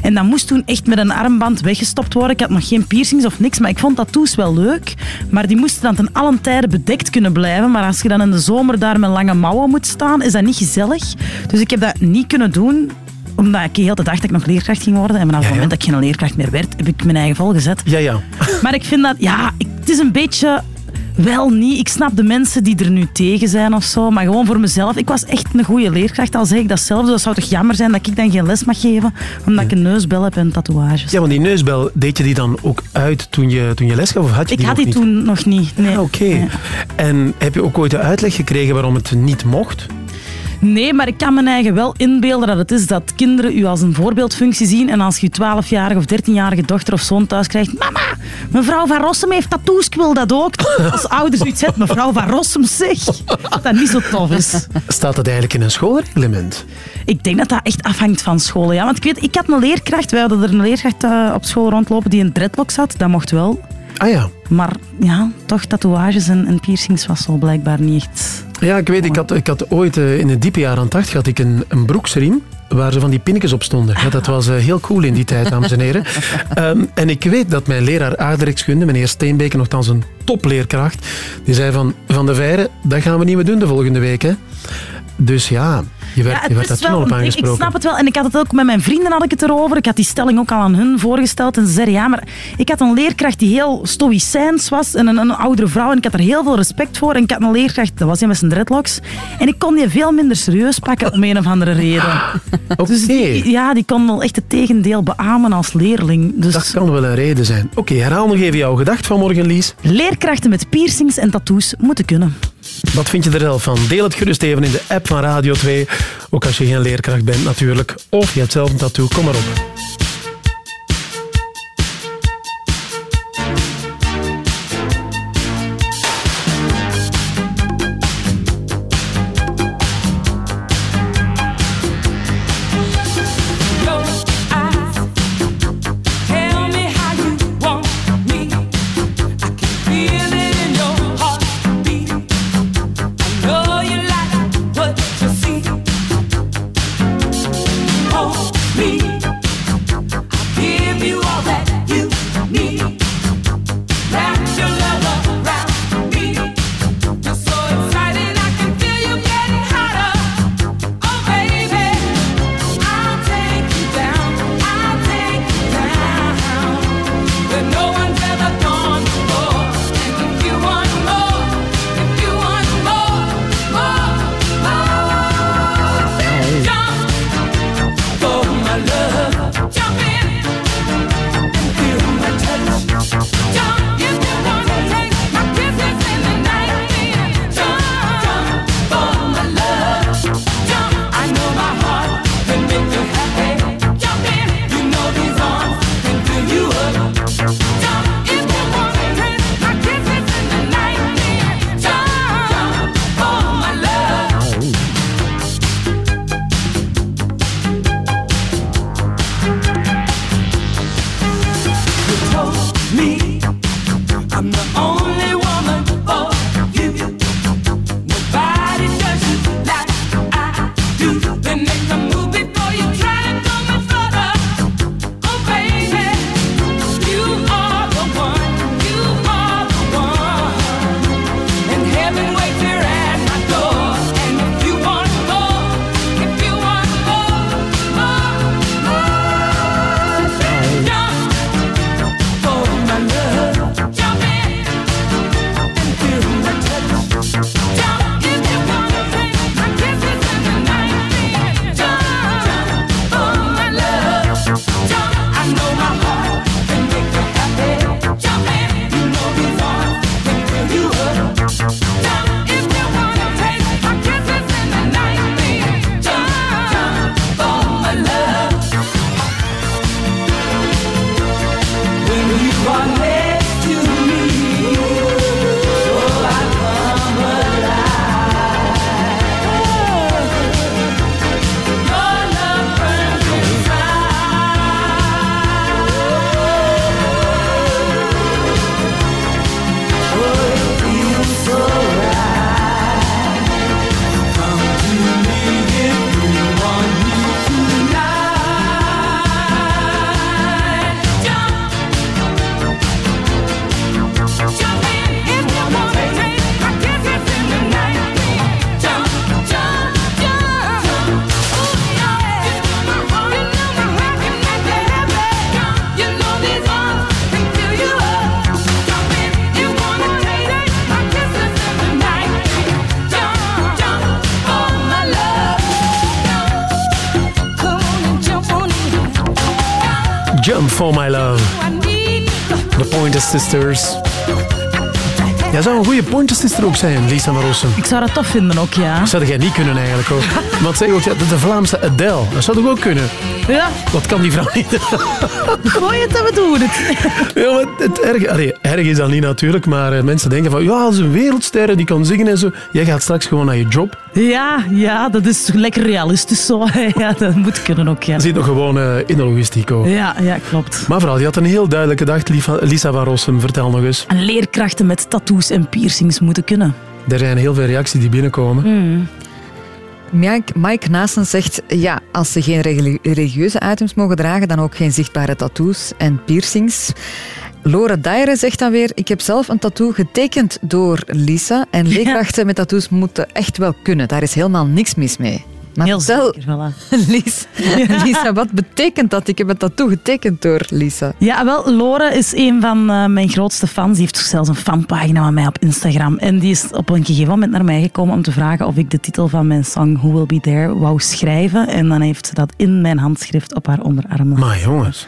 En dat moest toen echt met een armband weggestopt worden. Ik had nog geen piercings of niks, maar ik vond tattoos wel leuk. Maar die moesten dan ten allen tijde bedekt kunnen blijven. Maar als je dan in de zomer daar met lange mouwen moet staan, is dat niet gezellig. Dus ik heb dat niet kunnen doen omdat ik heel de dag dat ik nog leerkracht ging worden. En vanaf het moment dat ik geen leerkracht meer werd, heb ik mijn eigen volgezet. Ja, ja. Maar ik vind dat, ja, ik- het is een beetje wel niet. Ik snap de mensen die er nu tegen zijn of zo, maar gewoon voor mezelf. Ik was echt een goede leerkracht, al zeg ik dat zelf. Dus dat zou toch jammer zijn dat ik dan geen les mag geven, omdat ik een neusbel heb en tatoeages. Ja, want die neusbel, deed je die dan ook uit toen je, toen je les gaf? Of had je Ik die had nog die niet? toen nog niet. Nee. Ah, Oké. En heb je ook ooit de uitleg gekregen waarom het niet mocht? Nee, maar ik kan mijn eigen wel inbeelden dat het is dat kinderen u als een voorbeeldfunctie zien. En als je 12-jarige of 13-jarige dochter of zoon thuis krijgt. Mama, mevrouw van Rossum heeft tattoos, ik wil dat ook. Als ouders zoiets hebben, mevrouw van Rossum, zeg. Dat dat niet zo tof is. Staat dat eigenlijk in een schoolreglement? Ik denk dat dat echt afhangt van scholen. Ja. Want ik weet, ik had een leerkracht, wij hadden er een leerkracht eh, op school rondlopen die een dreadlock zat. Dat mocht wel. Ah ja. Maar ja, toch tatoeages en, en piercings was zo blijkbaar niet echt... Ja, ik weet, ik had, ik had ooit eh, in het diepe jaren 80 had ik een, een broeksriem waar ze van die pinnetjes op stonden. Ja, dat was eh, heel cool in die tijd, dames en heren. Ehm, en ik weet dat mijn leraar aardrijkskunde, meneer Steenbeke, nogthans een topleerkracht, die zei van, Van de Veire, dat gaan we niet meer doen de volgende week. Hè. Dus ja, je werd, je werd daar toen al op ik, ik aangesproken. snap het wel. En ik had het ook met mijn vrienden had ik het erover. Ik had die stelling ook al aan hun voorgesteld. En ze zeiden ja, maar ik had een leerkracht die heel stoïcijns was. En een, een oudere vrouw. En ik had er heel veel respect voor. En ik had een leerkracht, dat was hij met zijn dreadlocks. En ik kon die veel minder serieus pakken om een of andere reden. Dus die, ja, die kon wel echt het tegendeel beamen als leerling. Dus Dat kan wel een reden zijn. Oké, herhaal nog even jouw gedacht van morgen, Lies. leerkrachten met piercings en tattoos moeten kunnen. Wat vind je er zelf van? Deel het gerust even in de app van Radio 2. Ook als je geen leerkracht bent natuurlijk. Of je hebt zelf een tattoo, kom maar op. Sisters. Jij zou goede Pointer Sister ook zijn, Lisa van Rossum. Ik zou dat tof vinden ook, ja. Dat zou jij niet kunnen eigenlijk hoor. Want zeg ook, is de Vlaamse Adele. Dat zou toch ook kunnen? Ja. Wat kan die vrouw niet? Gooi het en we doen het. Ja, maar het erg, allee, erg is dat niet natuurlijk, maar eh, mensen denken van ja, dat is een wereldster die kan zingen en zo. Jij gaat straks gewoon naar je job. Ja, ja, dat is lekker realistisch zo. Ja, dat moet kunnen ook, ja. Je zit nog gewoon eh, in de logistiek ook. Ja, ja, klopt. Maar vooral, je had een heel duidelijke dag, Lisa van Rossum. Vertel nog eens. En leerkrachten met tattoos en piercings moeten kunnen. Er zijn heel veel reacties die binnenkomen. Hmm. Mike, Mike Naasten zegt, ja, als ze geen reli- religieuze items mogen dragen, dan ook geen zichtbare tattoos en piercings. Lore Daiere zegt dan weer, ik heb zelf een tattoo getekend door Lisa en leerkrachten met tattoos moeten echt wel kunnen. Daar is helemaal niks mis mee. Maar Heel vertel, zeker, voilà. Lies, Lisa, wat betekent dat? Ik heb een tattoo getekend door Lisa. Ja, wel, Lore is een van eh, mijn grootste fans. Die heeft zelfs een fanpagina van mij op Instagram. En die is op een gegeven moment naar mij gekomen om te vragen of ik de titel van mijn song Who Will Be There wou schrijven. En dan heeft ze dat in mijn handschrift op haar onderarm Maar jongens.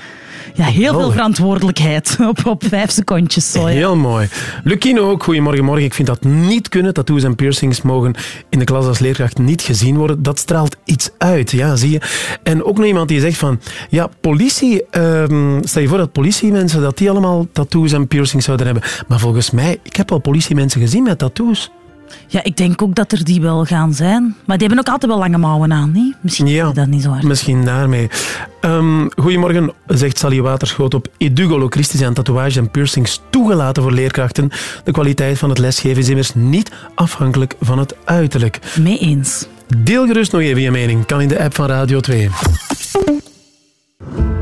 Ja, heel veel verantwoordelijkheid op, op vijf secondjes. Zo, ja. Heel mooi. Lucino ook, goedemorgen, morgen. Ik vind dat niet kunnen. Tattoos en piercings mogen in de klas als leerkracht niet gezien worden. Dat straalt iets uit, ja, zie je. En ook nog iemand die zegt van, ja, politie, ehm, stel je voor dat politiemensen, dat die allemaal tattoos en piercings zouden hebben. Maar volgens mij, ik heb al politiemensen gezien met tattoos. Ja, ik denk ook dat er die wel gaan zijn. Maar die hebben ook altijd wel lange mouwen aan, niet? Misschien Ja, is dat niet zo hard. misschien daarmee. Ehm, goedemorgen, zegt Sally Waterschoot op Edugolo Christi zijn tatoeages en piercings toegelaten voor leerkrachten. De kwaliteit van het lesgeven is immers niet afhankelijk van het uiterlijk. Mee eens. Deel gerust nog even je mening. Kan in de app van Radio 2.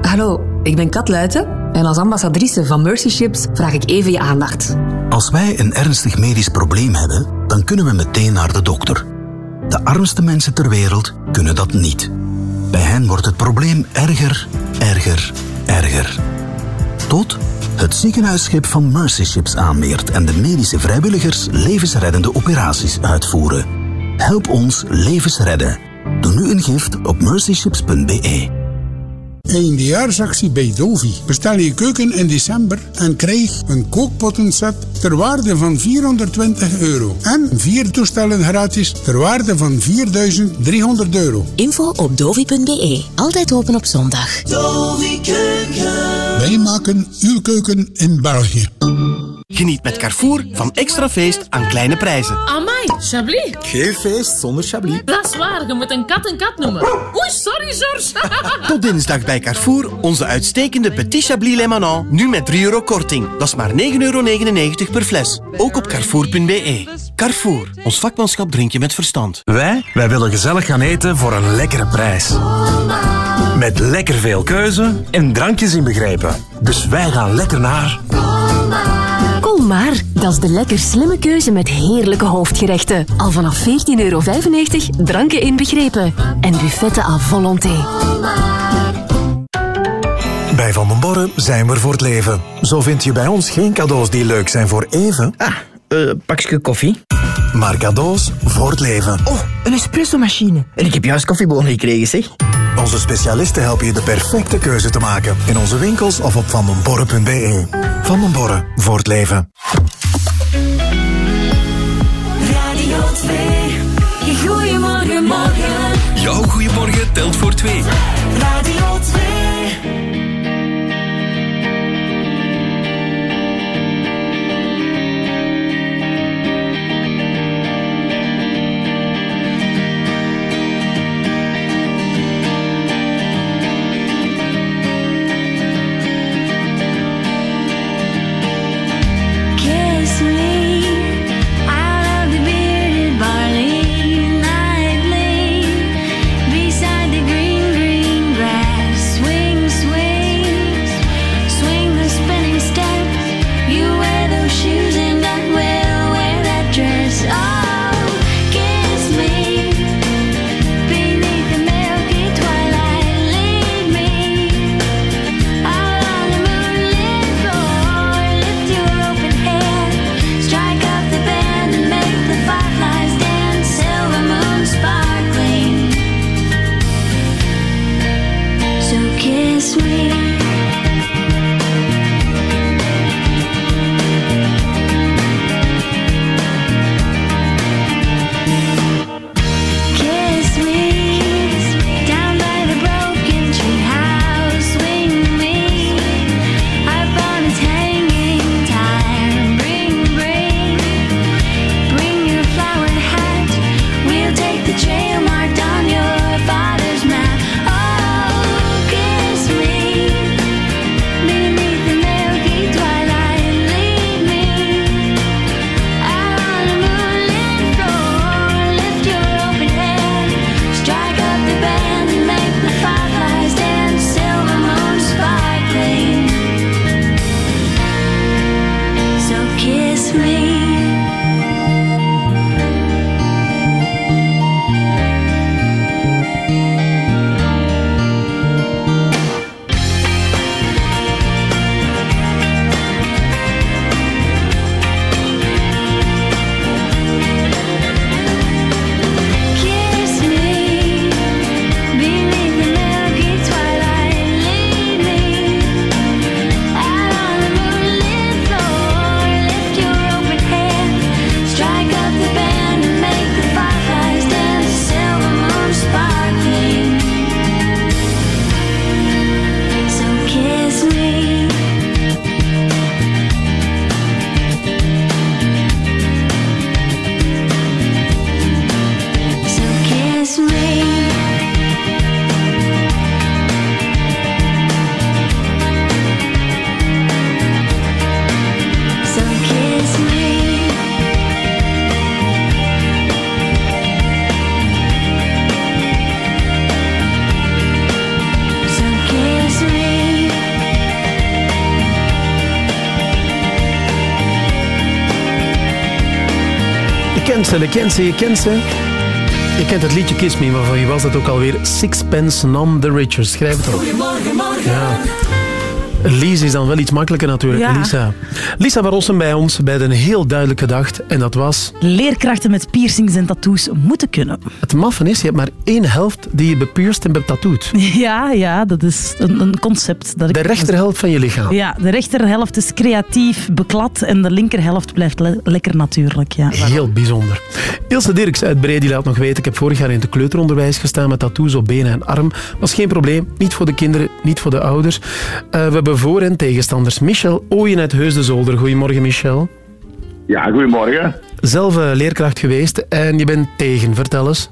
Hallo, ik ben Kat Luiten en als ambassadrice van Mercy Ships vraag ik even je aandacht. Als wij een ernstig medisch probleem hebben, dan kunnen we meteen naar de dokter. De armste mensen ter wereld kunnen dat niet. Bij hen wordt het probleem erger, erger, erger. Tot het ziekenhuisschip van Mercy Ships aanmeert en de medische vrijwilligers levensreddende operaties uitvoeren. Help ons levens redden. Doe nu een gift op mercyships.be. Eindejaarsactie bij Dovi. Bestel je keuken in december en krijg een kookpottenset ter waarde van 420 euro. En vier toestellen gratis ter waarde van 4300 euro. Info op dovi.be. Altijd open op zondag. Wij maken uw keuken in België. Geniet met Carrefour van extra feest aan kleine prijzen. Amai, Chablis. Geen feest zonder Chablis. Dat is waar, je moet een kat een kat noemen. Oei, sorry, George. Tot dinsdag bij Carrefour onze uitstekende Petit Chablis Lemanant. Nu met 3 euro korting. Dat is maar 9,99 euro per fles. Ook op carrefour.be. Carrefour, ons vakmanschap drink je met verstand. Wij, wij willen gezellig gaan eten voor een lekkere prijs. Met lekker veel keuze en drankjes inbegrepen. Dus wij gaan lekker naar... Maar, dat is de lekker slimme keuze met heerlijke hoofdgerechten. Al vanaf 14,95 euro, dranken inbegrepen. En buffetten à volonté. Bij Van den Borren zijn we voor het leven. Zo vind je bij ons geen cadeaus die leuk zijn voor even. Ah, uh, pakje koffie. Maar cadeaus voor het leven. Oh, een espresso-machine. En ik heb juist koffiebonen gekregen, zeg. Onze specialisten helpen je de perfecte keuze te maken. In onze winkels of op vandenborren.be. Van den Borren, voor het leven. Radio 2. Goedemorgen, morgen. Jouw goeiemorgen telt voor twee. Ze, je kent ze, je kent ze. Je kent het liedje Kiss Me, maar van wie was dat ook alweer? Sixpence None the Richer. Schrijf het op. Goedemorgen, morgen. Ja. Lise is dan wel iets makkelijker natuurlijk. Ja. Lisa. Lisa van Rossen bij ons bij een heel duidelijke gedacht. En dat was... Leerkrachten met piercings en tattoos moeten kunnen. Het maffen is, je hebt maar één helft die je bepierst en betattooed. Ja, ja, dat is een, een concept. Dat ik De rechterhelft van je lichaam. Ja, de rechterhelft is creatief beklad en de linkerhelft blijft le- lekker natuurlijk. Ja. Heel bijzonder. Ilse Dirks uit die laat nog weten, ik heb vorig jaar in het kleuteronderwijs gestaan met tattoos op benen en arm. Was geen probleem, niet voor de kinderen, niet voor de ouders. Eh, we hebben voor- en tegenstanders. Michel Ooyen uit Heus de Zolder. Goedemorgen Michel. Ja, goedemorgen. Zelf leerkracht geweest en je bent tegen, vertel eens.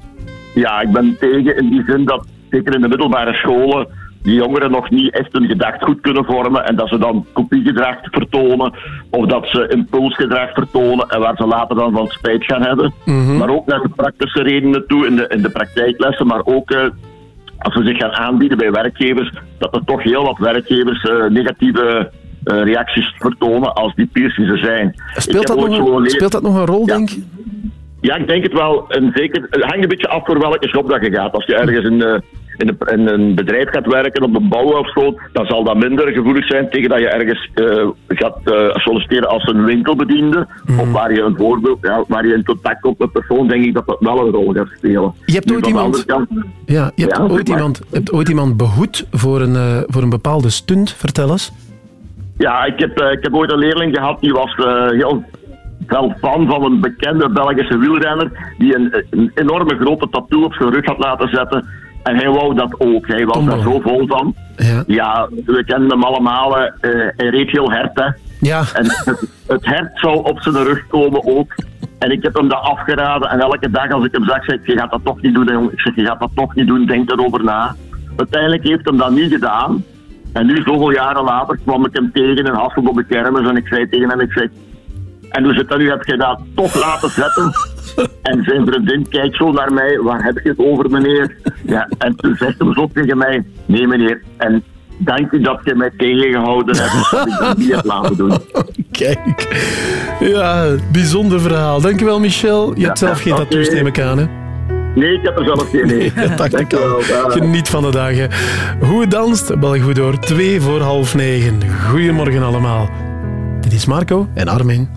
Ja, ik ben tegen in die zin dat zeker in de middelbare scholen die jongeren nog niet echt hun gedacht goed kunnen vormen en dat ze dan kopiegedrag vertonen of dat ze impulsgedrag vertonen en waar ze later dan van spijt gaan hebben. Mhm. Maar ook naar de praktische redenen toe in de, in de praktijklessen, maar ook eh, als ze zich gaan aanbieden bij werkgevers, dat er toch heel wat werkgevers eh, negatieve eh, reacties vertonen als die piercings er zijn. Speelt dat, nog een, speelt dat nog een rol, denk je? ja, ik denk het wel. En zeker, het hangt een beetje af voor welke shop dat je gaat. Als je ergens eh, in, een, in een bedrijf gaat werken, op een bouw of zo, dan zal dat minder gevoelig zijn tegen dat je ergens eh, gaat eh, solliciteren als een winkelbediende. Mhm. Of waar je een voorbeeld, ja, waar je in contact komt met persoon, denk ik dat dat wel een rol gaat spelen. Je hebt ooit iemand- kant- Ja, je hebt, Ja, ooit, iemand, je hebt ooit iemand behoed voor een, eh, voor een bepaalde stunt. Vertel eens. Ja, ik heb, ik heb ooit een leerling gehad die was heel fel fan van een bekende Belgische wielrenner die een, een enorme grote tattoo op zijn rug had laten zetten. En hij wou dat ook. Hij was daar zo vol van. Ja. we kennen hem allemaal. eh, hij reed heel hard, hè. Ja. En het, het hert zou op zijn rug komen ook. En ik heb hem dat afgeraden. En elke dag als ik hem zag, zei ik, je gaat dat toch niet doen, jongen. Ik zeg, je gaat dat toch niet doen, denk erover na. Uiteindelijk heeft hem dat niet gedaan. En nu, zoveel jaren later, kwam ik hem tegen in Hasselt op de kermis. En ik zei tegen hem, ik zei... En hoe zit dat nu? Heb je dat toch laten zetten? En zijn vriendin kijkt zo naar mij. Waar heb je het over, meneer? Ja, en toen zegt hem zo tegen mij... Nee, meneer. En dank u dat je mij tegengehouden hebt. Dat ik dat niet heb laten doen. Kijk. Ja, bijzonder verhaal. Dankjewel, Michel. Je hebt zelf geen tattoos, neem ik aan, hè? Nee, ik heb er zelf geen. Nee. dat dacht ik al. Geniet van de dagen. Hoe danst, bel goed door. Twee voor half negen. Goedemorgen allemaal. Dit is Marco en Armin.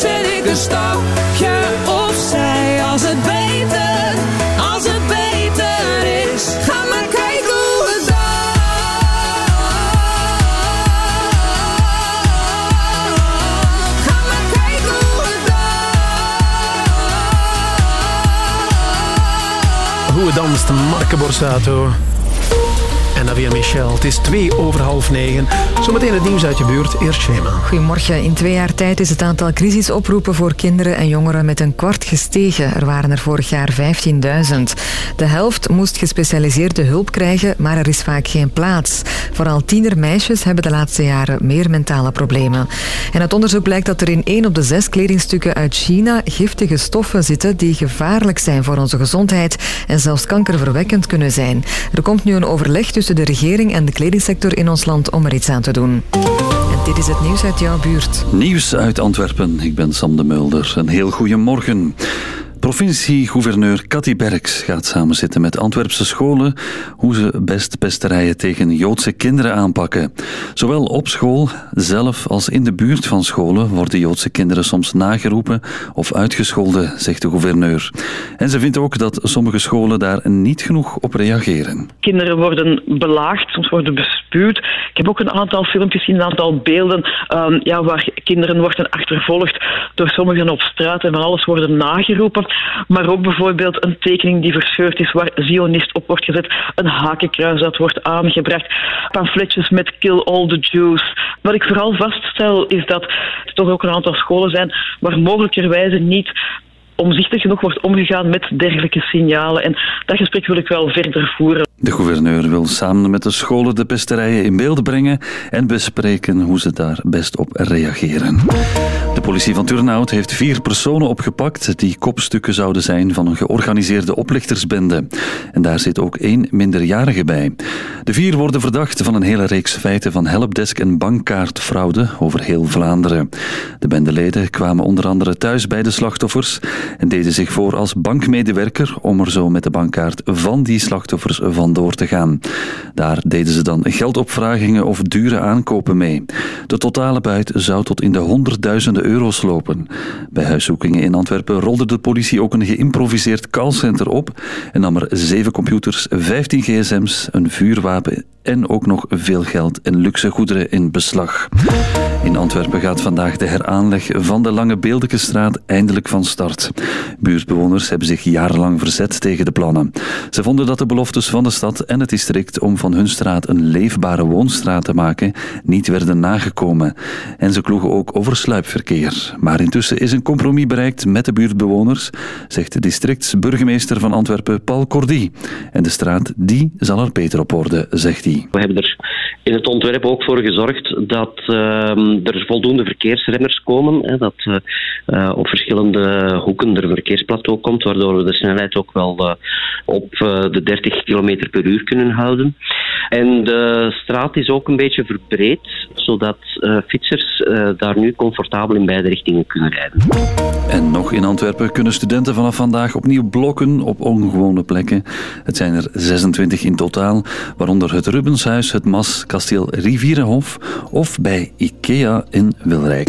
Zet ik een stapje opzij. Als het beter, als het beter is. Ga maar kijken hoe het Ga maar kijken hoe het Hoe het danst, Marke Borsato. Navia Michel. Het is twee over half negen. Zometeen het nieuws uit je buurt. Eerst Shema. Goedemorgen. In twee jaar tijd is het aantal crisisoproepen voor kinderen en jongeren met een kwart gestegen. Er waren er vorig jaar 15.000. De helft moest gespecialiseerde hulp krijgen, maar er is vaak geen plaats. Vooral tienermeisjes hebben de laatste jaren meer mentale problemen. En uit onderzoek blijkt dat er in één op de zes kledingstukken uit China giftige stoffen zitten die gevaarlijk zijn voor onze gezondheid en zelfs kankerverwekkend kunnen zijn. Er komt nu een overleg tussen de regering en de kledingsector in ons land om er iets aan te doen. En dit is het nieuws uit jouw buurt. Nieuws uit Antwerpen. Ik ben Sam de Mulder. Een heel goede morgen. Provincie-gouverneur Cathy Berks gaat samenzitten met Antwerpse scholen hoe ze best pesterijen tegen Joodse kinderen aanpakken. Zowel op school zelf als in de buurt van scholen worden Joodse kinderen soms nageroepen of uitgescholden, zegt de gouverneur. En ze vindt ook dat sommige scholen daar niet genoeg op reageren. Kinderen worden belaagd, soms worden bespuwd. Ik heb ook een aantal filmpjes gezien, een aantal beelden ehm, ja, waar kinderen worden achtervolgd door sommigen op straat en van alles worden nageroepen. Maar ook bijvoorbeeld een tekening die verscheurd is waar Zionist op wordt gezet, een hakenkruis dat wordt aangebracht, pamfletjes met Kill All the Jews. Wat ik vooral vaststel is dat er toch ook een aantal scholen zijn waar mogelijkerwijze niet omzichtig genoeg wordt omgegaan met dergelijke signalen. En dat gesprek wil ik wel verder voeren. De gouverneur wil samen met de scholen de pesterijen in beeld brengen en bespreken hoe ze daar best op reageren. De politie van Turnhout heeft vier personen opgepakt die kopstukken zouden zijn van een georganiseerde oplichtersbende. En daar zit ook één minderjarige bij. De vier worden verdacht van een hele reeks feiten van helpdesk en bankkaartfraude over heel Vlaanderen. De bendeleden kwamen onder andere thuis bij de slachtoffers en deden zich voor als bankmedewerker om er zo met de bankkaart van die slachtoffers vandoor te gaan. Daar deden ze dan geldopvragingen of dure aankopen mee. De totale buit zou tot in de honderdduizenden euro's lopen. Bij huiszoekingen in Antwerpen rolde de politie ook een geïmproviseerd callcenter op en nam er zeven computers, 15 gsm's, een vuurwapen en ook nog veel geld en luxe goederen in beslag. In Antwerpen gaat vandaag de heraanleg van de Lange Beeldekenstraat eindelijk van start. Buurtbewoners hebben zich jarenlang verzet tegen de plannen. Ze vonden dat de beloftes van de en het district om van hun straat een leefbare woonstraat te maken niet werden nagekomen. En ze kloegen ook over sluipverkeer. Maar intussen is een compromis bereikt met de buurtbewoners, zegt de districtsburgemeester van Antwerpen Paul Cordy. En de straat, die zal er beter op worden, zegt hij. We hebben er in het ontwerp ook voor gezorgd dat ehm, er voldoende verkeersremmers komen. Hè, dat eh, eh, op verschillende hoeken er verkeersplateau komt, waardoor we de snelheid ook wel eh, op de 30 km per uur kunnen houden. En de straat is ook een beetje verbreed, zodat eh, fietsers eh, daar nu comfortabel in beide richtingen kunnen rijden. En nog in Antwerpen kunnen studenten vanaf vandaag opnieuw blokken op ongewone plekken. Het zijn er 26 in totaal, waaronder het Rubenshuis, het Mas, kasteel Rivierenhof of bij IKEA in Wilrijk.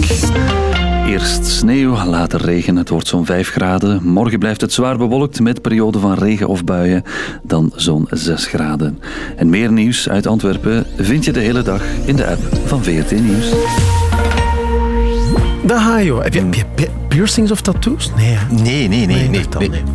Eerst sneeuw, later regen. Het wordt zo'n 5 graden. Morgen blijft het zwaar bewolkt met perioden van regen of buien. Dan zo'n 6 graden. En meer nieuws uit Antwerpen vind je de hele dag in de app van VRT Nieuws. Dat ga joh. Heb je, heb je pi- piercings of tattoos? Nee, hè? Nee, nee, nee.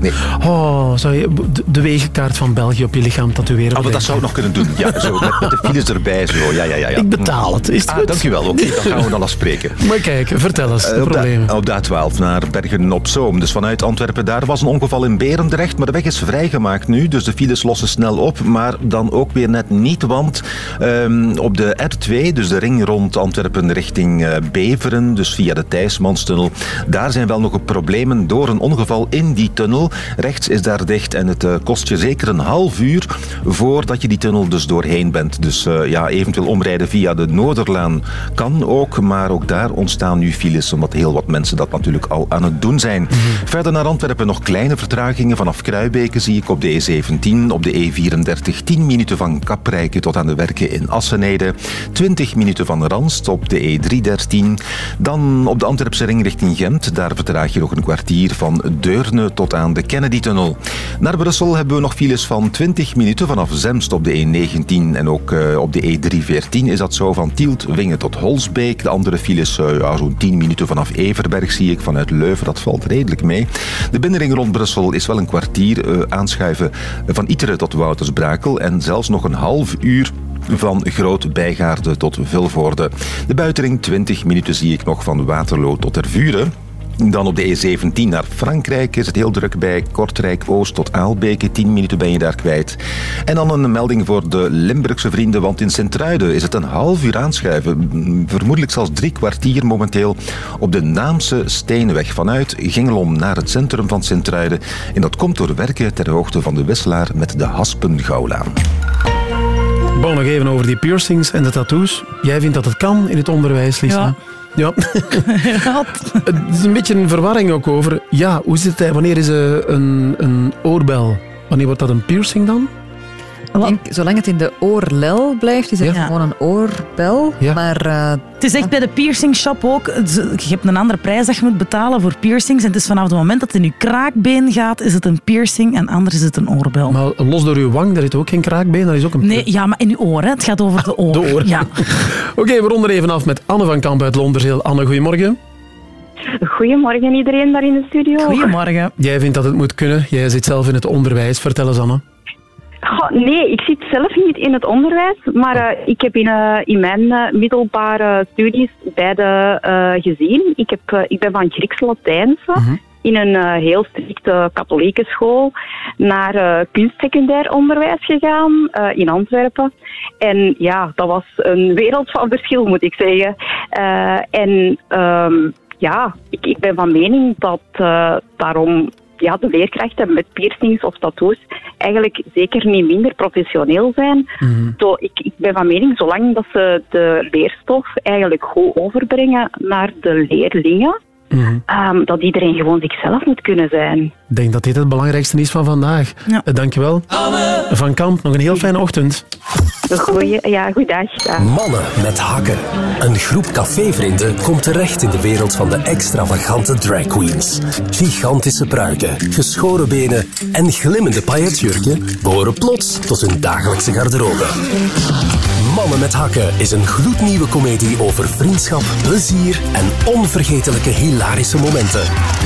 nee. Oh, zou je de, de wegenkaart van België op je lichaam tatoeëren? Oh, maar dat zou ik nog kunnen doen. Ja, zo, met, met de files erbij. Zo. Ja, ja, ja, ja. Ik betaal het, is het ah, goed? Dankjewel, oké. dan gaan we dan afspreken. Maar kijk, vertel eens, de Eh, op, problemen. de, op de A12 naar Bergen op Zoom. Dus vanuit Antwerpen daar was een ongeval in Berendrecht. Maar de weg is vrijgemaakt nu. Dus de files lossen snel op. Maar dan ook weer net niet. Want ehm, op de R2, dus de ring rond Antwerpen richting eh, Beveren. Dus via de Thijsmanstunnel. Daar zijn wel nog problemen door een ongeval in die tunnel. Rechts is daar dicht. En het eh, kost je zeker een half uur voordat je die tunnel dus doorheen bent. Dus eh, ja, eventueel omrijden via de Noorderlaan kan ook. Maar ook daar ontstaan nu files. Omdat heel wat mensen dat natuurlijk al aan het doen zijn. Verder naar Antwerpen nog kleine vertragingen. Vanaf Kruibeke zie ik op de E17, op de E34 10 minuten van Kaprijke tot aan de werken in Assenede. 20 minuten van Ranst op de E313. Dan op de Antwerpse ring richting Gent. Daar vertraag je nog een kwartier van Deurne tot aan de Kennedy-tunnel. Naar Brussel hebben we nog files van 20 minuten vanaf Zemst op de E19 en ook eh, op de E314 is dat zo van Tielt, Wingen tot Holsbeek. De andere files, eh, zo'n 10 minuten vanaf Everberg zie ik vanuit Leuven, dat valt redelijk mee. De binnenring rond Brussel is wel een kwartier eh, aanschuiven van Iteren tot Woutersbrakel en zelfs nog een half uur van Groot Bijgaarde tot Vilvoorde. De buitenring 20 minuten zie ik nog van Waterloo tot Tervuren. Dan op de E17 naar Frankrijk is het heel druk bij Kortrijk Oost tot Aalbeke. 10 minuten ben je daar kwijt. En dan een melding voor de Limburgse vrienden, want in Sint-Truiden is het een half uur aanschuiven. Vermoedelijk zelfs drie kwartier momenteel op de Naamse Steenweg vanuit Gingelom naar het centrum van Sint-Truiden. En dat komt door werken ter hoogte van de wisselaar met de Haspengouwlaan. Bon, nog even over die piercings en de tattoos. Jij vindt dat het kan in het onderwijs, Lisa? Ja. Ja. het is een beetje een verwarring ook over. Ja, hoe zit het? Wanneer is eh, een, een oorbel? Wanneer wordt dat een piercing dan? Ik denk, zolang het in de oorlel blijft, is het gewoon een oorbel. Maar eh, Het is echt bij de piercing shop ook. Je hebt een andere prijs dat je moet betalen voor piercings. En het is vanaf het moment dat het in je kraakbeen gaat, is het een piercing en anders is het een oorbel. Maar los door uw wang, daar zit ook geen kraakbeen, dat is ook een Nee, ja, maar in je oor. Hè. Het gaat over de oor. De oor. Ja. Oké, we ronden even af met Anne van Kamp uit Londerzeel. Anne, goedemorgen. Goedemorgen iedereen daar in de studio. Goedemorgen. Jij vindt dat het moet kunnen. Jij zit zelf in het onderwijs. Vertel eens, Anne. Goh, nee, ik zit zelf niet in het onderwijs, maar eh, ik heb in, eh, in mijn eh, middelbare studies beide gezien. Ik, heb, ik ben van Grieks-Latijnse in een heel strikte katholieke school naar kunstsecundair onderwijs gegaan in Antwerpen. En ja, dat was een wereld van verschil, moet ik zeggen. En ehm, ja, ik, ik ben van mening dat daarom ja, de leerkrachten met piercings of tattoos eigenlijk zeker niet minder professioneel zijn. Zo, ik, ik ben van mening, zolang dat ze de leerstof eigenlijk goed overbrengen naar de leerlingen, ehm, dat iedereen gewoon zichzelf moet kunnen zijn. Ik denk dat dit het belangrijkste is van vandaag. Eh, dankjewel. Van Kamp, nog een heel fijne ochtend. Goeie, ja, goeiedag. dag. Mannen met hakken. Een groep cafévrienden komt terecht in de wereld van de extravagante drag queens. Gigantische pruiken, geschoren benen en glimmende pailletjurken behoren plots tot hun dagelijkse garderobe. Mannen met hakken is een gloednieuwe komedie over vriendschap, plezier en onvergetelijke hilarische momenten.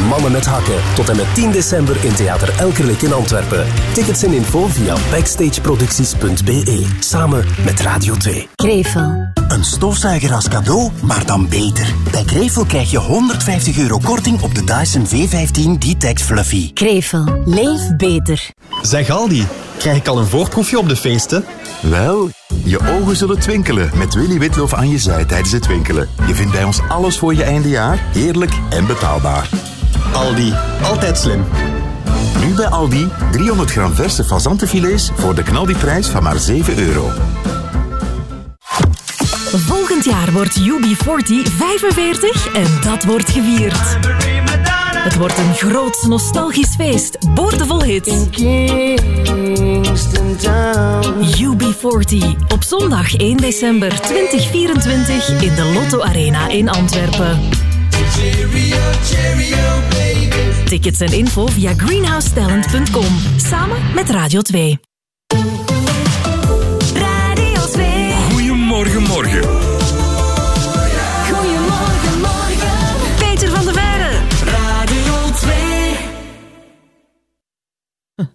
Mannen met hakken tot en met 10 december in Theater Elkerlijk in Antwerpen. Tickets en info via backstageproducties.be. Samen met Radio 2. Krevel. Een stofzuiger als cadeau, maar dan beter. Bij Krevel krijg je 150 euro korting op de Dyson V15 D-Tex Fluffy. Krevel. Leef beter. Zeg Aldi, krijg ik al een voorproefje op de feesten? Wel, je ogen zullen twinkelen met Willy Witloof aan je zij tijdens het winkelen. Je vindt bij ons alles voor je eindejaar, heerlijk en betaalbaar. Aldi, altijd slim. Nu bij Aldi 300 gram verse fazantenfilets voor de knaldiprijs van maar 7 euro. Volgend jaar wordt UB40 45 en dat wordt gevierd. Het wordt een groot nostalgisch feest, boordevol hits. UB40 op zondag 1 december 2024 in de Lotto Arena in Antwerpen. Tickets en info via greenhousetalent.com. Samen met Radio 2.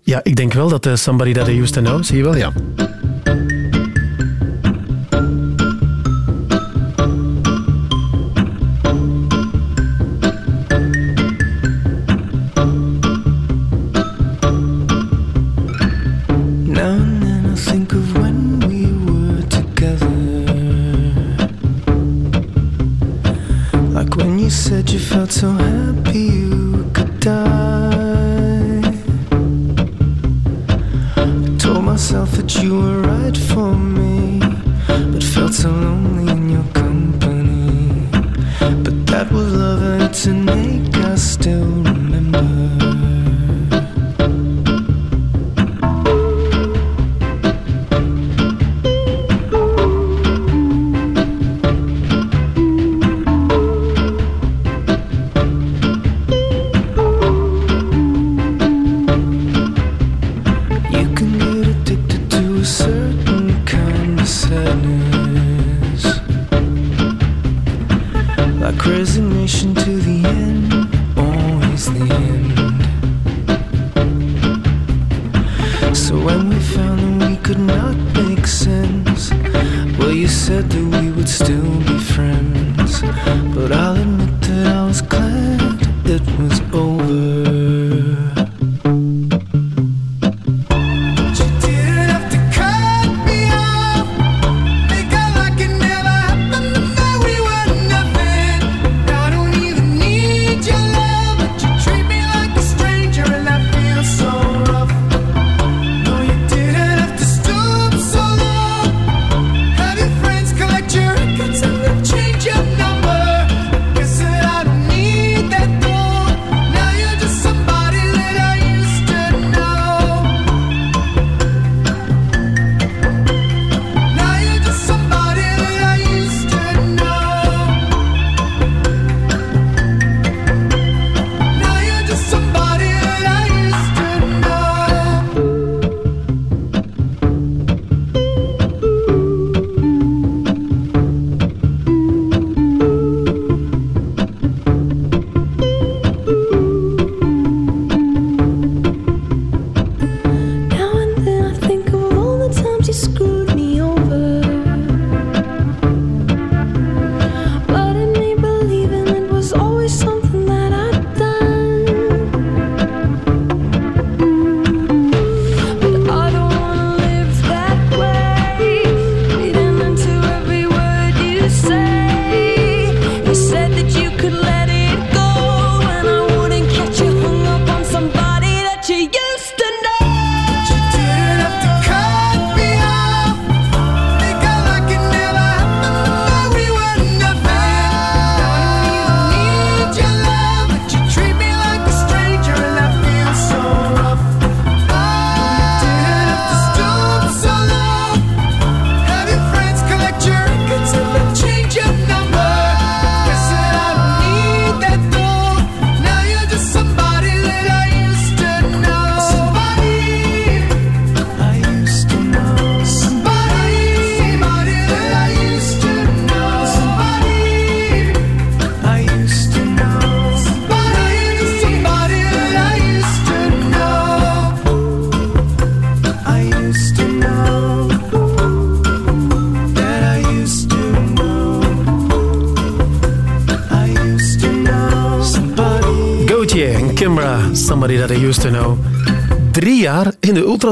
Ja, ik denk wel dat uh, Somebody That I Used To Know, zie je wel, ja.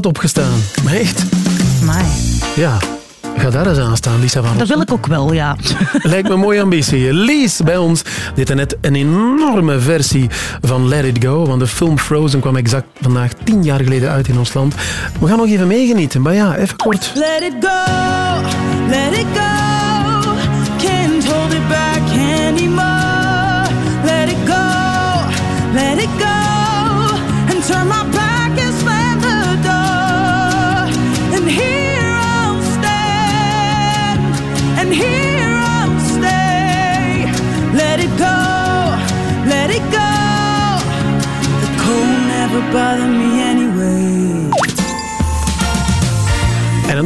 opgestaan. Maar echt. Ja. Ga daar eens aan staan, Lisa van Dat wil ik ook wel, ja. Lijkt me een mooie ambitie. Lies bij ons dit net een enorme versie van Let It Go. Want de film Frozen kwam exact vandaag tien jaar geleden uit in ons land. We gaan nog even meegenieten, maar ja, even kort. Let it go, let it go.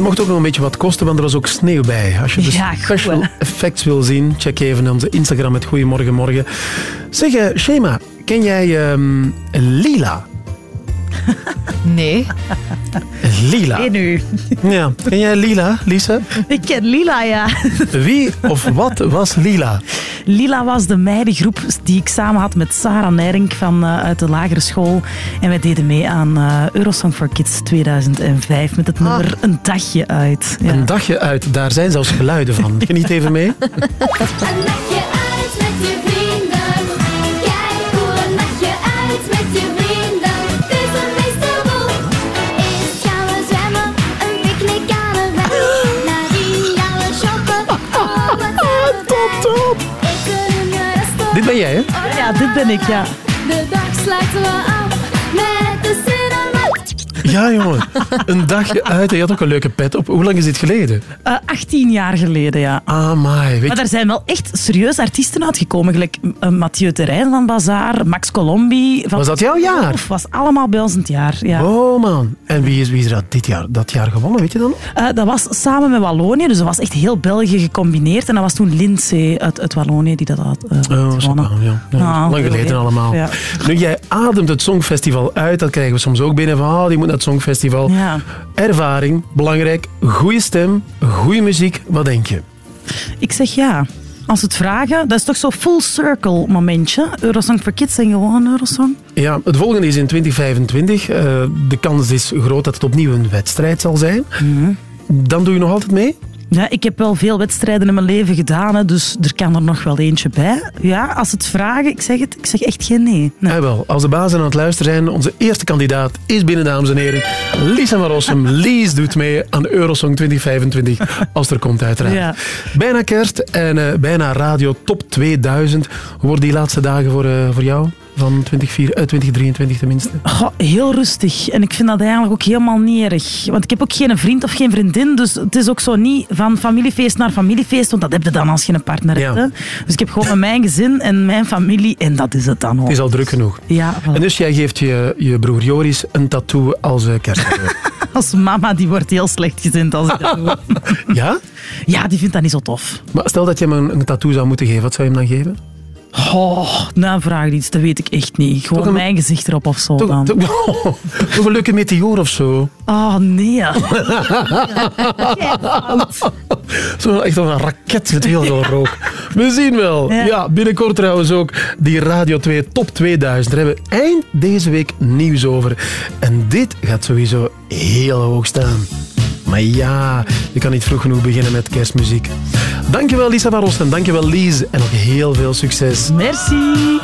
mocht ook nog een beetje wat kosten, want er was ook sneeuw bij. Als je dus ja, special effects wil zien, check even onze Instagram met Goeiemorgenmorgen. Zeg, eh, Shema, ken jij ehm, Lila? Nee. Lila. Nee, nu. Ja. Ken jij Lila, Lisa? Ik ken Lila, ja. Wie of wat was Lila? Lila was de meidengroep die ik samen had met Sarah Nering van, eh, uit de lagere school. En wij deden mee aan eh, Eurosong for Kids 2005 met het nummer Een dagje uit. Ja. Een dagje uit, daar zijn zelfs geluiden van. Geniet even mee. Een nachtje uit ben jij, hè? Ja, dit ben ik, ja. De dag sluiten we af. Ja, jongen. Een dagje uit je had ook een leuke pet op. Hoe lang is dit geleden? Eh, 18 jaar geleden, ja. Ah, my. Weet Maar er zijn wel echt serieus artiesten uitgekomen, gelijk uh, Mathieu Terrein van Bazaar, Max Colombi. Van Was dat jouw jaar? Of was allemaal bij ons het jaar, ja. Oh, man. En wie is, wie is dat dit jaar, dat jaar gewonnen, weet je dan? Eh, dat was samen met Wallonië, dus dat was echt heel België gecombineerd. En dat was toen Lindsay uit, uit Wallonië die dat had eh, Oh, gewonnen. zo, ja. Ja, Ah, lang geleden allemaal. Ja. Nu, jij ademt het Songfestival uit. Dat krijgen we soms ook binnen. Van, ah, die moet naar het Songfestival. Ja. Ervaring, belangrijk. Goede stem, goede muziek. Wat denk je? Ik zeg ja. Als het vragen, dat is toch zo'n full circle momentje. Eurosong for Kids en gewoon Eurosong. Ja, het volgende is in 2025. Eh, de kans is groot dat het opnieuw een wedstrijd zal zijn. Mhm. Dan doe je nog altijd mee? Ja, ik heb wel veel wedstrijden in mijn leven gedaan, hè, dus er kan er nog wel eentje bij. Ja, als het vragen, ik zeg het, ik zeg echt geen nee. nee. Ah, wel, als de bazen aan het luisteren zijn, onze eerste kandidaat is binnen, dames en heren. Lisa van Rossum. Lies doet mee aan Eurosong 2025, als er komt uiteraard. Ja. Bijna kerst en eh, bijna radio top 2000. Hoe worden die laatste dagen voor, eh, voor jou? Van 24, eh, 2023 tenminste. Goh, heel rustig. En ik vind dat eigenlijk ook helemaal niet erg. Want ik heb ook geen vriend of geen vriendin. Dus het is ook zo niet van familiefeest naar familiefeest. Want dat heb je dan als je een partner hebt. Ja. Hè. Dus ik heb gewoon mijn gezin en mijn familie. En dat is het dan ook. Het is al druk genoeg. Ja, voilà. En dus jij geeft je, je broer Joris een tattoo als kerstcadeau. als mama, die wordt heel slecht gezind als ik dat doe. ja? Ja, die vindt dat niet zo tof. Maar stel dat je hem een, een tattoo zou moeten geven, wat zou je hem dan geven? Oh, nou, vraag iets, dat weet ik echt niet. Gewoon een- mijn gezicht erop of zo dan. Toch, toch een leuke meteoor of zo? Oh, nee. Zo echt als een raket met heel veel rook. We zien wel. Ja. Ja. binnenkort trouwens ook die Radio 2 Top 2000. Daar hebben we eind deze week nieuws over. En dit gaat sowieso heel hoog staan. Maar ja, je kan niet vroeg genoeg beginnen met kerstmuziek. Dankjewel Lisa van Rosten, dankjewel Lies en nog heel veel succes. Merci.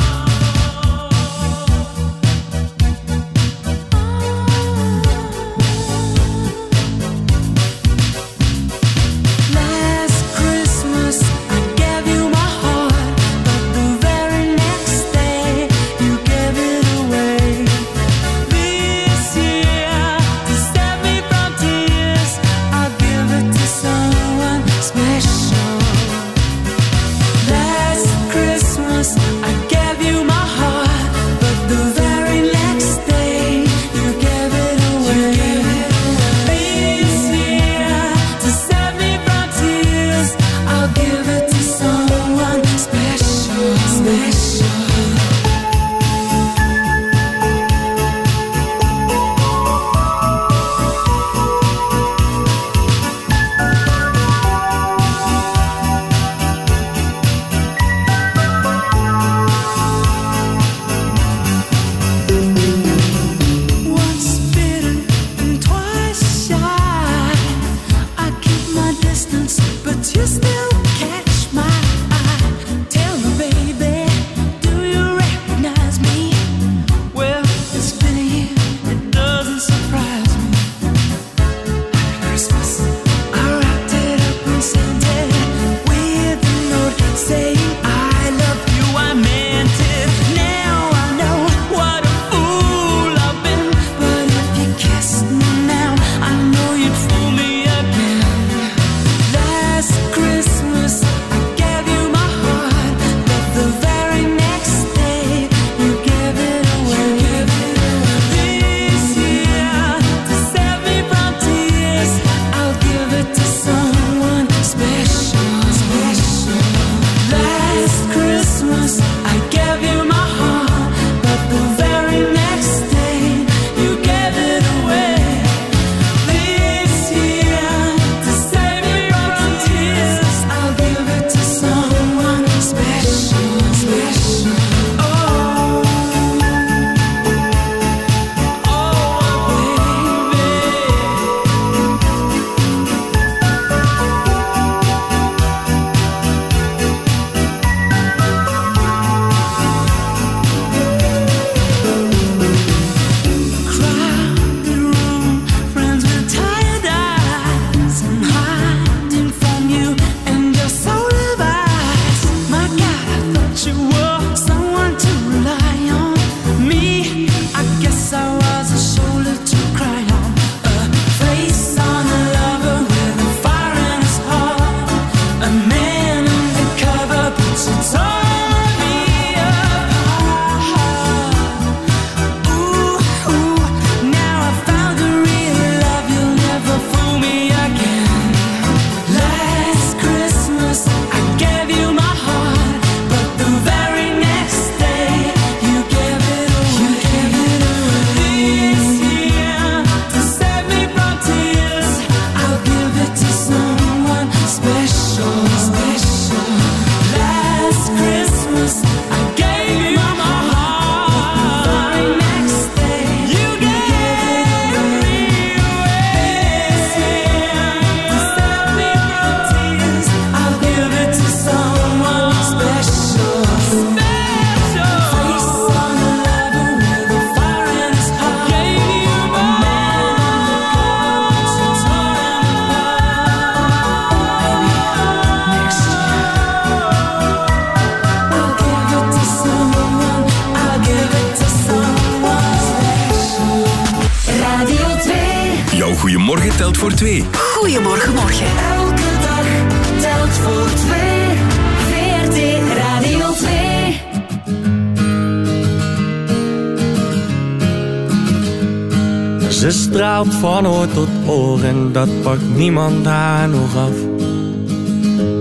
Niemand haar nog af.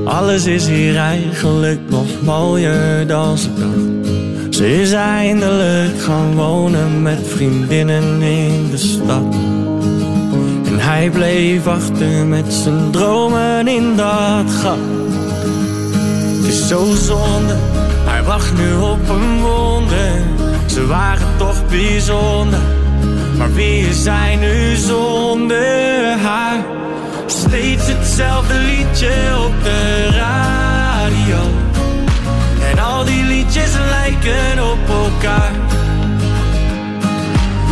Alles is hier eigenlijk nog mooier dan ze dacht. Ze is eindelijk gaan wonen met vriendinnen in de stad. En hij bleef achter met zijn dromen in dat gat. Het is zo zonde, hij wacht nu op een wonder. Ze waren toch bijzonder, maar wie is hij nu zonder haar? Steeds hetzelfde liedje op de radio. En al die liedjes lijken op elkaar.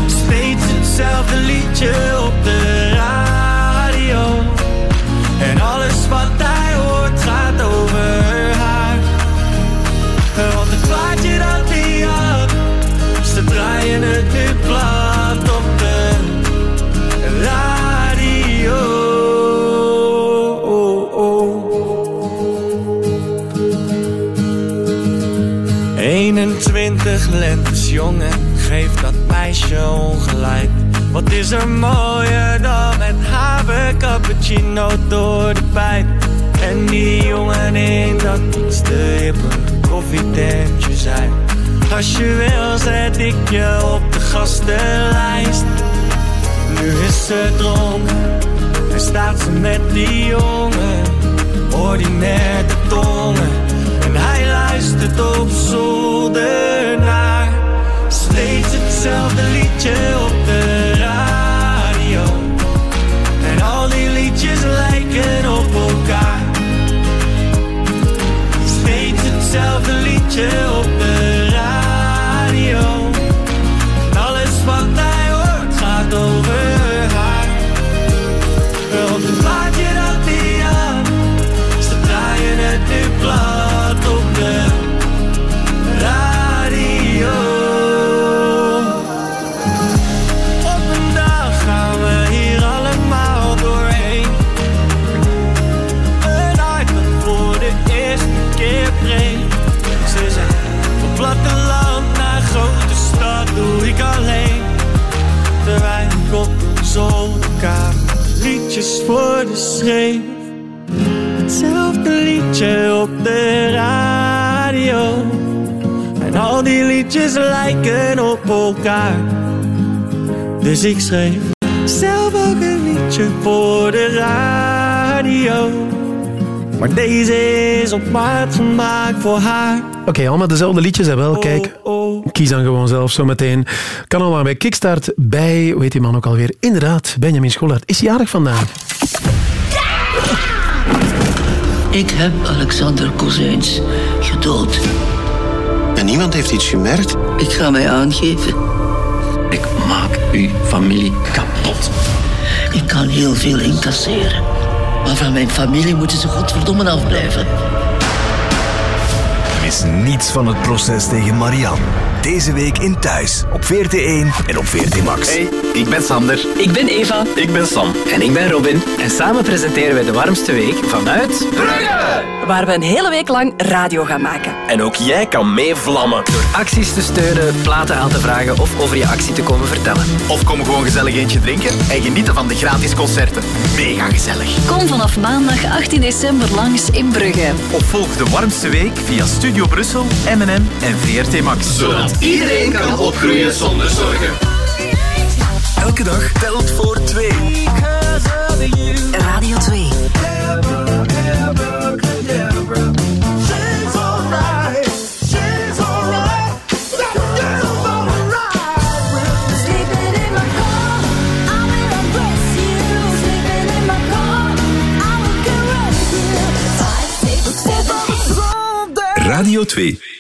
Steeds hetzelfde liedje op de radio. En alles wat hij hoort gaat over haar. Want het plaatje dat hij had, ze draaien het Wat is er mooier dan met haver cappuccino door de pijp. En die jongen in dat iets te hippe koffietentje zijn. Als je wil zet ik je op de gastenlijst. Nu is ze dronken en staat ze met die jongen. Ordinair de tongen en hij luistert op zolder naar Steeds hetzelfde liedje op de radio. En al die liedjes lijken op elkaar. Steeds hetzelfde liedje op de radio. En alles wat hij hoort gaat over liedjes voor de schreef. Hetzelfde liedje op de radio. En al die liedjes lijken op elkaar. Dus ik schreef zelf ook een liedje voor de radio. Maar deze is op maat gemaakt voor haar. Oké, allemaal dezelfde liedjes en wel. Kijk, kies dan gewoon zelf zo meteen. Kan allemaal bij Kickstart bij, hoe heet die man ook alweer? Inderdaad, Benjamin Schollaert is jarig vandaag. Ik heb Alexander Kozijns gedood. En niemand heeft iets gemerkt? Ik ga mij aangeven. Ik maak uw familie kapot. Ik kan heel veel incasseren. Maar van mijn familie moeten ze godverdomme afblijven. Mis niets van het proces tegen Marianne. Deze week in Thuis, op VRT1 en op VRT Max. Hey, ik ben Sander. Ik ben Eva. Ik ben Sam. En ik ben Robin. En samen presenteren wij de warmste week vanuit... Brugge! Waar we een hele week lang radio gaan maken. En ook jij kan meevlammen. Door acties te steunen, platen aan te vragen of over je actie te komen vertellen. Of kom gewoon gezellig eentje drinken en genieten van de gratis concerten. Mega gezellig. Kom vanaf maandag 18 december langs in Brugge. Of volg de warmste week via Studio Brussel, M&M en VRT Max. Zodat iedereen kan opgroeien zonder zorgen. Elke dag telt voor twee. Radio 2. Radio 2.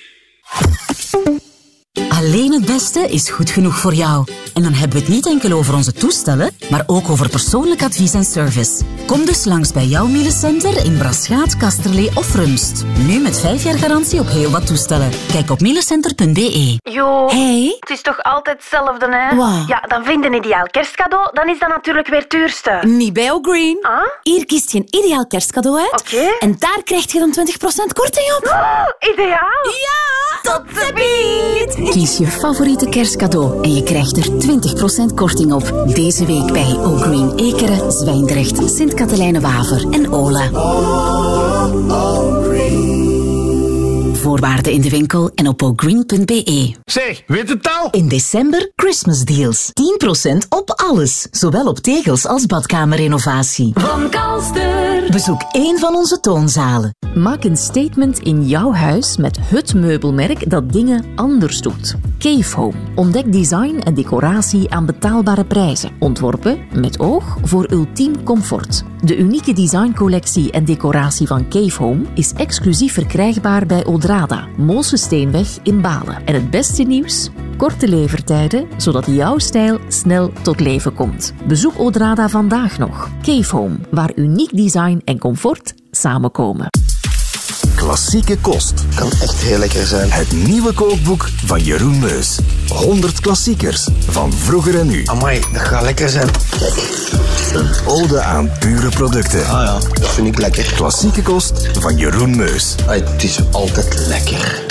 Alleen het beste is goed genoeg voor jou. En dan hebben we het niet enkel over onze toestellen, maar ook over persoonlijk advies en service. Kom dus langs bij jouw Miele Center in Braschaat, Kasterlee of Rumst. Nu met 5 jaar garantie op heel wat toestellen. Kijk op mielecenter.be. Jo, Hey. het is toch altijd hetzelfde, hè? Wat? Ja, dan vind je een ideaal kerstcadeau, dan is dat natuurlijk weer het duurste. Niet bij O'Green. Ah? Hier kiest je een ideaal kerstcadeau uit. Oké. En daar krijg je dan 20% korting op. Oh, ideaal! Ja, tot de beat! Kies je favoriete kerstcadeau en je krijgt er 20% korting op. Deze week bij O'Green Ekeren, Zwijndrecht, Sint-Katelijne-Waver en Ola. Voorwaarden in de winkel en op ogreen.be. Zeg, weet het al? In december Christmas deals. 10% op alles. Zowel op tegels als badkamerrenovatie. Van Kalster. Bezoek één van onze toonzalen. Maak een statement in jouw huis met het meubelmerk dat dingen anders doet. Cave Home. Ontdek design en decoratie aan betaalbare prijzen. Ontworpen met oog voor ultiem comfort. De unieke designcollectie en decoratie van Cave Home is exclusief verkrijgbaar bij Odrada, Molsesteenweg in Balen. En het beste nieuws? Korte levertijden, zodat jouw stijl snel tot leven komt. Bezoek Odrada vandaag nog. Cave Home, waar uniek design en comfort samenkomen. Klassieke kost. Kan echt heel lekker zijn. Het nieuwe kookboek van Jeroen Meus. 100 klassiekers van vroeger en nu. Amai, dat gaat lekker zijn. Een ode aan pure producten. Ah ja, dat vind ik lekker. Klassieke kost van Jeroen Meus. Het is altijd lekker.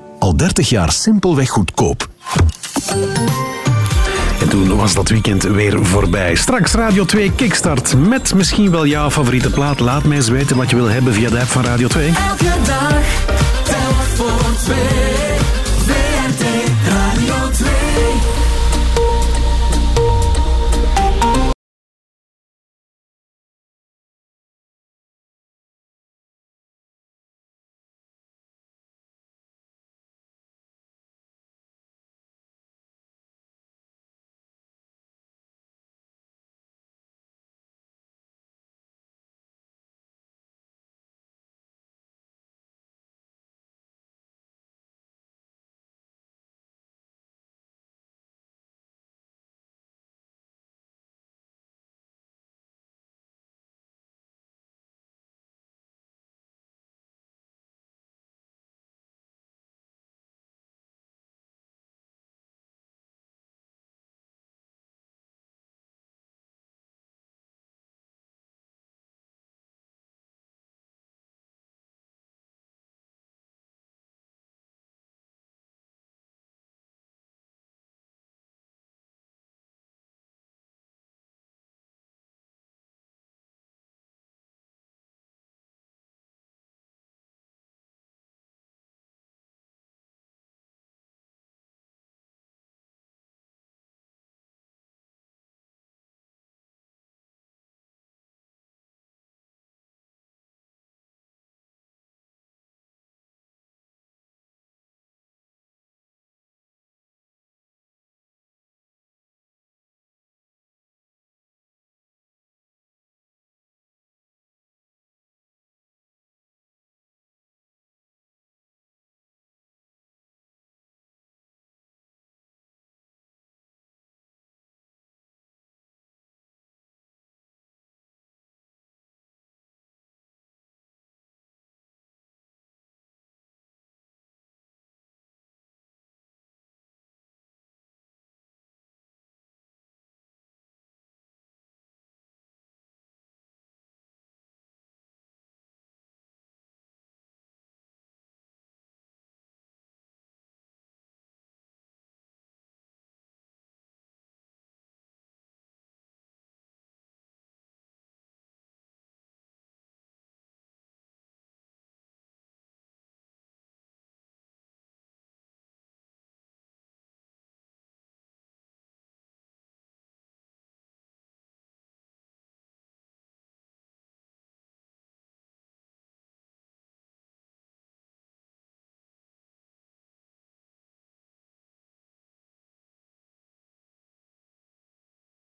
Al 30 jaar simpelweg goedkoop. En toen was dat weekend weer voorbij. Straks Radio 2 Kickstart met misschien wel jouw favoriete plaat. Laat mij eens weten wat je wil hebben via de app van Radio 2. Elke dag, telk voor twee. VRT